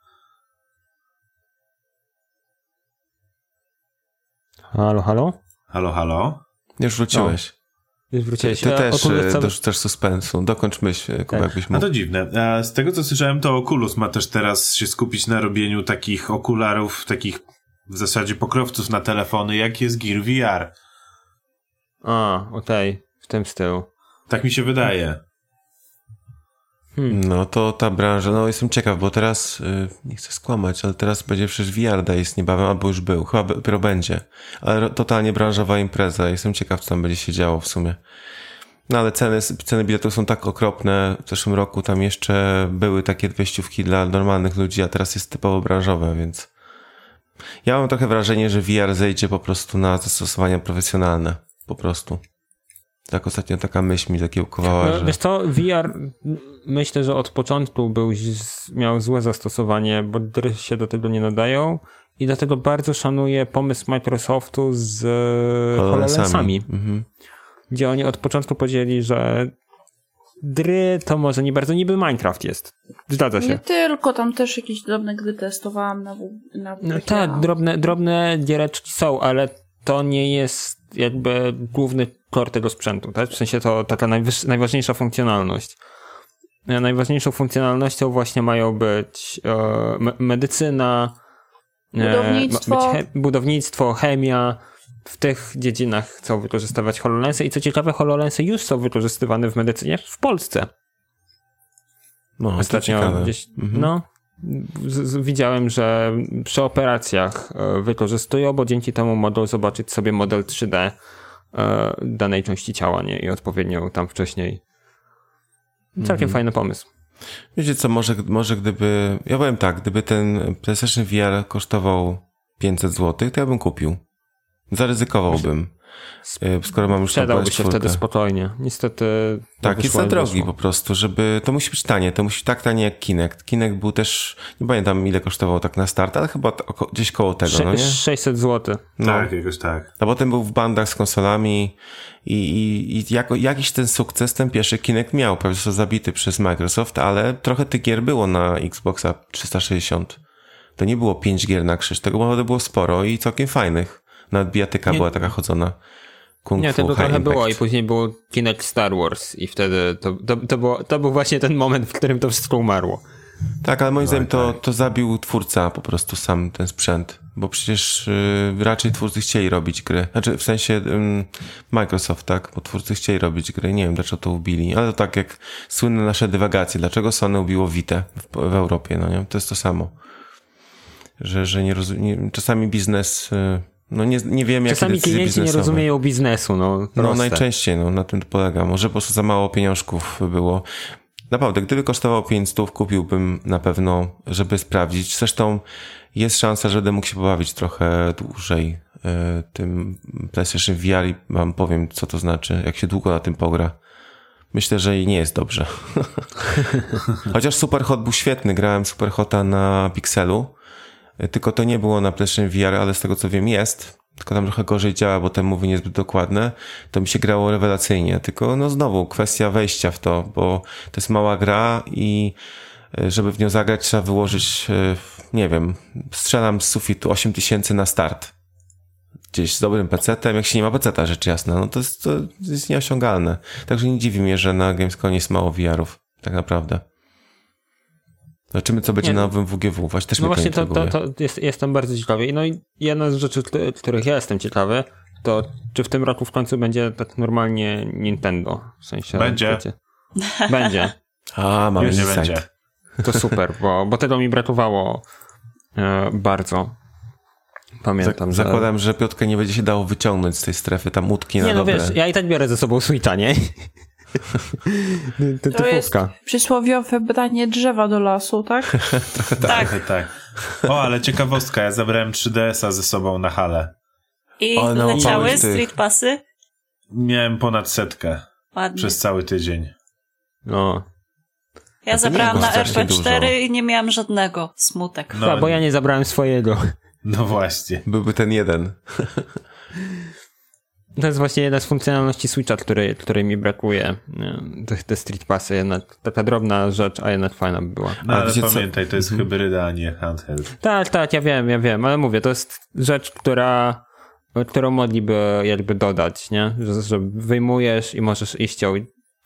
Halo, halo? Halo, halo? Już wróciłeś. Już Ty, wróciłeś. ty Ja też y, cały- dorzucasz suspensu. Dokończ myśl, Kuba, Tak. jakbyś A mógł. to dziwne. A z tego co słyszałem, to Oculus ma też teraz się skupić na robieniu takich okularów, takich w zasadzie pokrowców na telefony, jak jest Gear VR. A, okej, w tym stylu. Tak mi się wydaje. No to ta branża, no jestem ciekaw, bo teraz, y, nie chcę skłamać, ale teraz będzie przecież VR Days niebawem, albo już był, chyba dopiero będzie. Ale totalnie branżowa impreza, jestem ciekaw, co tam będzie się działo w sumie. No ale ceny, ceny biletów są tak okropne, w zeszłym roku tam jeszcze były takie wejściówki dla normalnych ludzi, a teraz jest typowo branżowe, więc... Ja mam trochę wrażenie, że VR zejdzie po prostu na zastosowania profesjonalne, po prostu. Tak ostatnio taka myśl mi zakiełkowała, No, że... Wiesz co, VR myślę, że od początku był, z- miał złe zastosowanie, bo gry się do tego nie nadają i dlatego bardzo szanuję pomysł Microsoftu z e, HoloLensami, Mhm. gdzie oni od początku powiedzieli, że gry to może nie bardzo, niby Minecraft jest. Zgadza Nie się. tylko, tam też jakieś drobne gry testowałam na, w- na No tak, drobne, drobne giereczki są, ale to nie jest jakby główny core tego sprzętu, tak? W sensie to taka najważniejsza funkcjonalność. E, Najważniejszą funkcjonalnością właśnie mają być e, me- medycyna, e, Budownictwo. być he, budownictwo, chemia. W tych dziedzinach chcą wykorzystywać HoloLensy i co ciekawe, HoloLensy już są wykorzystywane w medycynie w Polsce. No, to Ostatnio ciekawe. gdzieś, Mhm. no, z, z, widziałem, że przy operacjach e, wykorzystują, bo dzięki temu mogą zobaczyć sobie model 3D e, danej części ciała, nie? I odpowiednio tam wcześniej. Całkiem Mhm. fajny pomysł. Wiecie co, może, może gdyby, ja powiem tak, gdyby ten PlayStation VR kosztował 500 zł, to ja bym kupił. Zaryzykowałbym, skoro mam już Sprzedałby się PS4. wtedy spokojnie. Niestety. Tak, jest za drogi po prostu, żeby, to musi być tanie, to musi być tak tanie jak Kinect. Kinect był też, nie pamiętam ile kosztował tak na start, ale chyba oko, gdzieś koło tego, Sze- no nie? 600 zł. No. Tak, jakoś tak. A potem był w bandach z konsolami i, i, i jako, jakiś ten sukces ten pierwszy Kinect miał, prawie że zabity przez Microsoft, ale trochę tych gier było na Xboxa 360. To nie było pięć gier na krzyż, tego było sporo i całkiem fajnych. Nawet bijatyka Nie- była taka chodzona. Kung Nie, Fu tego trochę Impact. było i później był Kinect Star Wars i wtedy to, to, to, było, to był właśnie ten moment, w którym to wszystko umarło. Tak, ale moim zdaniem to, tak. to zabił twórca po prostu sam ten sprzęt, bo przecież y, raczej twórcy chcieli robić gry. Znaczy w sensie ym, Microsoft, tak, bo twórcy chcieli robić gry. Nie wiem, dlaczego to ubili, ale to tak jak słynne nasze dywagacje. Dlaczego Sony ubiło Vita w, w Europie, no nie? To jest to samo. Że, że nie rozumie, czasami biznes, y, no nie, nie wiem jakie Czasami klienci nie biznesowe. rozumieją biznesu, no. No proste. najczęściej, no na tym to polega. Może po prostu za mało pieniążków było. Naprawdę, gdyby kosztował 500, kupiłbym na pewno, żeby sprawdzić. Zresztą jest szansa, że będę mógł się pobawić trochę dłużej e, tym PlayStation VR i wam powiem, co to znaczy, jak się długo na tym pogra. Myślę, że i nie jest dobrze. Chociaż Superhot był świetny, grałem Superhota na Pixelu, tylko to nie było na PlayStation VR, ale z tego co wiem jest, tylko tam trochę gorzej działa, bo te mowy niezbyt dokładne, to mi się grało rewelacyjnie. Tylko no znowu kwestia wejścia w to, bo to jest mała gra i e, żeby w nią zagrać trzeba wyłożyć, e, nie wiem, strzelam z sufitu 8000 na start. Gdzieś z dobrym PC-tem, jak się nie ma PC-ta, rzecz jasna, no to jest, to jest nieosiągalne. Także nie dziwi mnie, że na Gamesconie jest mało VR-ów, tak naprawdę. Zobaczymy, co będzie Nie, na no- nowym WGW. Właśnie też No mnie właśnie, to, to, to jest, jestem bardzo ciekawy. No i jedna z rzeczy, których ja jestem ciekawy, to czy w tym roku w końcu będzie tak normalnie Nintendo? W sensie... Będzie. wiecie, Będzie. A, mamy Już nie insight. będzie. To super, bo, bo tego mi brakowało e, bardzo. Pamiętam, Zak-. Zakładam, że Piotrkę nie będzie się dało wyciągnąć z tej strefy, tam łódki na Nie no dobre. wiesz, ja i tak biorę ze sobą Switcha, nie? To To jest typówka. przysłowiowe branie drzewa do lasu, tak? Tak. Tak, tak. O, ale ciekawostka, ja zabrałem 3DS-a ze sobą na halę. I O, no, leciały tych. street passy? Miałem ponad setkę Ładnie. przez cały tydzień. No. Ja zabrałam na strasznie RP4 dużo. i nie miałam żadnego. Smutek. No, A, bo ja nie zabrałem swojego. no właśnie. Byłby ten jeden. To jest właśnie jedna z funkcjonalności Switcha, której, której mi brakuje. nie? Te, te Street Passy, jednak taka drobna rzecz, a jednak fajna by była. No ale wiecie co? pamiętaj, to jest hybryda, a nie handheld. Tak, tak, ja wiem, ja wiem, ale mówię, to jest rzecz, która, którą mogliby jakby dodać, nie? Że, że wyjmujesz i możesz iść ją.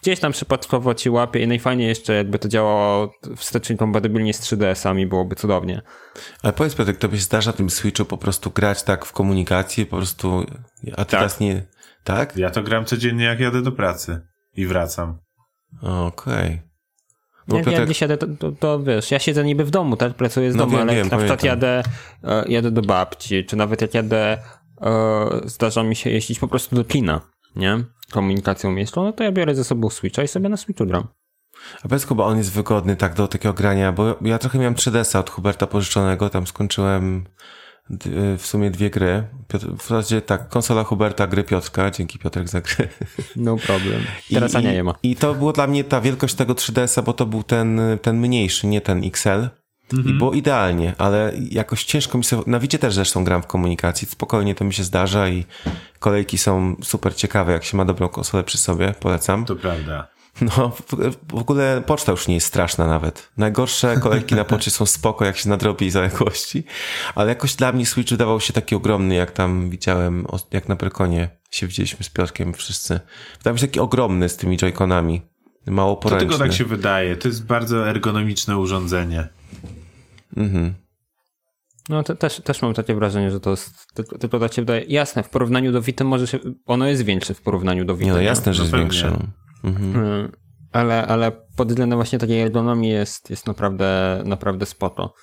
Gdzieś tam przypadkowo ci łapie i najfajniej jeszcze jakby to działało wstecznie kompatybilnie z 3DS-ami, byłoby cudownie. Ale powiedz Piotrek, tobie się zdarza na tym Switchu po prostu grać tak w komunikacji, po prostu, a ty Tak. teraz nie, tak? Ja to gram codziennie, jak jadę do pracy. I wracam. Okej. Bo Jak ja Piotrek, gdzieś jadę, to, to, to wiesz, ja siedzę niby w domu, tak? Pracuję z No domu, wiem, ale wiem, na przykład jadę, e, jadę do babci, czy nawet jak jadę, e, zdarza mi się jeździć po prostu do kina, nie? Komunikacją miejską, no to ja biorę ze sobą Switcha i sobie na Switchu gram. a powiedz Kuba, on jest wygodny tak do takiego grania, bo ja trochę miałem 3DS-a od Huberta pożyczonego, tam skończyłem d- w sumie dwie gry. Piotr, w zasadzie tak, konsola Huberta, gry Piotrka, dzięki Piotrek za gry. No problem. Teraz Ania je ma. I to było dla mnie ta wielkość tego 3DS-a, bo to był ten, ten mniejszy, nie ten XL. I było idealnie, ale jakoś ciężko mi sobie... Na Wicie też zresztą gram w komunikacji, spokojnie to mi się zdarza i kolejki są super ciekawe, jak się ma dobrą konsolę przy sobie, polecam. To prawda. No, w, w ogóle poczta już nie jest straszna nawet. Najgorsze kolejki na poczcie są spoko, jak się nadrobi zaległości, ale jakoś dla mnie Switch wydawał się taki ogromny, jak tam widziałem, jak na Perkonie się widzieliśmy z Piotrkiem wszyscy. Wydawał mi się taki ogromny z tymi joyconami. Mało To poręczny. tylko tak się wydaje. To jest bardzo ergonomiczne urządzenie. Mhm. No to też, też mam takie wrażenie, że to jest, tylko, tylko się wydaje, jasne, w porównaniu do Vita może się, ono jest większe w porównaniu do Vita. Nie no, jasne, że No jest no. Mhm. Mm, Ale, ale pod względem właśnie takiej ergonomii jest, jest naprawdę, naprawdę spoko.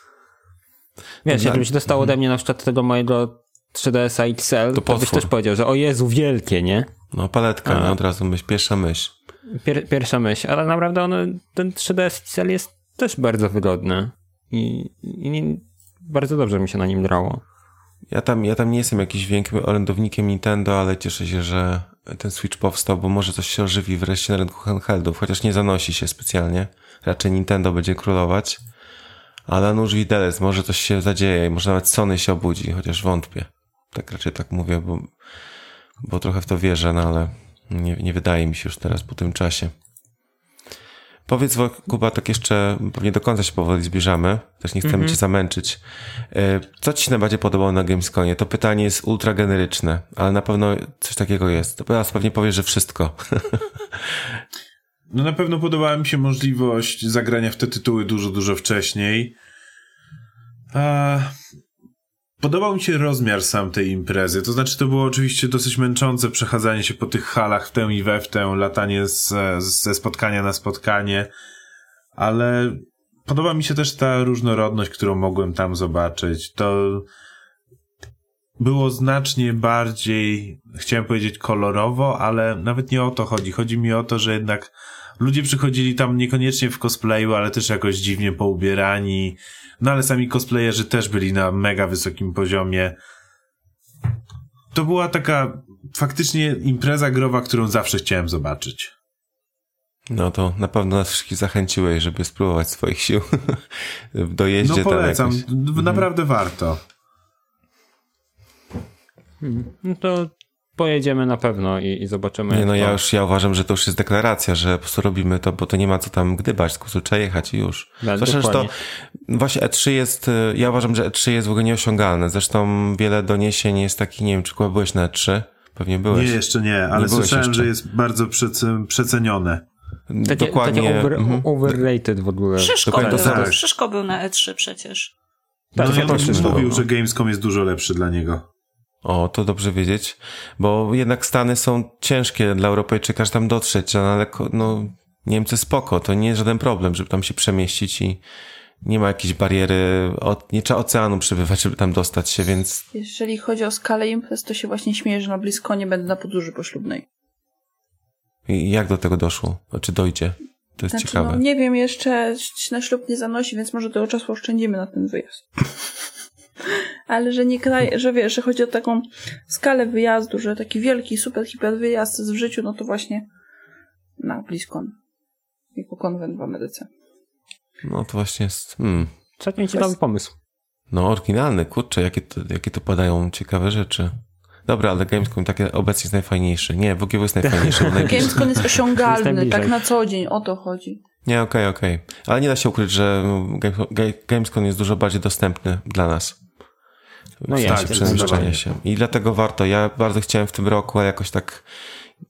Wiesz, Dla- jakbyś dostał ode mnie na przykład tego mojego 3DS-a XL, to, byś potwór. też powiedział, że o Jezu, wielkie, nie? No, paletka, nie? Od razu myśl, pierwsza myśl. Pier, pierwsza myśl, ale naprawdę ono, ten 3DS XL jest też bardzo wygodny i, i nie, bardzo dobrze mi się na nim grało. Ja tam, ja tam nie jestem jakimś wielkim orędownikiem Nintendo, ale cieszę się, że ten Switch powstał, bo może coś się ożywi wreszcie na rynku handheldów, chociaż nie zanosi się specjalnie. Raczej Nintendo będzie królować. Ale nuż widelec, może coś się zadzieje, może nawet Sony się obudzi, chociaż wątpię. Tak raczej tak mówię, bo, bo trochę w to wierzę, no ale nie, nie wydaje mi się już teraz po tym czasie. Powiedz, Kuba, tak jeszcze pewnie do końca się powoli zbliżamy. Też nie chcemy cię zamęczyć. E, Co ci się najbardziej podobało na Gamesconie? To pytanie jest ultra generyczne, ale na pewno coś takiego jest. To teraz pewnie powiesz, że wszystko. No na pewno podobała mi się możliwość zagrania w te tytuły dużo, dużo wcześniej. Podobał mi się rozmiar sam tej imprezy. To znaczy, to było oczywiście dosyć męczące przechadzanie się po tych halach w tę i we w tę, latanie z, ze spotkania na spotkanie, ale podoba mi się też ta różnorodność, którą mogłem tam zobaczyć. To było znacznie bardziej, chciałem powiedzieć kolorowo, ale nawet nie o to chodzi. Chodzi mi o to, że jednak ludzie przychodzili tam niekoniecznie w cosplayu, ale też jakoś dziwnie poubierani. No ale sami cosplayerzy też byli na mega wysokim poziomie. To była taka faktycznie impreza growa, którą zawsze chciałem zobaczyć. No to na pewno nas wszystkich zachęciłeś, żeby spróbować swoich sił w dojeździe No polecam, tam jakoś. D- naprawdę warto. No to pojedziemy na pewno i, i zobaczymy. Nie jak no, to- ja już ja uważam, że to już jest deklaracja, że po prostu robimy to, bo to nie ma co tam gdybać, tylko trzeba jechać i już. Tak, że to dokładnie. właśnie E3 jest, y, ja uważam, że E3 jest w ogóle nieosiągalne. Zresztą wiele doniesień jest takich, nie wiem, czy byłeś na E3? Pewnie byłeś. Nie, jeszcze nie, ale Nie słyszałem, jeszcze. że jest bardzo przece- przecenione. Takie, Dokładnie. takie over, mhm. overrated w ogóle. Szyszko był, to tak. Szyszko był na E3 przecież. Tak, no też no. mówił, że Gamescom jest dużo lepszy dla niego. O, to dobrze wiedzieć, bo jednak Stany są ciężkie dla Europejczyka, że tam dotrzeć, ale no, Niemcy spoko, to nie jest żaden problem, żeby tam się przemieścić i nie ma jakiejś bariery, od, nie trzeba oceanu przebywać, żeby tam dostać się, więc Jeżeli chodzi o skalę imprez, to się właśnie śmieję, że na blisko nie będę na podróży poślubnej. i jak do tego doszło? Czy dojdzie? To jest Znaczy, ciekawe. no nie wiem, jeszcze na ślub nie zanosi, więc może tego czasu oszczędzimy na ten wyjazd. Ale że nie kraj, że wiesz, że chodzi o taką skalę wyjazdu, że taki wielki, super, hiper wyjazd w życiu, no to właśnie na BlizzCon. Jako konwent w Ameryce. No to właśnie jest, hmm, Całkiem ciekawy pomysł. no oryginalny, kurczę, jakie to, jakie to padają ciekawe rzeczy. Dobra, ale Gamescom takie obecnie jest najfajniejszy. Nie, WGW jest najfajniejszy. Gamescon jest osiągalny, tak na co dzień, o to chodzi. Nie, okej, okej. Ale nie da się ukryć, że Games- Ga- Gamescom jest dużo bardziej dostępny dla nas. No sensie tak, przemieszczania zdecydowanie. się. I dlatego warto. Ja bardzo chciałem w tym roku, a jakoś tak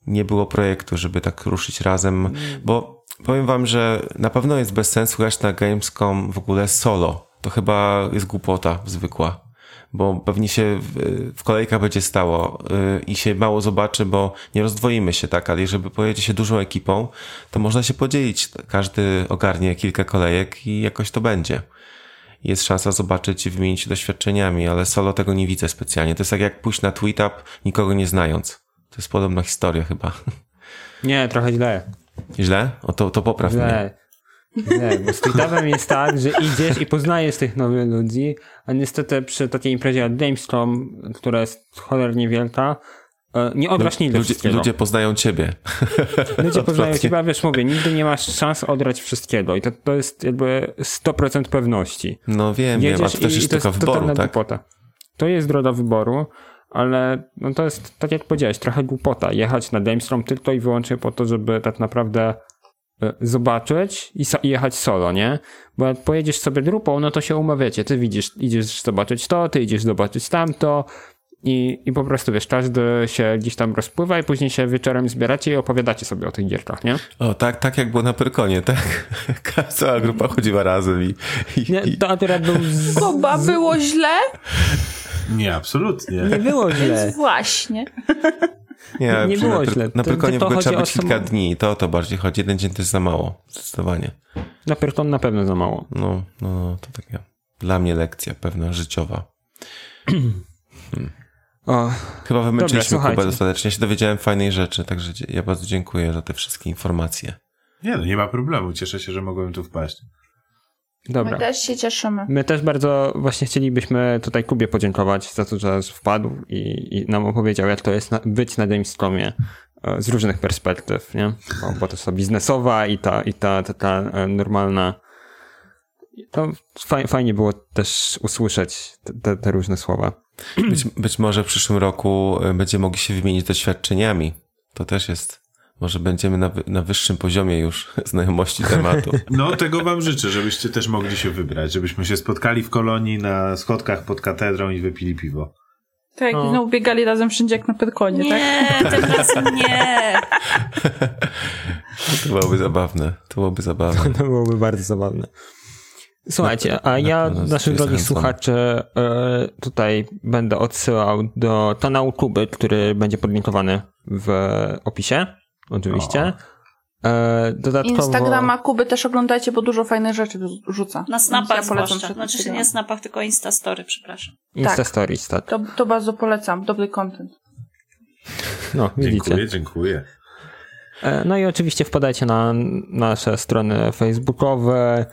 nie było projektu, żeby tak ruszyć razem, bo powiem wam, że na pewno jest bez sensu grać na Gamescom w ogóle solo. To chyba jest głupota zwykła. Bo pewnie się w, kolejkach będzie stało yy, i się mało zobaczy, bo nie rozdwoimy się, tak? Ale jeżeli pojedzie się dużą ekipą, to można się podzielić. Każdy ogarnie kilka kolejek i jakoś to będzie jest szansa zobaczyć i wymienić się doświadczeniami, ale solo tego nie widzę specjalnie. To jest tak jak pójść na tweet-up, nikogo nie znając. To jest podobna historia chyba. Nie, trochę źle. Źle? O to, to popraw mnie. Źle. Źle, bo z tweetupem jest tak, że idziesz i poznajesz tych nowych ludzi, a niestety przy takiej imprezie jak Gamescom, która jest cholernie wielka, nie odraśnie ile Ludzie, wszystkiego. ludzie poznają ciebie. Ludzie poznają ciebie, a wiesz, mówię, nigdy nie masz szans odrać wszystkiego i to, to jest jakby 100% pewności. No wiem, wiem, a to też jest tylko wyboru, tak? głupota. To jest droga wyboru, ale no to jest, tak jak powiedziałeś, trochę głupota. Jechać na Gamescom tylko i wyłącznie po to, żeby tak naprawdę e, zobaczyć i, so, i jechać solo, nie? Bo jak pojedziesz sobie grupą, no to się umawiacie. Ty widzisz, idziesz zobaczyć to, ty idziesz zobaczyć tamto i, i po prostu, wiesz, każdy się gdzieś tam rozpływa i później się wieczorem zbieracie i opowiadacie sobie o tych gierkach, nie? O, tak, tak jak było na Pyrkonie, tak? Cała grupa chodziła razem i... i, Nie, i to akurat był z... Kuba, było źle? Nie, absolutnie. nie było źle. Więc właśnie. nie, nie było na, źle. Na To- Pyrkonie w ogóle trzeba być kilka samo- dni, to o to bardziej chodzi. Jeden dzień to jest za mało, zdecydowanie. Na Pyrkon na pewno za mało. No, no, no, to taka dla mnie lekcja pewna, życiowa. O, Chyba wymęczyliśmy słuchajcie. Kubę dostatecznie. Ja się dowiedziałem fajnej rzeczy, także ja bardzo dziękuję za te wszystkie informacje. Nie no, nie ma problemu. Cieszę się, że mogłem tu wpaść. dobra. My też się cieszymy. My też bardzo właśnie chcielibyśmy tutaj Kubie podziękować za to, że wpadł i, i nam opowiedział, jak to jest na, być na Gamescomie e, z różnych perspektyw, nie? Bo, bo to jest ta biznesowa i ta, i ta taka e, normalna. To faj, fajnie było też usłyszeć te, te, te różne słowa. Być, być może w przyszłym roku y, będziemy mogli się wymienić doświadczeniami. To też jest. Może będziemy na, na wyższym poziomie już znajomości tematu. No, tego wam życzę, żebyście też mogli się wybrać, żebyśmy się spotkali w kolonii na schodkach pod katedrą i wypili piwo. Tak, No. no. biegali razem wszędzie jak na Pyrkonie, tak? Nie, tym razem nie. To byłoby zabawne. To byłoby zabawne. To byłoby bardzo zabawne. Słuchajcie, a ja naszych drogich słuchaczy e, tutaj będę odsyłał do kanału Kuby, który będzie podlinkowany w opisie, oczywiście. E, dodatkowo... Instagrama Kuby też oglądajcie, bo dużo fajnych rzeczy rzuca. Na snapach Ja polecam zwłaszcza. Znaczy nie snapach, tylko instastory, przepraszam. Insta tak. Tak. To, to bardzo polecam. Dobry content. No, widzicie. Dziękuję, dziękuję. E, No i oczywiście wpadajcie na nasze strony facebookowe,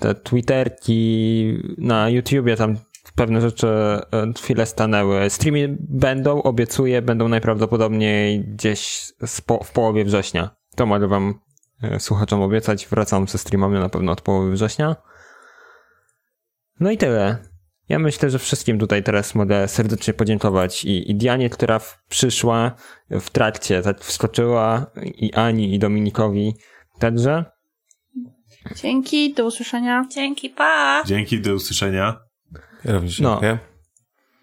te twitterki, na YouTubie tam pewne rzeczy e, chwilę stanęły. Streamy będą, obiecuję, będą najprawdopodobniej gdzieś w połowie września. To mogę wam e, słuchaczom obiecać. Wracam ze streamami na pewno od połowy września. No i tyle. Ja myślę, że wszystkim tutaj teraz mogę serdecznie podziękować i, i Dianie, która w, przyszła w trakcie, tak wskoczyła, i Ani, i Dominikowi także. Dzięki, do usłyszenia. Dzięki, pa! Dzięki, do usłyszenia. Ja również No. dziękuję.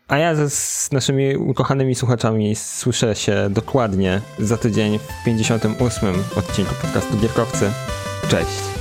A ja ze, z naszymi ukochanymi słuchaczami słyszę się dokładnie za tydzień w 58 odcinku podcastu Gierkowcy. Cześć!